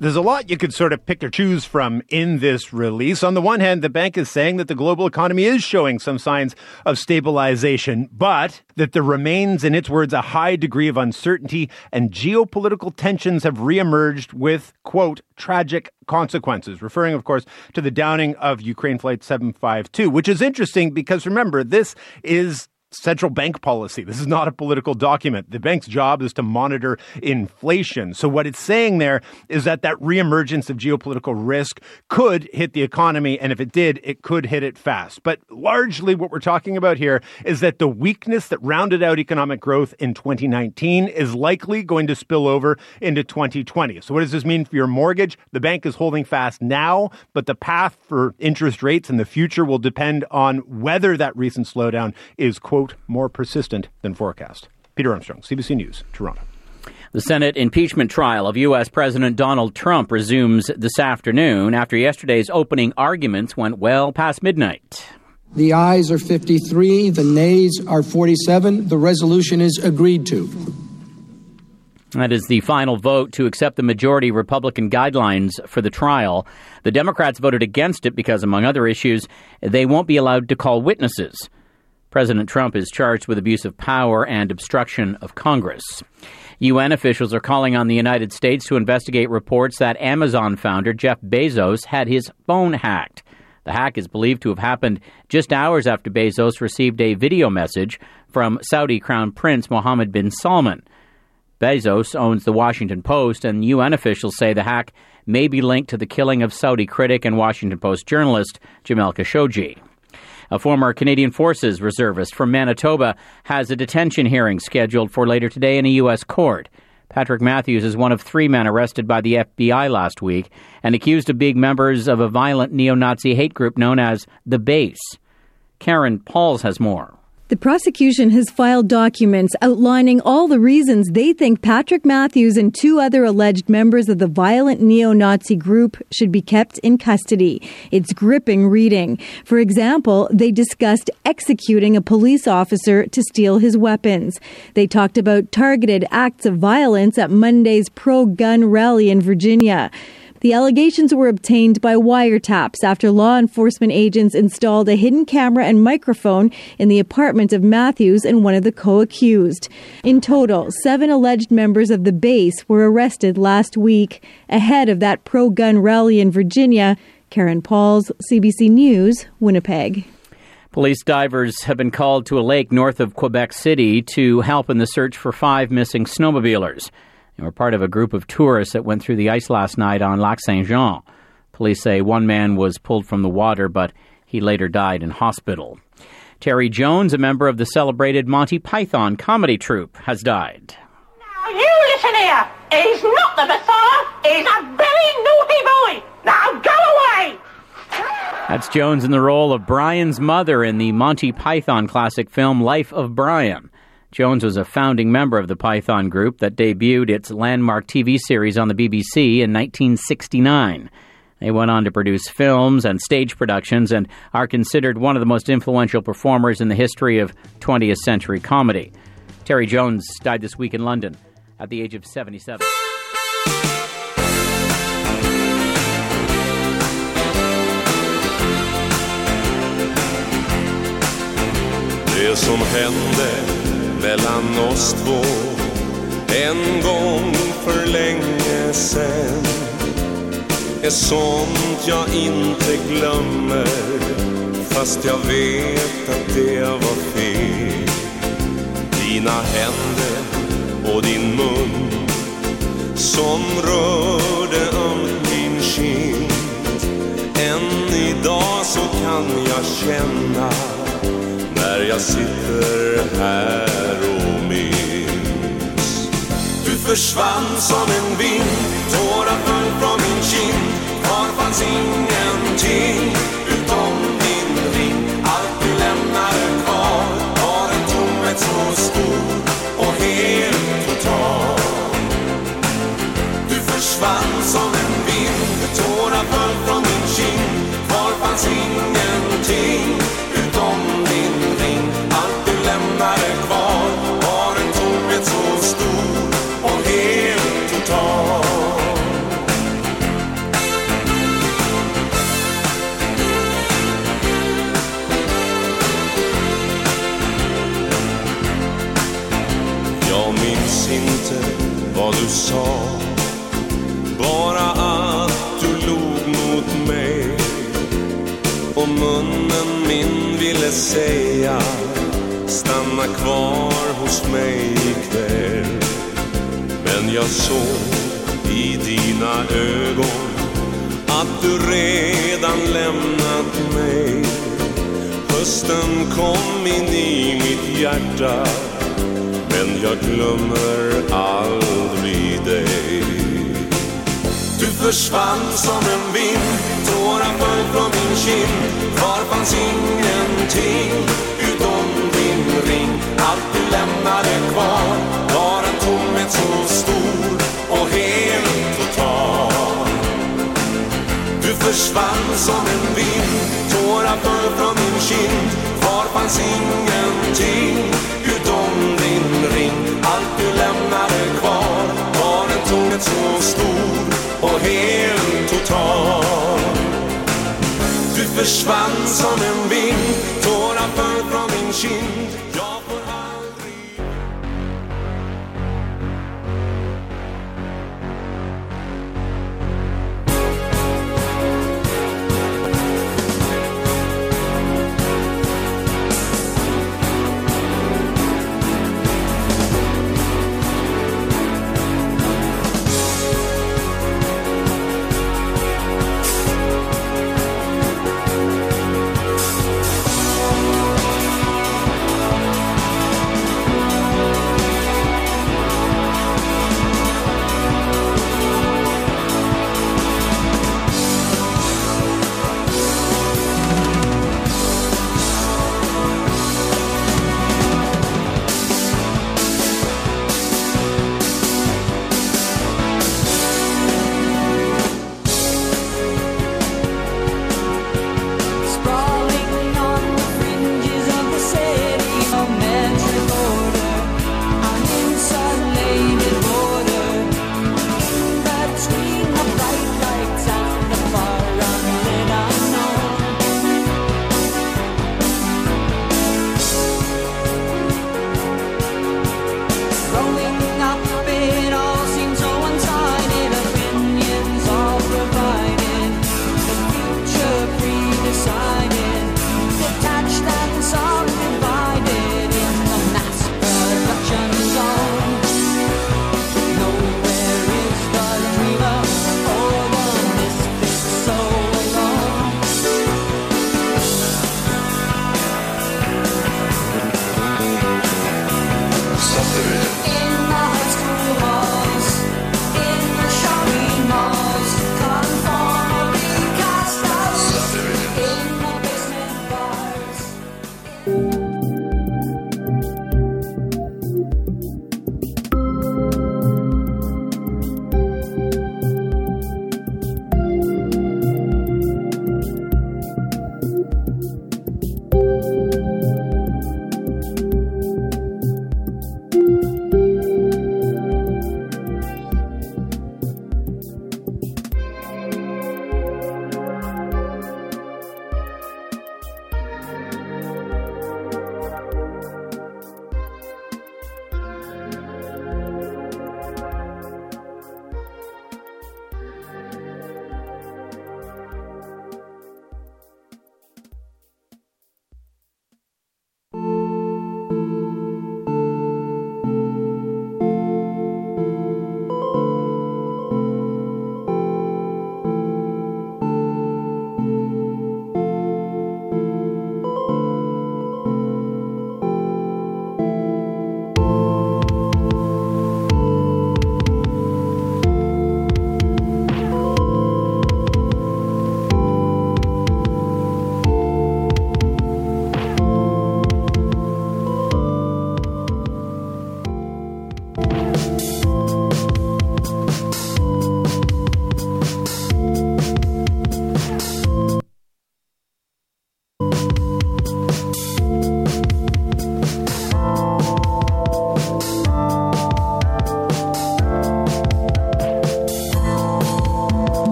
There's a lot you could sort of pick or choose from in this release. On the one hand, the bank is saying that the global economy is showing some signs of stabilization, but that there remains, in its words, a high degree of uncertainty and geopolitical tensions have reemerged with, quote, tragic consequences, referring, of course, to the downing of Ukraine Flight 752, which is interesting because remember, this is central bank policy. This is not a political document. The bank's job is to monitor inflation. So what it's saying there is that that reemergence of geopolitical risk could hit the economy. And if it did, it could hit it fast. But largely what we're talking about here is that the weakness that rounded out economic growth in 2019 is likely going to spill over into 2020. So what does this mean for your mortgage? The bank is holding fast now, but the path for interest rates in the future will depend on whether that recent slowdown is quote more persistent than forecast. Peter Armstrong, CBC News, Toronto. The Senate impeachment trial of U.S. President Donald Trump resumes this afternoon after yesterday's opening arguments went well past midnight. The ayes are 53, the nays are 47. The resolution is agreed to. That is the final vote to accept the majority Republican guidelines for the trial. The Democrats voted against it because, among other issues, they won't be allowed to call witnesses. President Trump is charged with abuse of power and obstruction of Congress. UN officials are calling on the United States to investigate reports that Amazon founder Jeff Bezos had his phone hacked. The hack is believed to have happened just hours after Bezos received a video message from Saudi Crown Prince Mohammed bin Salman. Bezos owns the Washington Post, and UN officials say the hack may be linked to the killing of Saudi critic and Washington Post journalist Jamal Khashoggi. A former Canadian Forces reservist from Manitoba has a detention hearing scheduled for later today in a U.S. court. Patrick Matthews is one of three men arrested by the FBI last week and accused of being members of a violent neo Nazi hate group known as The Base. Karen Pauls has more. The prosecution has filed documents outlining all the reasons they think Patrick Matthews and two other alleged members of the violent neo Nazi group should be kept in custody. It's gripping reading. For example, they discussed executing a police officer to steal his weapons. They talked about targeted acts of violence at Monday's pro gun rally in Virginia. The allegations were obtained by wiretaps after law enforcement agents installed a hidden camera and microphone in the apartment of Matthews and one of the co accused. In total, seven alleged members of the base were arrested last week ahead of that pro gun rally in Virginia. Karen Pauls, CBC News, Winnipeg. Police divers have been called to a lake north of Quebec City to help in the search for five missing snowmobilers. They were part of a group of tourists that went through the ice last night on Lac Saint Jean. Police say one man was pulled from the water, but he later died in hospital. Terry Jones, a member of the celebrated Monty Python comedy troupe, has died. Now you listen here. He's not the Messiah. He's a very naughty boy. Now go away. That's Jones in the role of Brian's mother in the Monty Python classic film Life of Brian. Jones was a founding member of the Python group that debuted its landmark TV series on the BBC in 1969. They went on to produce films and stage productions and are considered one of the most influential performers in the history of 20th century comedy. Terry Jones died this week in London at the age of 77. Det som hände mellan oss två en gång för länge sen är sånt jag inte glömmer fast jag vet att det var fel. Dina händer och din mun som rörde om min kind. Än idag så kan jag känna när jag sitter här och minns. Du försvann som en vind, tårar föll från min kind. Kvar fanns ingenting ville säga Stanna kvar hos mig ikväll. Men jag såg i dina ögon att du redan lämnat mig. Hösten kom in i mitt hjärta Men jag glömmer aldrig försvann som en vind. Tårar föll från min kind. Kvar fanns ingenting utom din ring? Allt du lämnade kvar var en tomhet så stor och helt total. Du försvann som en vind. Tårar föll från min kind. Kvar fanns ingenting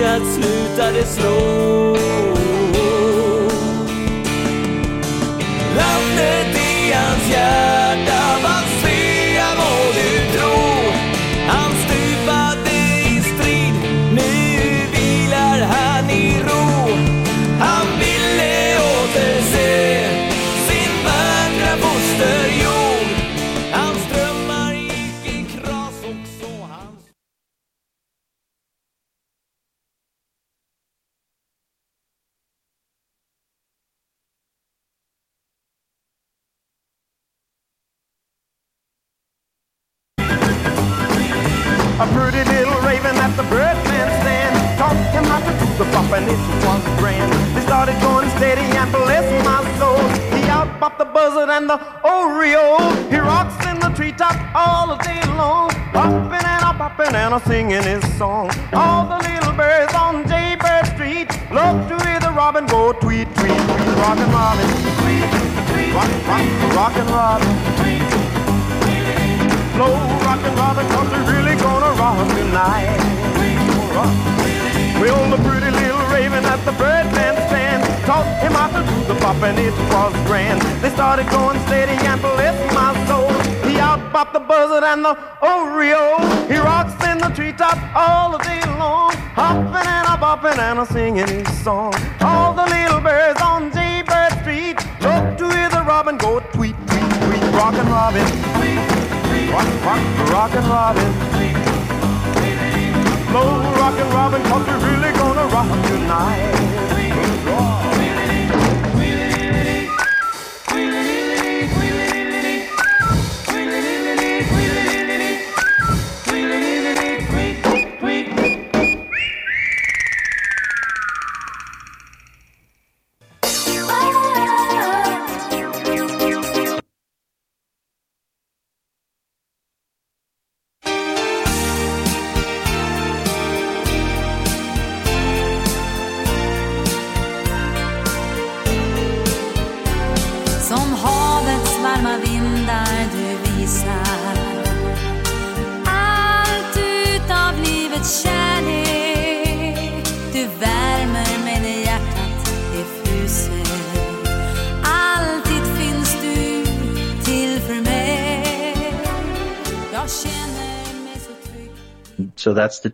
hjärtat slutade slå. Landet i hans hjärta.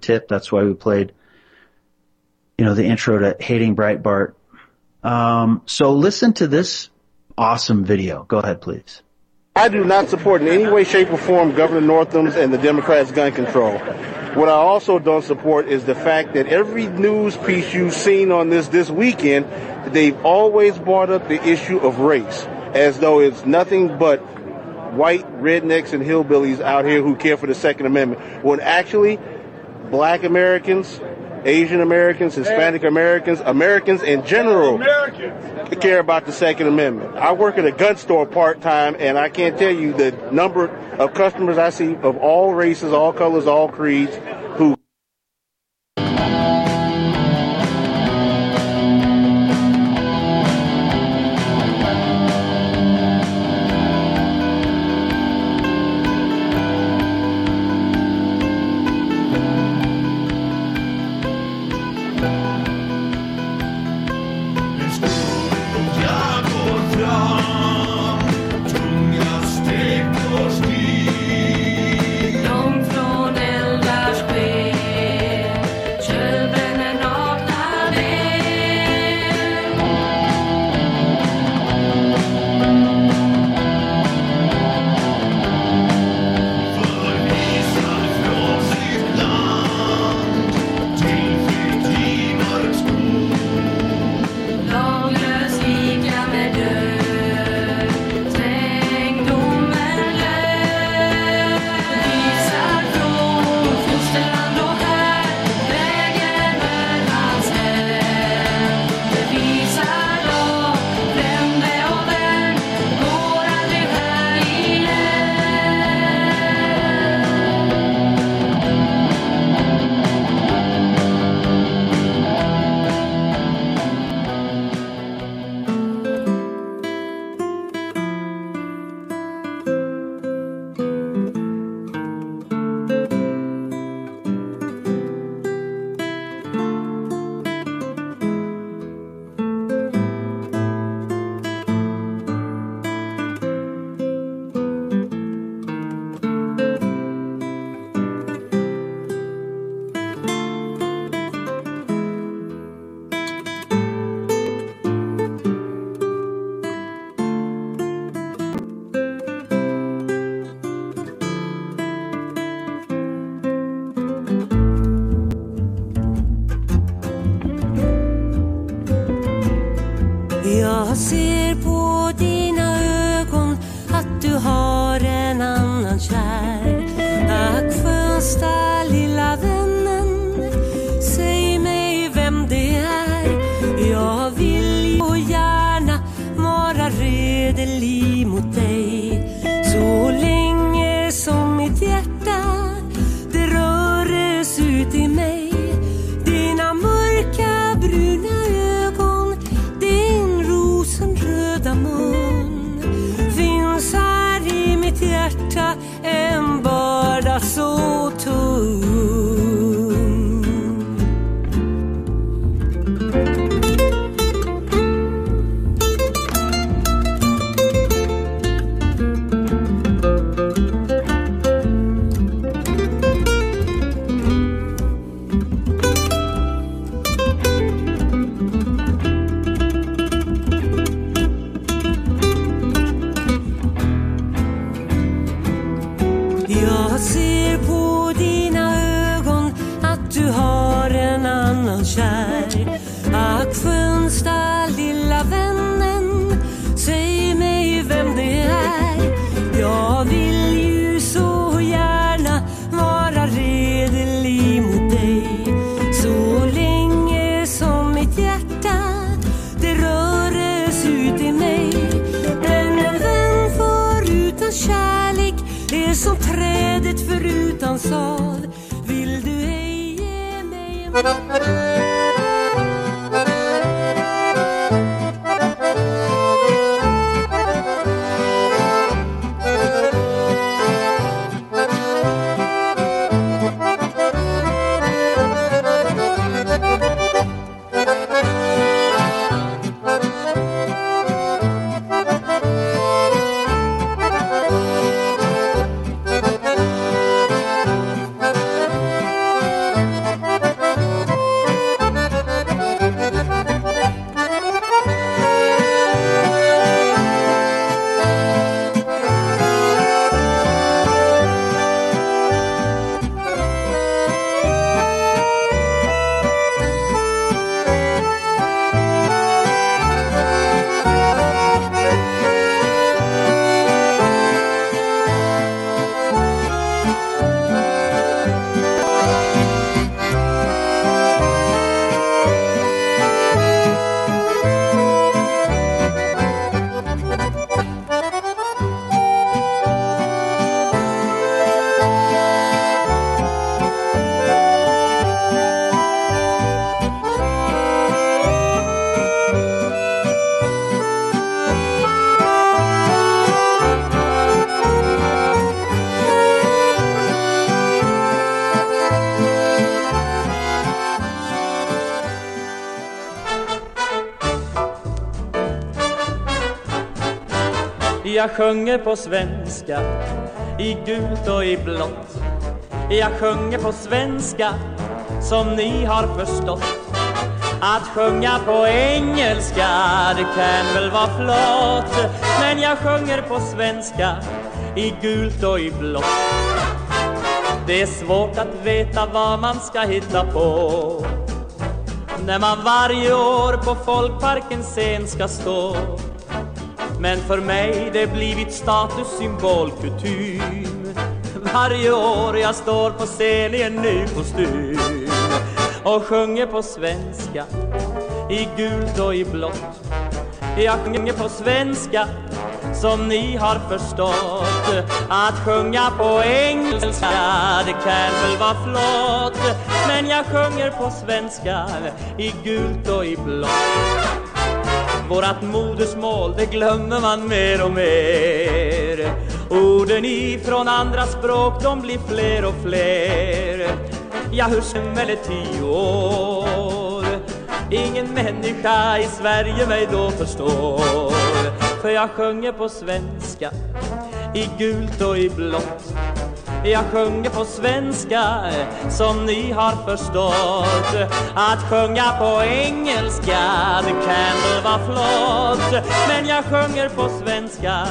Tip. That's why we played, you know, the intro to Hating Breitbart. Um, so listen to this awesome video. Go ahead, please. I do not support in any way, shape, or form Governor Northam's and the Democrats' gun control. What I also don't support is the fact that every news piece you've seen on this this weekend, they've always brought up the issue of race as though it's nothing but white rednecks and hillbillies out here who care for the Second Amendment. When actually, black Americans, Asian Americans, Hispanic Americans, Americans in general care about the Second Amendment. I work at a gun store part time, and I can't tell you the number of customers I see of all races, all colors, all creeds who Jag sjunger på svenska i gult och i blått. Jag sjunger på svenska som ni har förstått. Att sjunga på engelska, det kan väl vara flott. Men jag sjunger på svenska i gult och i blått. Det är svårt att veta vad man ska hitta på när man varje år på Folkparkens scen ska stå. Men för mig det blivit status, symbol, kutym. Varje år jag står på scen i en ny kostym Och sjunger på svenska i gult och i blått. Jag sjunger på svenska som ni har förstått. Att sjunga på engelska, det kan väl vara flott. Men jag sjunger på svenska i gult och i blått. Vårat modersmål, det glömmer man mer och mer. Orden ifrån andra språk, de blir fler och fler. Ja, hur som eller tio år. Ingen människa i Sverige mig då förstår. För jag sjunger på svenska i gult och i blått jag sjunger på svenska som ni har förstått. Att sjunga på engelska, det kan väl vara flott. Men jag sjunger på svenska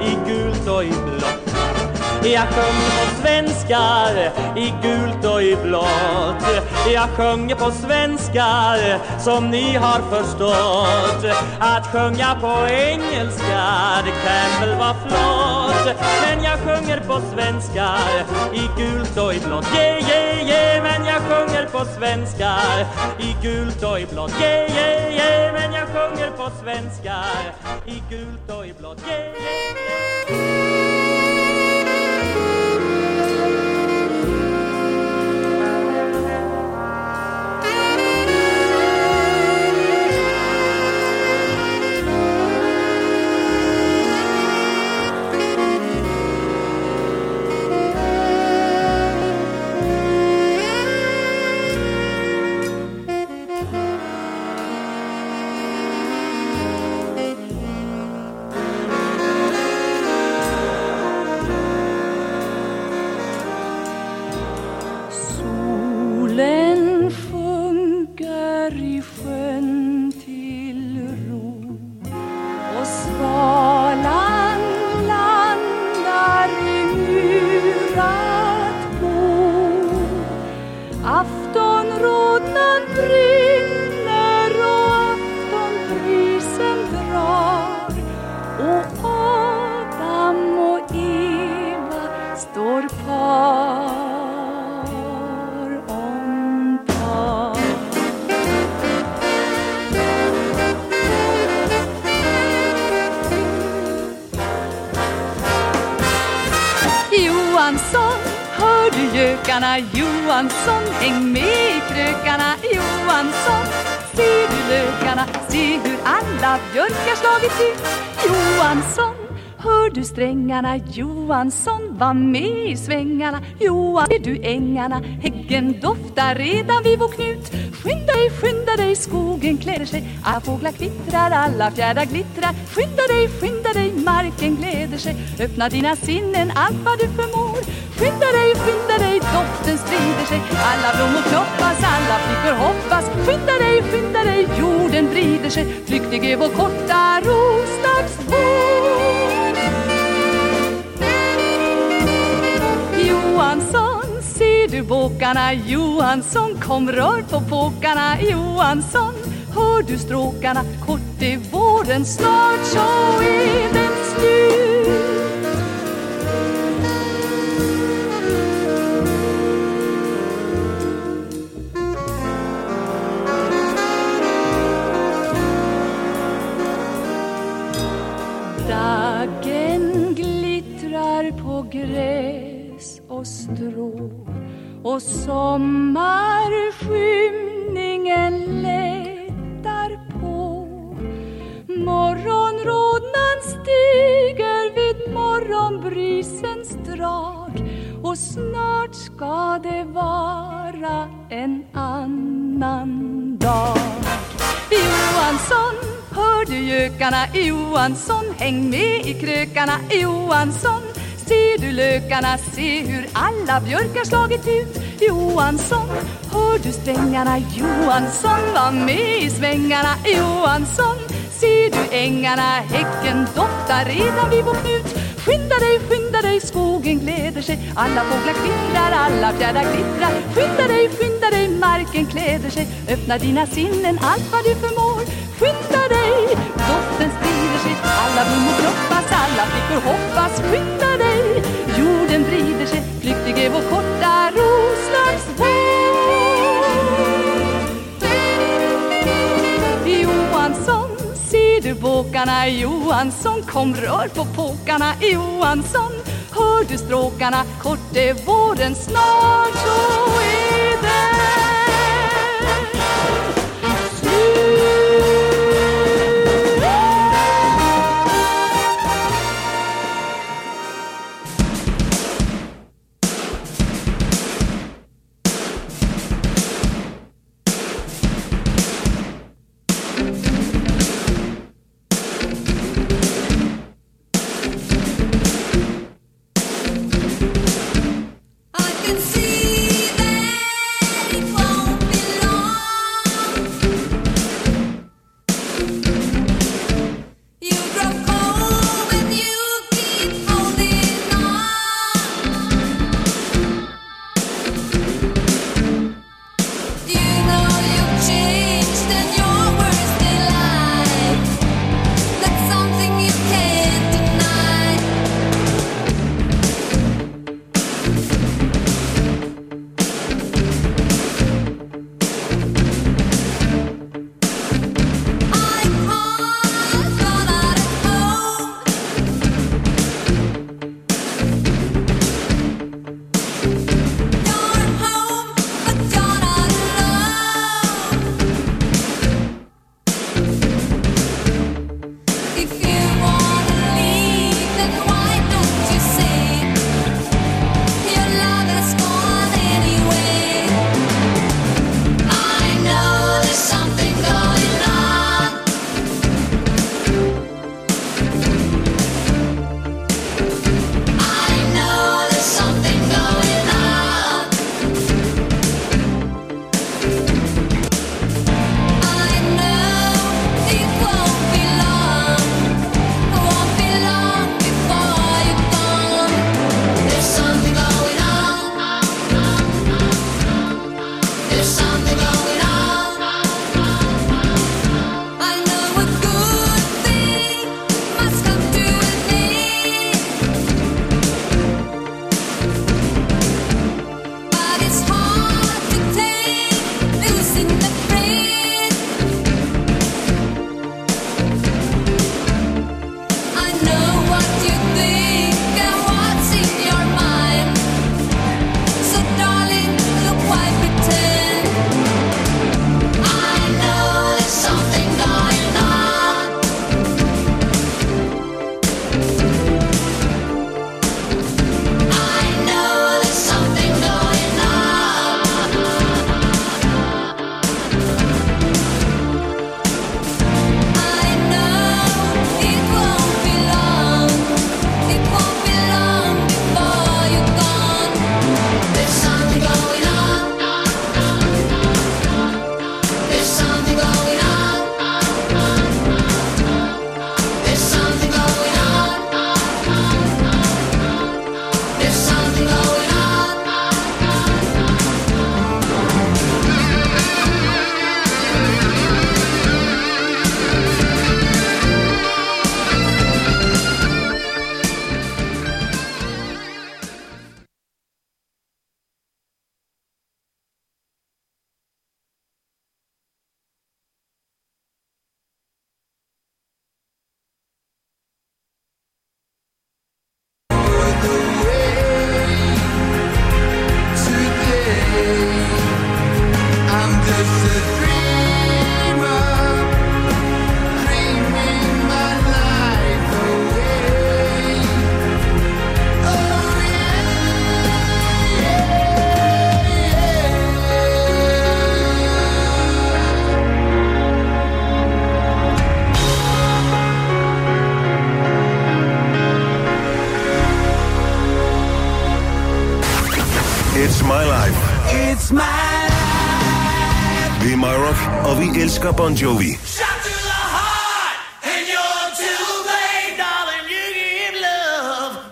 i gult och i blått jag sjunger på svenskar i gult och i blått. Jag sjunger på svenskar som ni har förstått. Att sjunga på engelska, det kan väl vara flott. Men jag sjunger på svenskar i gult och i blått. Yeah, yeah, yeah, men jag sjunger på svenskar i gult och i blått. Yeah, yeah, yeah, men jag sjunger på svenskar i gult och i blått. Yeah, yeah, yeah. Krökarna Johansson Häng med i krökarna Johansson. Ser du lökarna Se hur alla björkar slagit ut Johansson du strängarna Johansson Var med i svängarna. Johan Ser du ängarna? Häggen doftar redan vid vår knut. Skynda dig, skynda dig Skogen kläder sig. Alla fåglar kvittrar Alla fjärdar glittrar. Skynda dig, skynda dig Marken gläder sig. Öppna dina sinnen Allt vad du förmår. Skynda dig, skynda dig Doften sprider sig. Alla blommor knoppas Alla flickor hoppas. Skynda dig, skynda dig Jorden vrider sig. Flyktig är vår korta roslagsvår Johansson, ser du båkarna? Johansson, kom rör på påkarna Johansson, hör du stråkarna? Kort är våren, snart så är den slut. Daggen glittrar på gräs och strå och sommarskymningen lättar på. Morgonrodnan stiger vid morgonbrisens drag och snart ska det vara en annan dag. Johansson, hör du gökarna? Johansson, häng med i krökarna. Johansson Ser du lökarna, se hur alla björkar slagit ut? Johansson, hör du strängarna Johansson, var med i svängarna. Johansson Ser du ängarna, häcken doftar redan vid vår knut. Skynda dig, skynda dig, skogen gläder sig. Alla fåglar kvittrar, alla fjärdar glittrar. Skynda dig, skynda dig, marken kläder sig. Öppna dina sinnen, allt vad du förmår. Skynda dig, doften sprider sig Alla blommor knoppas, alla flickor hoppas. Skynda dig, jorden vrider sig. Flyktig är vår korta roslagsvår Johansson, ser du båkarna Johansson, kom rör på påkarna. Johansson Hör du stråkarna, kort är våren snart så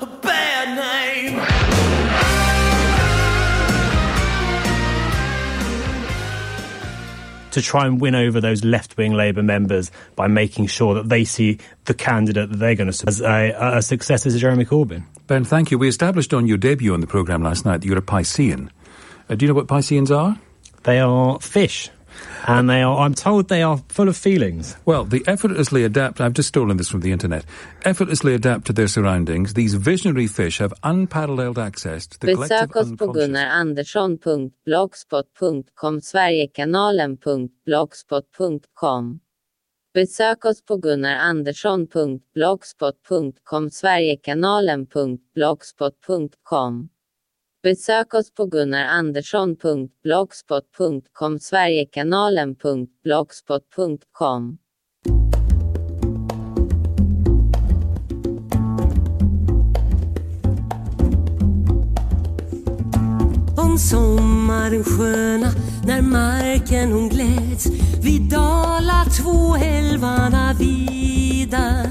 a bad name. to try and win over those left-wing Labour members by making sure that they see the candidate that they're going to as a, a successor to Jeremy Corbyn. Ben, thank you. We established on your debut on the programme last night that you're a Piscean. Uh, do you know what Pisceans are? They are fish. And they are, I'm told they are full of feelings. Well, they effortlessly adapt. I've just stolen this from the internet. Effortlessly adapt to their surroundings. These visionary fish have unparalleled access to the collective Besök oss på gunnarandersson.blogspot.com Sverigekanalen.blogspot.com Besök oss på gunnarandersson.blogspot.com Sverigekanalen.blogspot.com Besök oss på gunnarandersson.blogspot.com Sverigekanalen.blogspot.com Om sommaren sköna när marken hon gläds vid dala två älvarna vida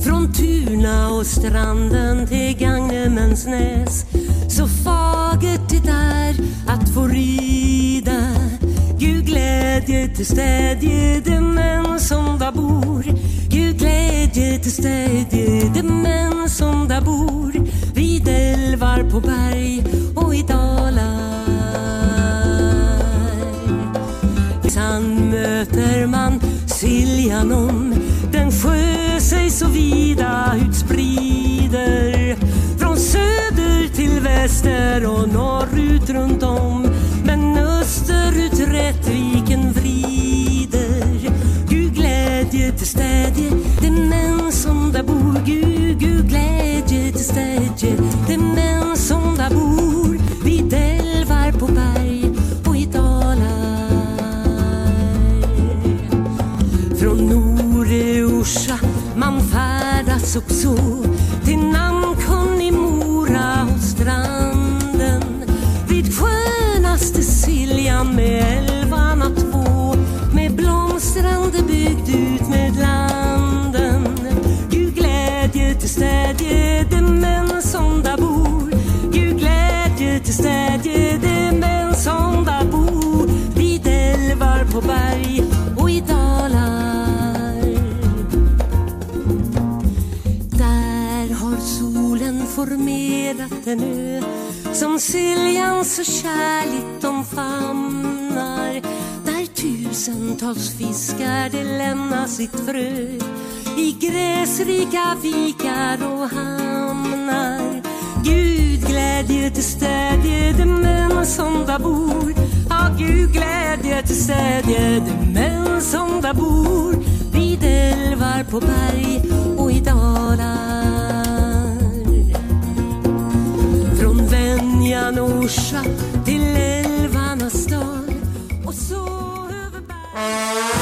från Tuna och stranden till Gagnemensnäs så fagert det är att få rida. Gud glädje till städje de män som där bor. Gud glädje till städje de män som där bor. Vid älvar på berg och i dalar. San möter man Siljan om den sjö sig så vida utsprider från söder till väster och norrut runt om. Men österut Rättviken vrider. Gud glädje till städje de män som där bor. Gud, Gud glädje till städje de män som där bor. Soxo till namnkunnig i Mora och stranden vid skönaste Siljan med älvarna två. Med blomstrande byggd ut med landen. Gud glädje till städje de män som där bor. Gud glädje till städje de män som där bor. Vid älvar på berg formerat en ö som Siljan så kärligt omfamnar där tusentals fiskar de lämnar sitt frö i gräsrika vikar och hamnar. Gud glädje till städje de män som där bor. Ja, Gud glädje till städje de män som där bor. Vid älvar på berg och i dalar. Från Venjan Orsa till älvarnas dal och så över bergen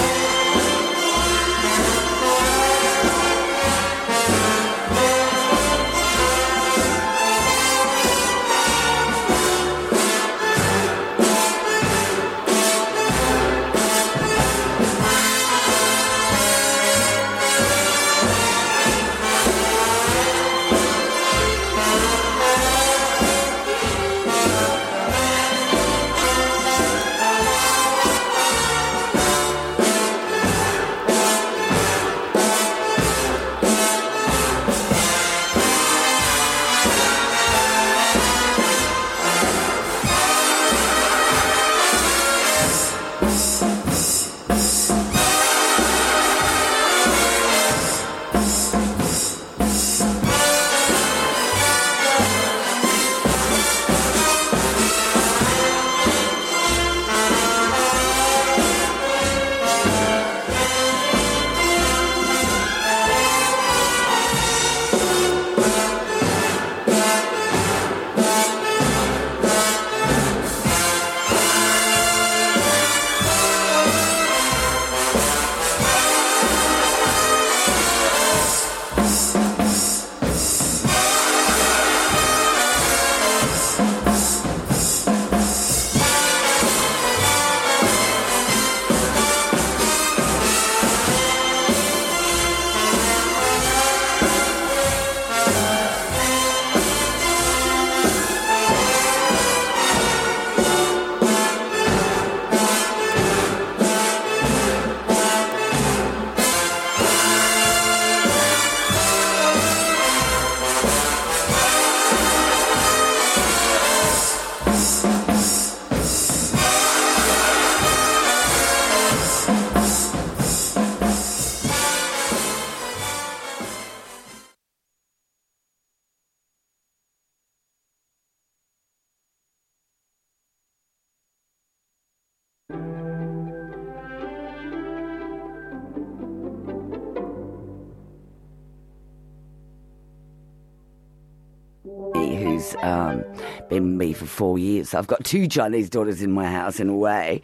me for four years. I've got two Chinese daughters in my house in a way,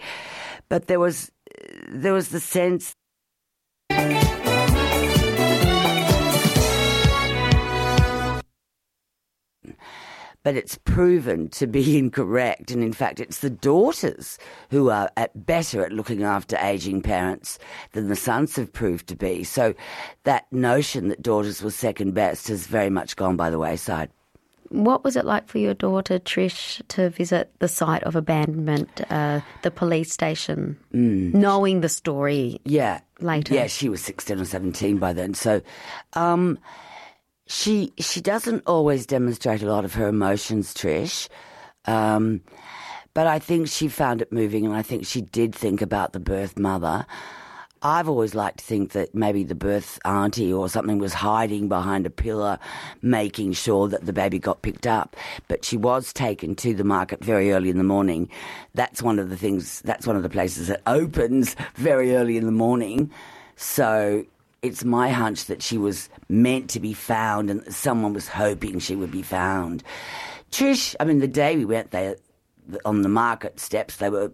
but there was there was the sense but it's proven to be incorrect. And in fact, it's the daughters who are at better at looking after aging parents than the sons have proved to be. So that notion that daughters were second best has very much gone by the wayside. What was it like for your daughter Trish to visit the site of abandonment, uh, the police station, knowing the story? Yeah. Later. Yeah, she was 16 or 17 by then. So, um, she, she doesn't always demonstrate a lot of her emotions, Trish. Um, but I think she found it moving and I think she did think about the birth mother. I've always liked to think that maybe the birth auntie or something was hiding behind a pillar, making sure that the baby got picked up. But she was taken to the market very early in the morning. That's one of the things, that's one of the places that opens very early in the morning. So it's my hunch that she was meant to be found and someone was hoping she would be found. Trish, I mean, the day we went there, on the market steps, they were